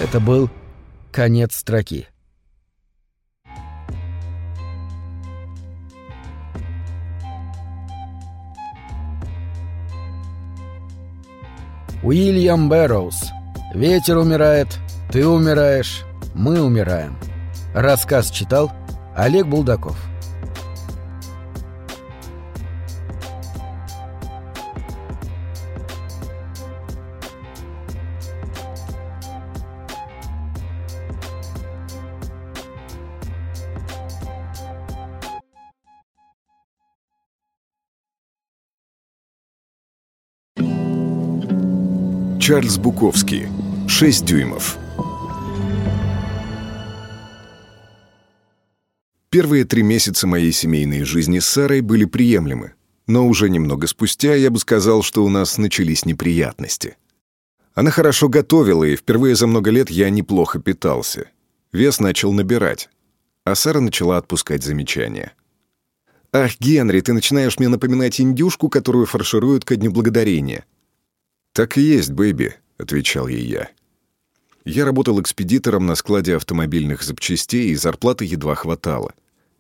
Это был конец строки. Уильям Бэрроуз. Ветер умирает, ты умираешь, мы умираем. Рассказ читал Олег Булдаков. Чарльз Буковский. 6 дюймов. Первые три месяца моей семейной жизни с Сарой были приемлемы, но уже немного спустя я бы сказал, что у нас начались неприятности. Она хорошо готовила, и впервые за много лет я неплохо питался. Вес начал набирать, а Сара начала отпускать замечания. «Ах, Генри, ты начинаешь мне напоминать индюшку, которую фаршируют ко Дню Благодарения». «Так и есть, бэйби», — отвечал ей я. Я работал экспедитором на складе автомобильных запчастей, и зарплаты едва хватало.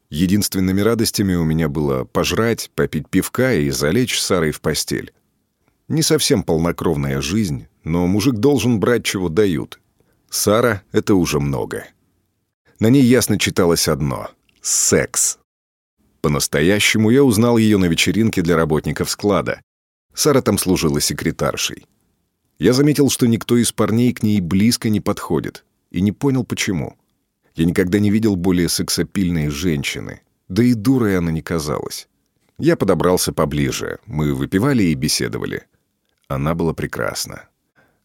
Единственными радостями у меня было пожрать, попить пивка и залечь с Сарой в постель. Не совсем полнокровная жизнь, но мужик должен брать, чего дают. Сара — это уже много. На ней ясно читалось одно — секс. По-настоящему я узнал ее на вечеринке для работников склада. Сара там служила секретаршей. Я заметил, что никто из парней к ней близко не подходит, и не понял, почему. Я никогда не видел более сексапильной женщины, да и дурой она не казалась. Я подобрался поближе, мы выпивали и беседовали. Она была прекрасна.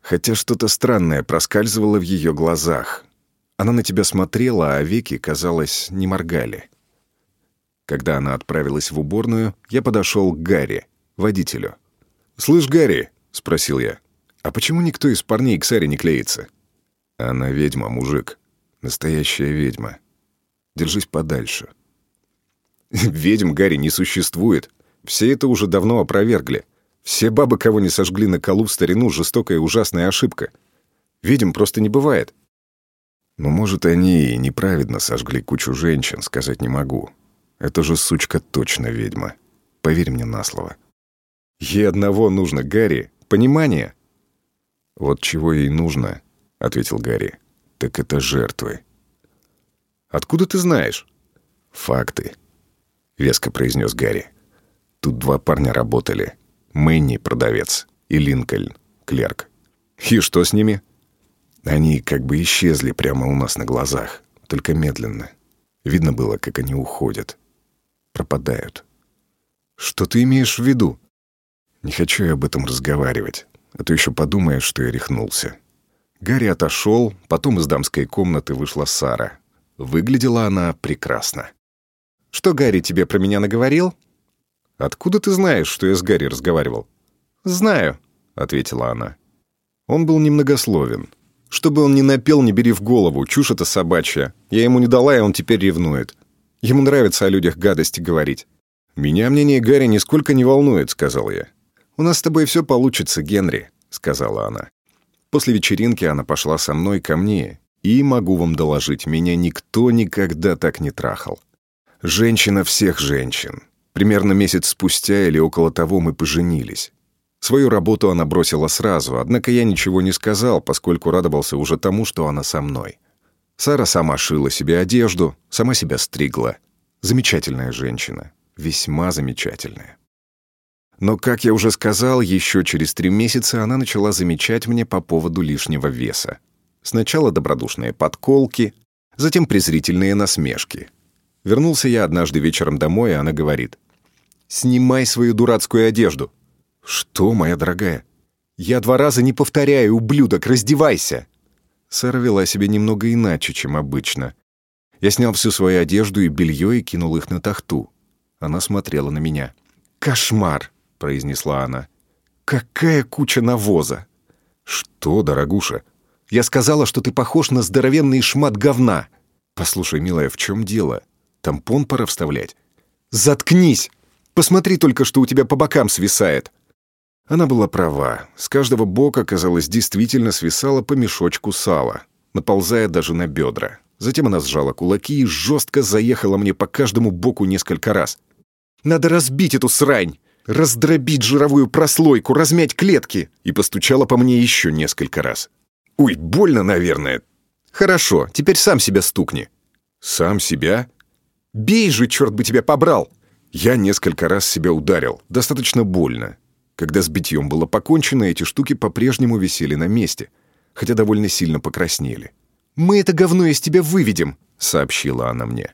Хотя что-то странное проскальзывало в ее глазах. Она на тебя смотрела, а веки, казалось, не моргали. Когда она отправилась в уборную, я подошел к Гарри, водителю. «Слышь, Гарри», — спросил я, — «а почему никто из парней к Саре не клеится?» «Она ведьма, мужик. Настоящая ведьма. Держись подальше». «Ведьм, Гарри, не существует. Все это уже давно опровергли. Все бабы, кого не сожгли на колу в старину, жестокая и ужасная ошибка. Ведьм просто не бывает». «Ну, может, они и неправедно сожгли кучу женщин, сказать не могу. Это же сучка точно ведьма. Поверь мне на слово. Ей одного нужно, Гарри. Понимание. Вот чего ей нужно, ответил Гарри. Так это жертвы. Откуда ты знаешь? Факты. Веско произнес Гарри. Тут два парня работали. Мэнни, продавец, и Линкольн, клерк. И что с ними? Они как бы исчезли прямо у нас на глазах, только медленно. Видно было, как они уходят пропадают. Что ты имеешь в виду? Не хочу я об этом разговаривать, а то еще подумаешь, что я рехнулся. Гарри отошел, потом из дамской комнаты вышла Сара. Выглядела она прекрасно. «Что Гарри тебе про меня наговорил?» «Откуда ты знаешь, что я с Гарри разговаривал?» «Знаю», — ответила она. Он был немногословен. Чтобы он не напел, не бери в голову, чушь это собачья. Я ему не дала, и он теперь ревнует. Ему нравится о людях гадости говорить. «Меня мнение Гарри нисколько не волнует», — сказал я. «У нас с тобой все получится, Генри», — сказала она. После вечеринки она пошла со мной ко мне, и, могу вам доложить, меня никто никогда так не трахал. Женщина всех женщин. Примерно месяц спустя или около того мы поженились. Свою работу она бросила сразу, однако я ничего не сказал, поскольку радовался уже тому, что она со мной. Сара сама шила себе одежду, сама себя стригла. Замечательная женщина. Весьма замечательная. Но, как я уже сказал, еще через три месяца она начала замечать мне по поводу лишнего веса. Сначала добродушные подколки, затем презрительные насмешки. Вернулся я однажды вечером домой, и она говорит. «Снимай свою дурацкую одежду». «Что, моя дорогая?» «Я два раза не повторяю, ублюдок, раздевайся!» Сара вела себя немного иначе, чем обычно. Я снял всю свою одежду и белье и кинул их на тахту. Она смотрела на меня. «Кошмар!» — произнесла она. «Какая куча навоза!» «Что, дорогуша?» «Я сказала, что ты похож на здоровенный шмат говна!» «Послушай, милая, в чем дело? Тампон пора вставлять?» «Заткнись! Посмотри только, что у тебя по бокам свисает!» Она была права. С каждого бока, казалось, действительно свисало по мешочку сала, наползая даже на бедра. Затем она сжала кулаки и жестко заехала мне по каждому боку несколько раз. «Надо разбить эту срань! Раздробить жировую прослойку, размять клетки!» И постучала по мне еще несколько раз. «Ой, больно, наверное!» «Хорошо, теперь сам себя стукни». «Сам себя?» «Бей же, черт бы тебя побрал!» Я несколько раз себя ударил, достаточно больно, когда с битьем было покончено, эти штуки по-прежнему висели на месте, хотя довольно сильно покраснели. «Мы это говно из тебя выведем», — сообщила она мне.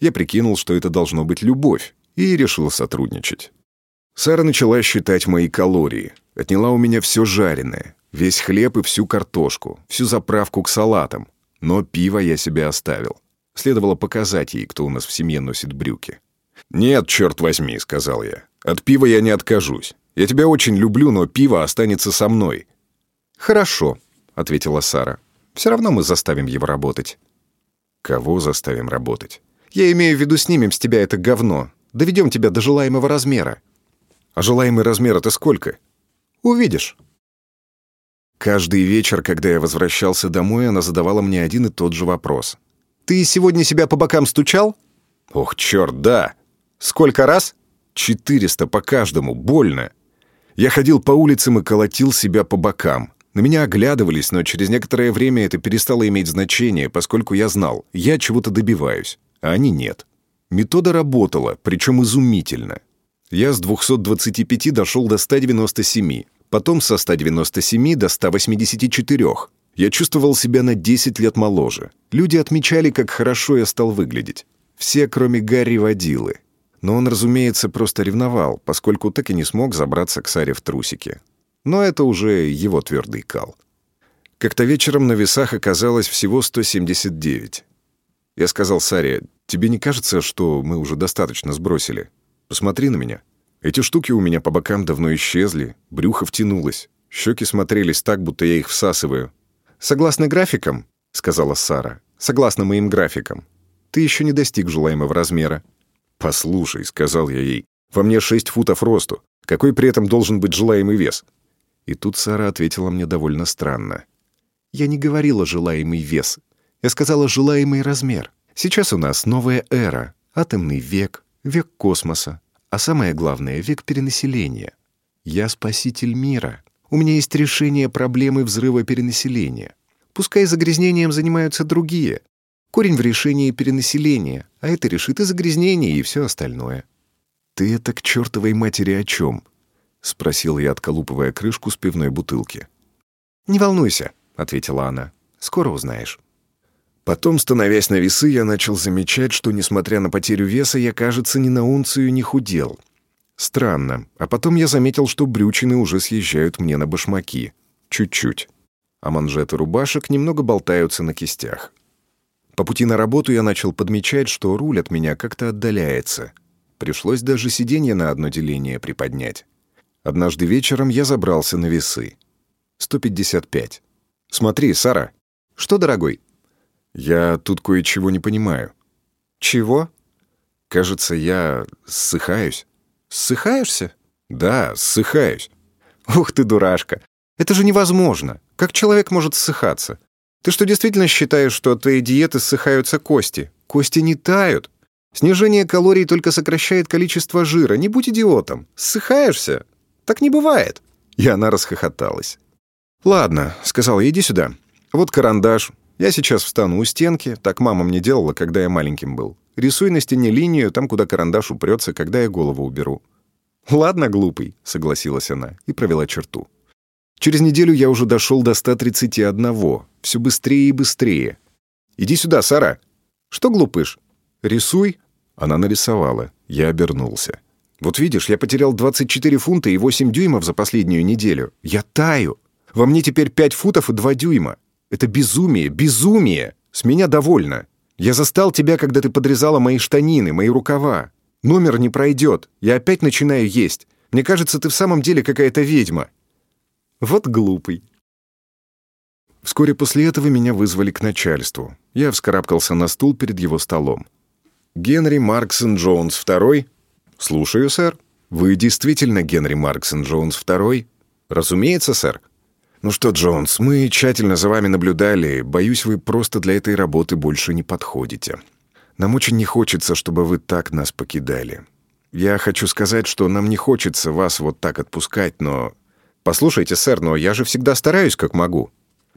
Я прикинул, что это должно быть любовь, и решил сотрудничать. Сара начала считать мои калории, отняла у меня все жареное, Весь хлеб и всю картошку, всю заправку к салатам. Но пиво я себе оставил. Следовало показать ей, кто у нас в семье носит брюки. «Нет, черт возьми», — сказал я. «От пива я не откажусь. Я тебя очень люблю, но пиво останется со мной». «Хорошо», — ответила Сара. «Все равно мы заставим его работать». «Кого заставим работать?» «Я имею в виду, снимем с тебя это говно. Доведем тебя до желаемого размера». «А желаемый размер — это сколько?» «Увидишь». Каждый вечер, когда я возвращался домой, она задавала мне один и тот же вопрос. «Ты сегодня себя по бокам стучал?» «Ох, черт, да!» «Сколько раз?» «Четыреста по каждому, больно!» Я ходил по улицам и колотил себя по бокам. На меня оглядывались, но через некоторое время это перестало иметь значение, поскольку я знал, я чего-то добиваюсь, а они нет. Метода работала, причем изумительно. Я с 225 дошел до 197, потом со 197 до 184. Я чувствовал себя на 10 лет моложе. Люди отмечали, как хорошо я стал выглядеть. Все, кроме Гарри Водилы. Но он, разумеется, просто ревновал, поскольку так и не смог забраться к Саре в трусики. Но это уже его твердый кал. Как-то вечером на весах оказалось всего 179. Я сказал Саре, «Тебе не кажется, что мы уже достаточно сбросили? Посмотри на меня». Эти штуки у меня по бокам давно исчезли, брюхо втянулось, щеки смотрелись так, будто я их всасываю. «Согласно графикам», — сказала Сара, — «согласно моим графикам, ты еще не достиг желаемого размера». «Послушай», — сказал я ей, — «во мне шесть футов росту. Какой при этом должен быть желаемый вес?» И тут Сара ответила мне довольно странно. «Я не говорила желаемый вес. Я сказала желаемый размер. Сейчас у нас новая эра, атомный век, век космоса. А самое главное — век перенаселения. Я спаситель мира. У меня есть решение проблемы взрыва перенаселения. Пускай загрязнением занимаются другие. Корень в решении перенаселения, а это решит и загрязнение, и все остальное. «Ты это к чертовой матери о чем?» — спросил я, отколупывая крышку с пивной бутылки. «Не волнуйся», — ответила она. «Скоро узнаешь». Потом, становясь на весы, я начал замечать, что, несмотря на потерю веса, я, кажется, ни на унцию не худел. Странно. А потом я заметил, что брючины уже съезжают мне на башмаки. Чуть-чуть. А манжеты рубашек немного болтаются на кистях. По пути на работу я начал подмечать, что руль от меня как-то отдаляется. Пришлось даже сиденье на одно деление приподнять. Однажды вечером я забрался на весы. 155. «Смотри, Сара». «Что, дорогой?» Я тут кое-чего не понимаю. Чего? Кажется, я ссыхаюсь. Ссыхаешься? Да, ссыхаюсь. Ух ты, дурашка. Это же невозможно. Как человек может ссыхаться? Ты что, действительно считаешь, что от твоей диеты ссыхаются кости? Кости не тают. Снижение калорий только сокращает количество жира. Не будь идиотом. Ссыхаешься? Так не бывает. И она расхохоталась. «Ладно», — сказал, — «иди сюда. Вот карандаш. Я сейчас встану у стенки, так мама мне делала, когда я маленьким был. Рисуй на стене линию, там, куда карандаш упрется, когда я голову уберу». «Ладно, глупый», — согласилась она и провела черту. Через неделю я уже дошел до 131, все быстрее и быстрее. «Иди сюда, Сара!» «Что глупыш?» «Рисуй!» Она нарисовала. Я обернулся. «Вот видишь, я потерял 24 фунта и 8 дюймов за последнюю неделю. Я таю! Во мне теперь 5 футов и 2 дюйма. Это безумие, безумие! С меня довольно. Я застал тебя, когда ты подрезала мои штанины, мои рукава. Номер не пройдет. Я опять начинаю есть. Мне кажется, ты в самом деле какая-то ведьма. Вот глупый. Вскоре после этого меня вызвали к начальству. Я вскарабкался на стул перед его столом. «Генри Марксон Джонс второй?» «Слушаю, сэр». «Вы действительно Генри Марксон Джонс второй?» «Разумеется, сэр». «Ну что, Джонс, мы тщательно за вами наблюдали. Боюсь, вы просто для этой работы больше не подходите. Нам очень не хочется, чтобы вы так нас покидали. Я хочу сказать, что нам не хочется вас вот так отпускать, но...» «Послушайте, сэр, но я же всегда стараюсь, как могу».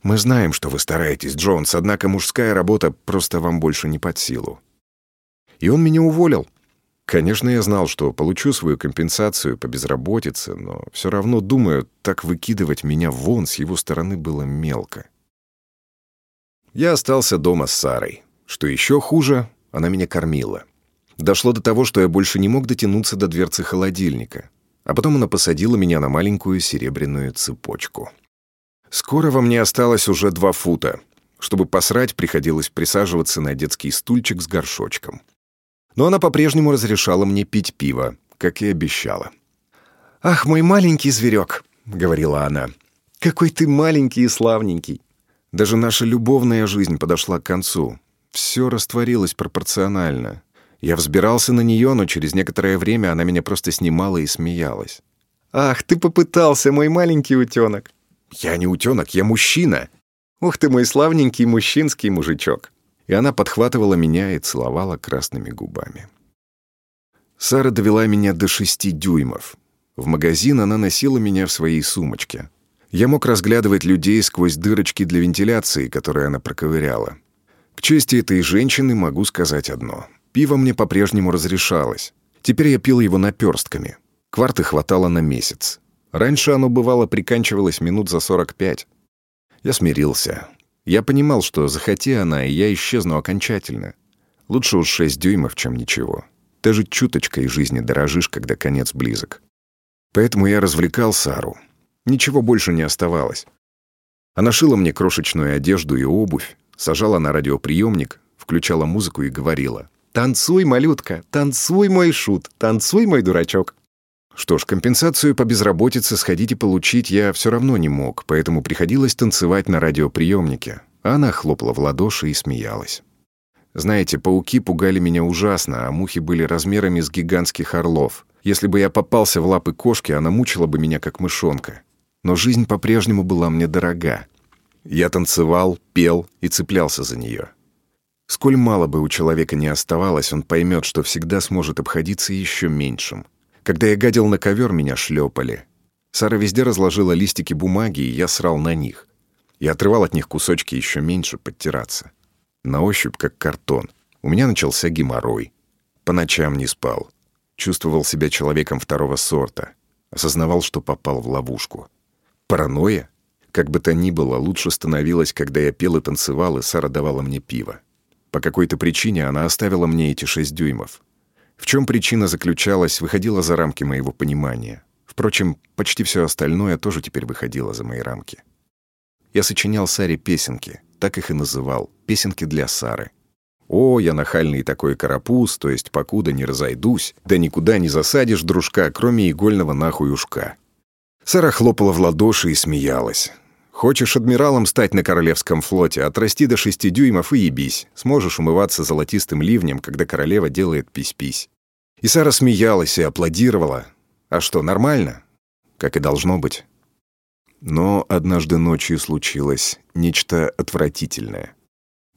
«Мы знаем, что вы стараетесь, Джонс, однако мужская работа просто вам больше не под силу». И он меня уволил. Конечно, я знал, что получу свою компенсацию по безработице, но все равно, думаю, так выкидывать меня вон с его стороны было мелко. Я остался дома с Сарой. Что еще хуже, она меня кормила. Дошло до того, что я больше не мог дотянуться до дверцы холодильника. А потом она посадила меня на маленькую серебряную цепочку. Скоро во мне осталось уже два фута. Чтобы посрать, приходилось присаживаться на детский стульчик с горшочком. Но она по-прежнему разрешала мне пить пиво, как и обещала. «Ах, мой маленький зверек», — говорила она, — «какой ты маленький и славненький». Даже наша любовная жизнь подошла к концу. Все растворилось пропорционально. Я взбирался на нее, но через некоторое время она меня просто снимала и смеялась. «Ах, ты попытался, мой маленький утенок!» «Я не утенок, я мужчина!» «Ух ты, мой славненький мужчинский мужичок!» И она подхватывала меня и целовала красными губами. Сара довела меня до шести дюймов. В магазин она носила меня в своей сумочке. Я мог разглядывать людей сквозь дырочки для вентиляции, которые она проковыряла. К чести этой женщины могу сказать одно. Пиво мне по-прежнему разрешалось. Теперь я пил его наперстками. Кварты хватало на месяц. Раньше оно, бывало, приканчивалось минут за 45. Я смирился. Я понимал, что захоти она, и я исчезну окончательно. Лучше уж шесть дюймов, чем ничего. Даже чуточкой жизни дорожишь, когда конец близок. Поэтому я развлекал Сару. Ничего больше не оставалось. Она шила мне крошечную одежду и обувь, сажала на радиоприемник, включала музыку и говорила «Танцуй, малютка, танцуй, мой шут, танцуй, мой дурачок». Что ж, компенсацию по безработице сходить и получить я все равно не мог, поэтому приходилось танцевать на радиоприемнике. Она хлопала в ладоши и смеялась. Знаете, пауки пугали меня ужасно, а мухи были размерами с гигантских орлов. Если бы я попался в лапы кошки, она мучила бы меня как мышонка. Но жизнь по-прежнему была мне дорога. Я танцевал, пел и цеплялся за нее. Сколь мало бы у человека не оставалось, он поймет, что всегда сможет обходиться еще меньшим. Когда я гадил на ковер, меня шлепали. Сара везде разложила листики бумаги, и я срал на них. Я отрывал от них кусочки еще меньше подтираться. На ощупь, как картон. У меня начался геморрой. По ночам не спал. Чувствовал себя человеком второго сорта. Осознавал, что попал в ловушку. Паранойя? Как бы то ни было, лучше становилось, когда я пел и танцевал, и Сара давала мне пиво. По какой-то причине она оставила мне эти шесть дюймов. В чем причина заключалась, выходила за рамки моего понимания. Впрочем, почти все остальное тоже теперь выходило за мои рамки. Я сочинял Саре песенки, так их и называл, песенки для Сары. «О, я нахальный такой карапуз, то есть покуда не разойдусь, да никуда не засадишь, дружка, кроме игольного нахуй ушка». Сара хлопала в ладоши и смеялась. «Хочешь адмиралом стать на Королевском флоте, отрасти до шести дюймов и ебись. Сможешь умываться золотистым ливнем, когда королева делает пись-пись». И Сара смеялась и аплодировала. А что, нормально? Как и должно быть. Но однажды ночью случилось нечто отвратительное.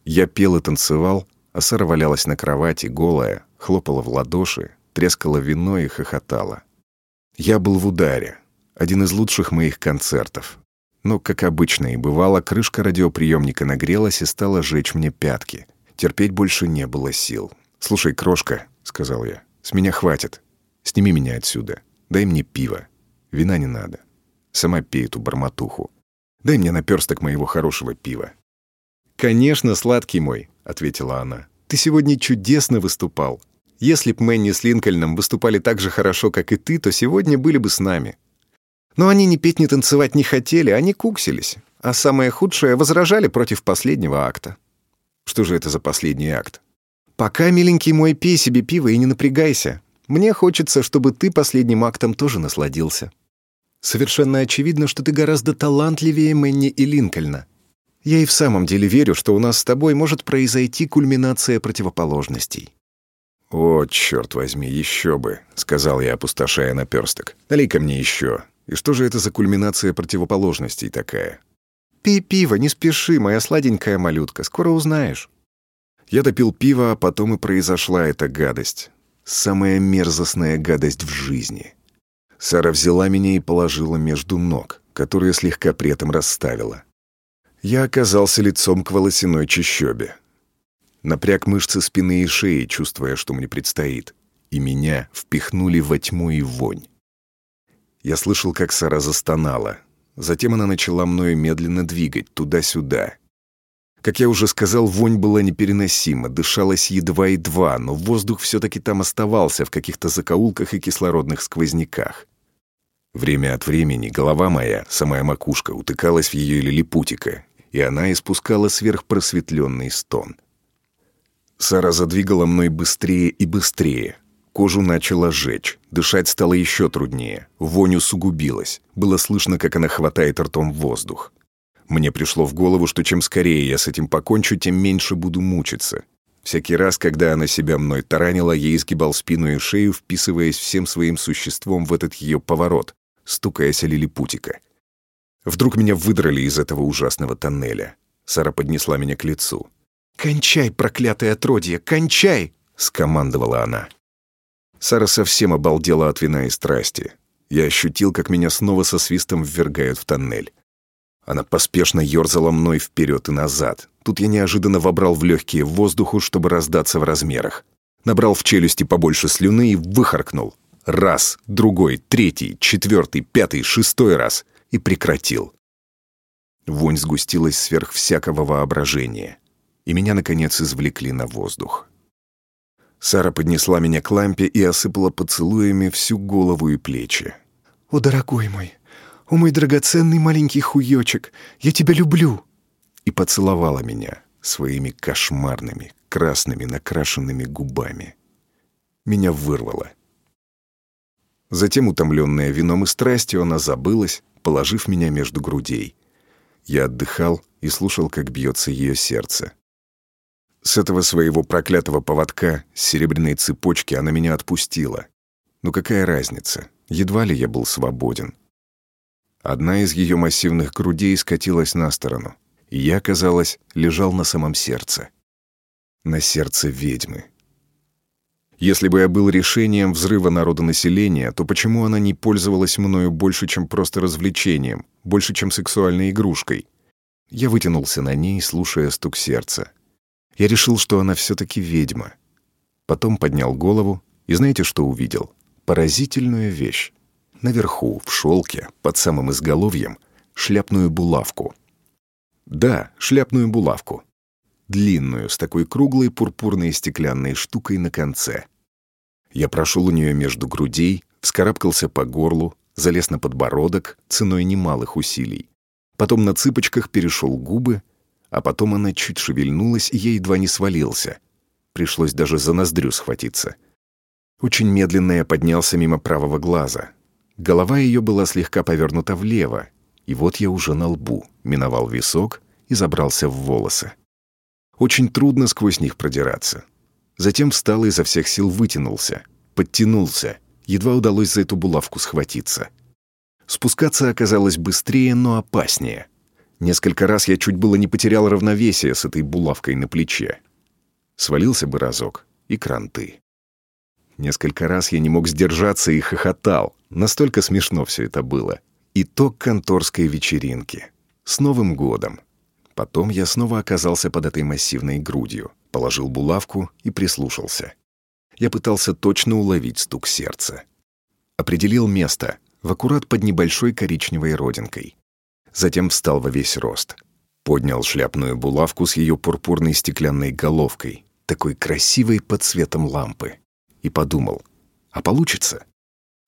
Я пел и танцевал, а Сара валялась на кровати, голая, хлопала в ладоши, трескала вино и хохотала. Я был в ударе. Один из лучших моих концертов. Но, как обычно и бывало, крышка радиоприемника нагрелась и стала жечь мне пятки. Терпеть больше не было сил. «Слушай, крошка», — сказал я, — «с меня хватит. Сними меня отсюда. Дай мне пиво. Вина не надо. Сама пей эту бормотуху. Дай мне наперсток моего хорошего пива». «Конечно, сладкий мой», — ответила она. «Ты сегодня чудесно выступал. Если б Мэнни с Линкольном выступали так же хорошо, как и ты, то сегодня были бы с нами. Но они ни петь, ни танцевать не хотели, они куксились. А самое худшее — возражали против последнего акта. Что же это за последний акт? «Пока, миленький мой, пей себе пиво и не напрягайся. Мне хочется, чтобы ты последним актом тоже насладился. Совершенно очевидно, что ты гораздо талантливее Мэнни и Линкольна. Я и в самом деле верю, что у нас с тобой может произойти кульминация противоположностей». «О, черт возьми, еще бы», — сказал я, опустошая наперсток. «Налей-ка мне еще. И что же это за кульминация противоположностей такая? «Пей пиво, не спеши, моя сладенькая малютка, скоро узнаешь». Я допил пиво, а потом и произошла эта гадость. Самая мерзостная гадость в жизни. Сара взяла меня и положила между ног, которые слегка при этом расставила. Я оказался лицом к волосяной чащобе. Напряг мышцы спины и шеи, чувствуя, что мне предстоит. И меня впихнули во тьму и вонь. Я слышал, как Сара застонала. Затем она начала мною медленно двигать туда-сюда. Как я уже сказал, вонь была непереносима, дышалась едва-едва, но воздух все-таки там оставался в каких-то закоулках и кислородных сквозняках. Время от времени голова моя, самая макушка, утыкалась в ее лилипутика, и она испускала сверхпросветленный стон. Сара задвигала мной быстрее и быстрее. Кожу начала жечь, дышать стало еще труднее, вонь усугубилась, было слышно, как она хватает ртом воздух. Мне пришло в голову, что чем скорее я с этим покончу, тем меньше буду мучиться. Всякий раз, когда она себя мной таранила, я изгибал спину и шею, вписываясь всем своим существом в этот ее поворот, стукаясь о лилипутика. Вдруг меня выдрали из этого ужасного тоннеля. Сара поднесла меня к лицу. «Кончай, проклятое отродье, кончай!» — скомандовала она. Сара совсем обалдела от вина и страсти. Я ощутил, как меня снова со свистом ввергают в тоннель. Она поспешно ерзала мной вперед и назад. Тут я неожиданно вобрал в легкие воздуху, чтобы раздаться в размерах. Набрал в челюсти побольше слюны и выхаркнул. Раз, другой, третий, четвертый, пятый, шестой раз. И прекратил. Вонь сгустилась сверх всякого воображения. И меня, наконец, извлекли на воздух. Сара поднесла меня к лампе и осыпала поцелуями всю голову и плечи. «О, дорогой мой, «О, мой драгоценный маленький хуёчек, я тебя люблю!» И поцеловала меня своими кошмарными, красными, накрашенными губами. Меня вырвало. Затем, утомленная вином и страстью, она забылась, положив меня между грудей. Я отдыхал и слушал, как бьется ее сердце. С этого своего проклятого поводка, с серебряной цепочки, она меня отпустила. Но какая разница? Едва ли я был свободен. Одна из ее массивных грудей скатилась на сторону, и я, казалось, лежал на самом сердце. На сердце ведьмы. Если бы я был решением взрыва народонаселения, то почему она не пользовалась мною больше, чем просто развлечением, больше, чем сексуальной игрушкой? Я вытянулся на ней, слушая стук сердца. Я решил, что она все-таки ведьма. Потом поднял голову, и знаете, что увидел? Поразительную вещь наверху, в шелке, под самым изголовьем, шляпную булавку. Да, шляпную булавку. Длинную, с такой круглой пурпурной стеклянной штукой на конце. Я прошел у нее между грудей, вскарабкался по горлу, залез на подбородок ценой немалых усилий. Потом на цыпочках перешел губы, а потом она чуть шевельнулась, и я едва не свалился. Пришлось даже за ноздрю схватиться. Очень медленно я поднялся мимо правого глаза, Голова ее была слегка повернута влево, и вот я уже на лбу, миновал висок и забрался в волосы. Очень трудно сквозь них продираться. Затем встал и изо всех сил вытянулся, подтянулся, едва удалось за эту булавку схватиться. Спускаться оказалось быстрее, но опаснее. Несколько раз я чуть было не потерял равновесие с этой булавкой на плече. Свалился бы разок, и кранты. Несколько раз я не мог сдержаться и хохотал. Настолько смешно все это было. Итог конторской вечеринки. С Новым годом. Потом я снова оказался под этой массивной грудью, положил булавку и прислушался. Я пытался точно уловить стук сердца. Определил место, в аккурат под небольшой коричневой родинкой. Затем встал во весь рост. Поднял шляпную булавку с ее пурпурной стеклянной головкой, такой красивой под цветом лампы и подумал, а получится?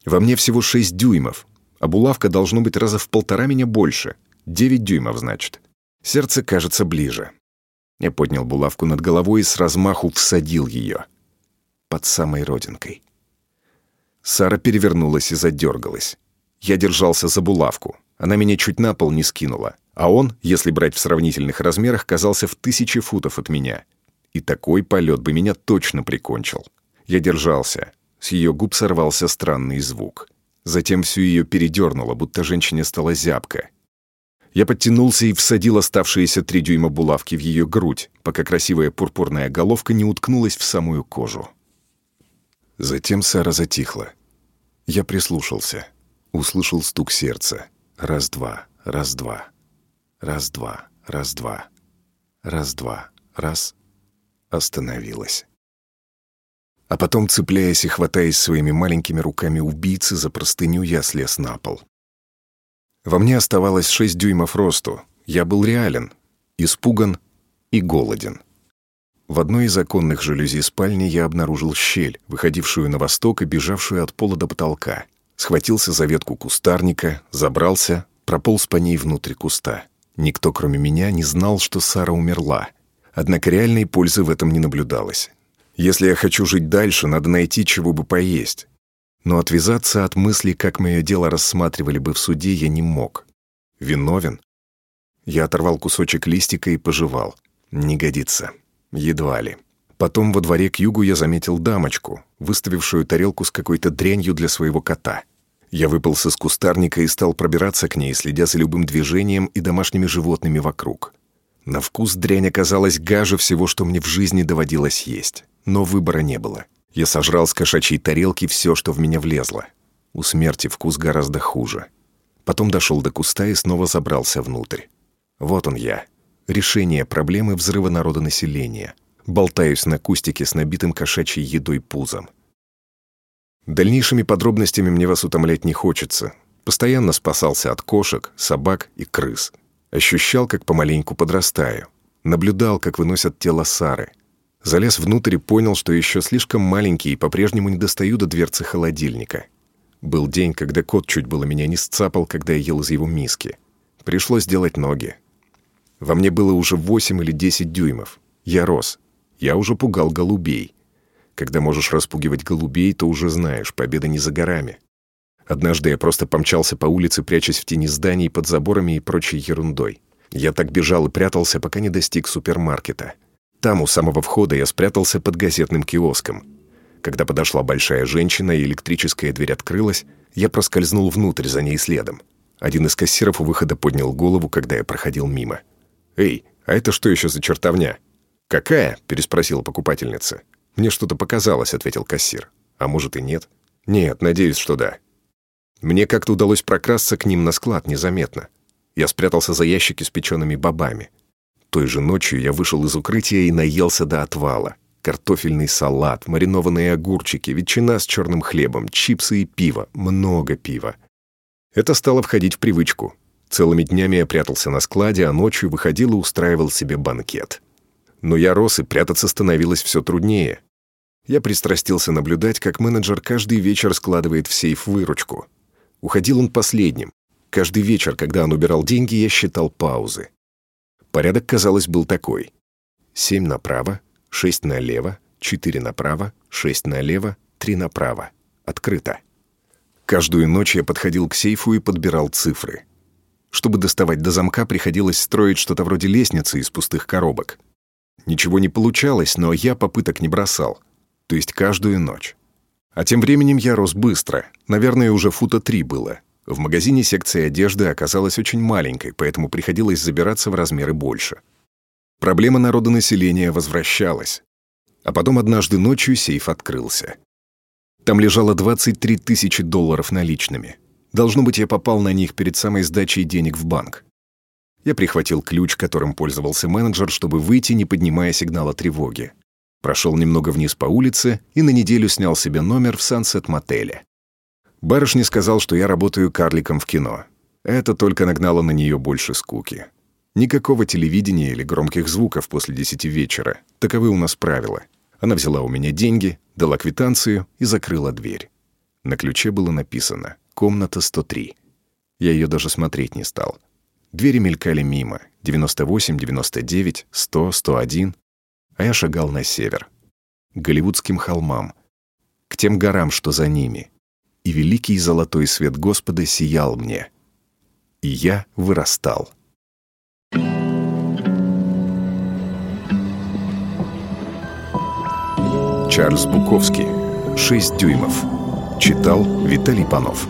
Во мне всего 6 дюймов, а булавка должно быть раза в полтора меня больше. 9 дюймов, значит. Сердце кажется ближе. Я поднял булавку над головой и с размаху всадил ее. Под самой родинкой. Сара перевернулась и задергалась. Я держался за булавку. Она меня чуть на пол не скинула. А он, если брать в сравнительных размерах, казался в тысячи футов от меня. И такой полет бы меня точно прикончил. Я держался. С ее губ сорвался странный звук. Затем всю ее передернуло, будто женщине стала зябко. Я подтянулся и всадил оставшиеся три дюйма булавки в ее грудь, пока красивая пурпурная головка не уткнулась в самую кожу. Затем Сара затихла. Я прислушался. Услышал стук сердца. Раз-два, раз-два. Раз-два, раз-два. Раз-два, раз. Остановилась а потом, цепляясь и хватаясь своими маленькими руками убийцы за простыню, я слез на пол. Во мне оставалось шесть дюймов росту. Я был реален, испуган и голоден. В одной из оконных жалюзи спальни я обнаружил щель, выходившую на восток и бежавшую от пола до потолка. Схватился за ветку кустарника, забрался, прополз по ней внутрь куста. Никто, кроме меня, не знал, что Сара умерла. Однако реальной пользы в этом не наблюдалось. Если я хочу жить дальше, надо найти, чего бы поесть. Но отвязаться от мысли, как мое дело рассматривали бы в суде, я не мог. Виновен? Я оторвал кусочек листика и пожевал. Не годится. Едва ли. Потом во дворе к югу я заметил дамочку, выставившую тарелку с какой-то дрянью для своего кота. Я выполз из кустарника и стал пробираться к ней, следя за любым движением и домашними животными вокруг. На вкус дрянь оказалась гаже всего, что мне в жизни доводилось есть. Но выбора не было. Я сожрал с кошачьей тарелки все, что в меня влезло. У смерти вкус гораздо хуже. Потом дошел до куста и снова забрался внутрь. Вот он я. Решение проблемы взрыва народонаселения. Болтаюсь на кустике с набитым кошачьей едой пузом. Дальнейшими подробностями мне вас утомлять не хочется. Постоянно спасался от кошек, собак и крыс. Ощущал, как помаленьку подрастаю. Наблюдал, как выносят тело Сары. Залез внутрь и понял, что еще слишком маленький и по-прежнему не достаю до дверцы холодильника. Был день, когда кот чуть было меня не сцапал, когда я ел из его миски. Пришлось делать ноги. Во мне было уже 8 или 10 дюймов. Я рос. Я уже пугал голубей. Когда можешь распугивать голубей, то уже знаешь, победа не за горами. Однажды я просто помчался по улице, прячась в тени зданий под заборами и прочей ерундой. Я так бежал и прятался, пока не достиг супермаркета. Там, у самого входа, я спрятался под газетным киоском. Когда подошла большая женщина и электрическая дверь открылась, я проскользнул внутрь за ней следом. Один из кассиров у выхода поднял голову, когда я проходил мимо. «Эй, а это что еще за чертовня?» «Какая?» — переспросила покупательница. «Мне что-то показалось», — ответил кассир. «А может и нет?» «Нет, надеюсь, что да». Мне как-то удалось прокрасться к ним на склад незаметно. Я спрятался за ящики с печеными бобами. Той же ночью я вышел из укрытия и наелся до отвала. Картофельный салат, маринованные огурчики, ветчина с черным хлебом, чипсы и пиво. Много пива. Это стало входить в привычку. Целыми днями я прятался на складе, а ночью выходил и устраивал себе банкет. Но я рос, и прятаться становилось все труднее. Я пристрастился наблюдать, как менеджер каждый вечер складывает в сейф выручку. Уходил он последним. Каждый вечер, когда он убирал деньги, я считал паузы. Порядок, казалось, был такой. Семь направо, шесть налево, четыре направо, шесть налево, три направо. Открыто. Каждую ночь я подходил к сейфу и подбирал цифры. Чтобы доставать до замка, приходилось строить что-то вроде лестницы из пустых коробок. Ничего не получалось, но я попыток не бросал. То есть каждую ночь. А тем временем я рос быстро. Наверное, уже фута три было. В магазине секция одежды оказалась очень маленькой, поэтому приходилось забираться в размеры больше. Проблема народонаселения возвращалась. А потом однажды ночью сейф открылся. Там лежало 23 тысячи долларов наличными. Должно быть, я попал на них перед самой сдачей денег в банк. Я прихватил ключ, которым пользовался менеджер, чтобы выйти, не поднимая сигнала тревоги. Прошел немного вниз по улице и на неделю снял себе номер в Сансет-мотеле. Барышня сказал, что я работаю карликом в кино. Это только нагнало на нее больше скуки. Никакого телевидения или громких звуков после десяти вечера. Таковы у нас правила. Она взяла у меня деньги, дала квитанцию и закрыла дверь. На ключе было написано «Комната 103». Я ее даже смотреть не стал. Двери мелькали мимо. 98, 99, 100, 101. А я шагал на север. К Голливудским холмам. К тем горам, что за ними. И великий золотой свет Господа сиял мне. И я вырастал. Чарльз Буковский. 6 дюймов. Читал Виталий Панов.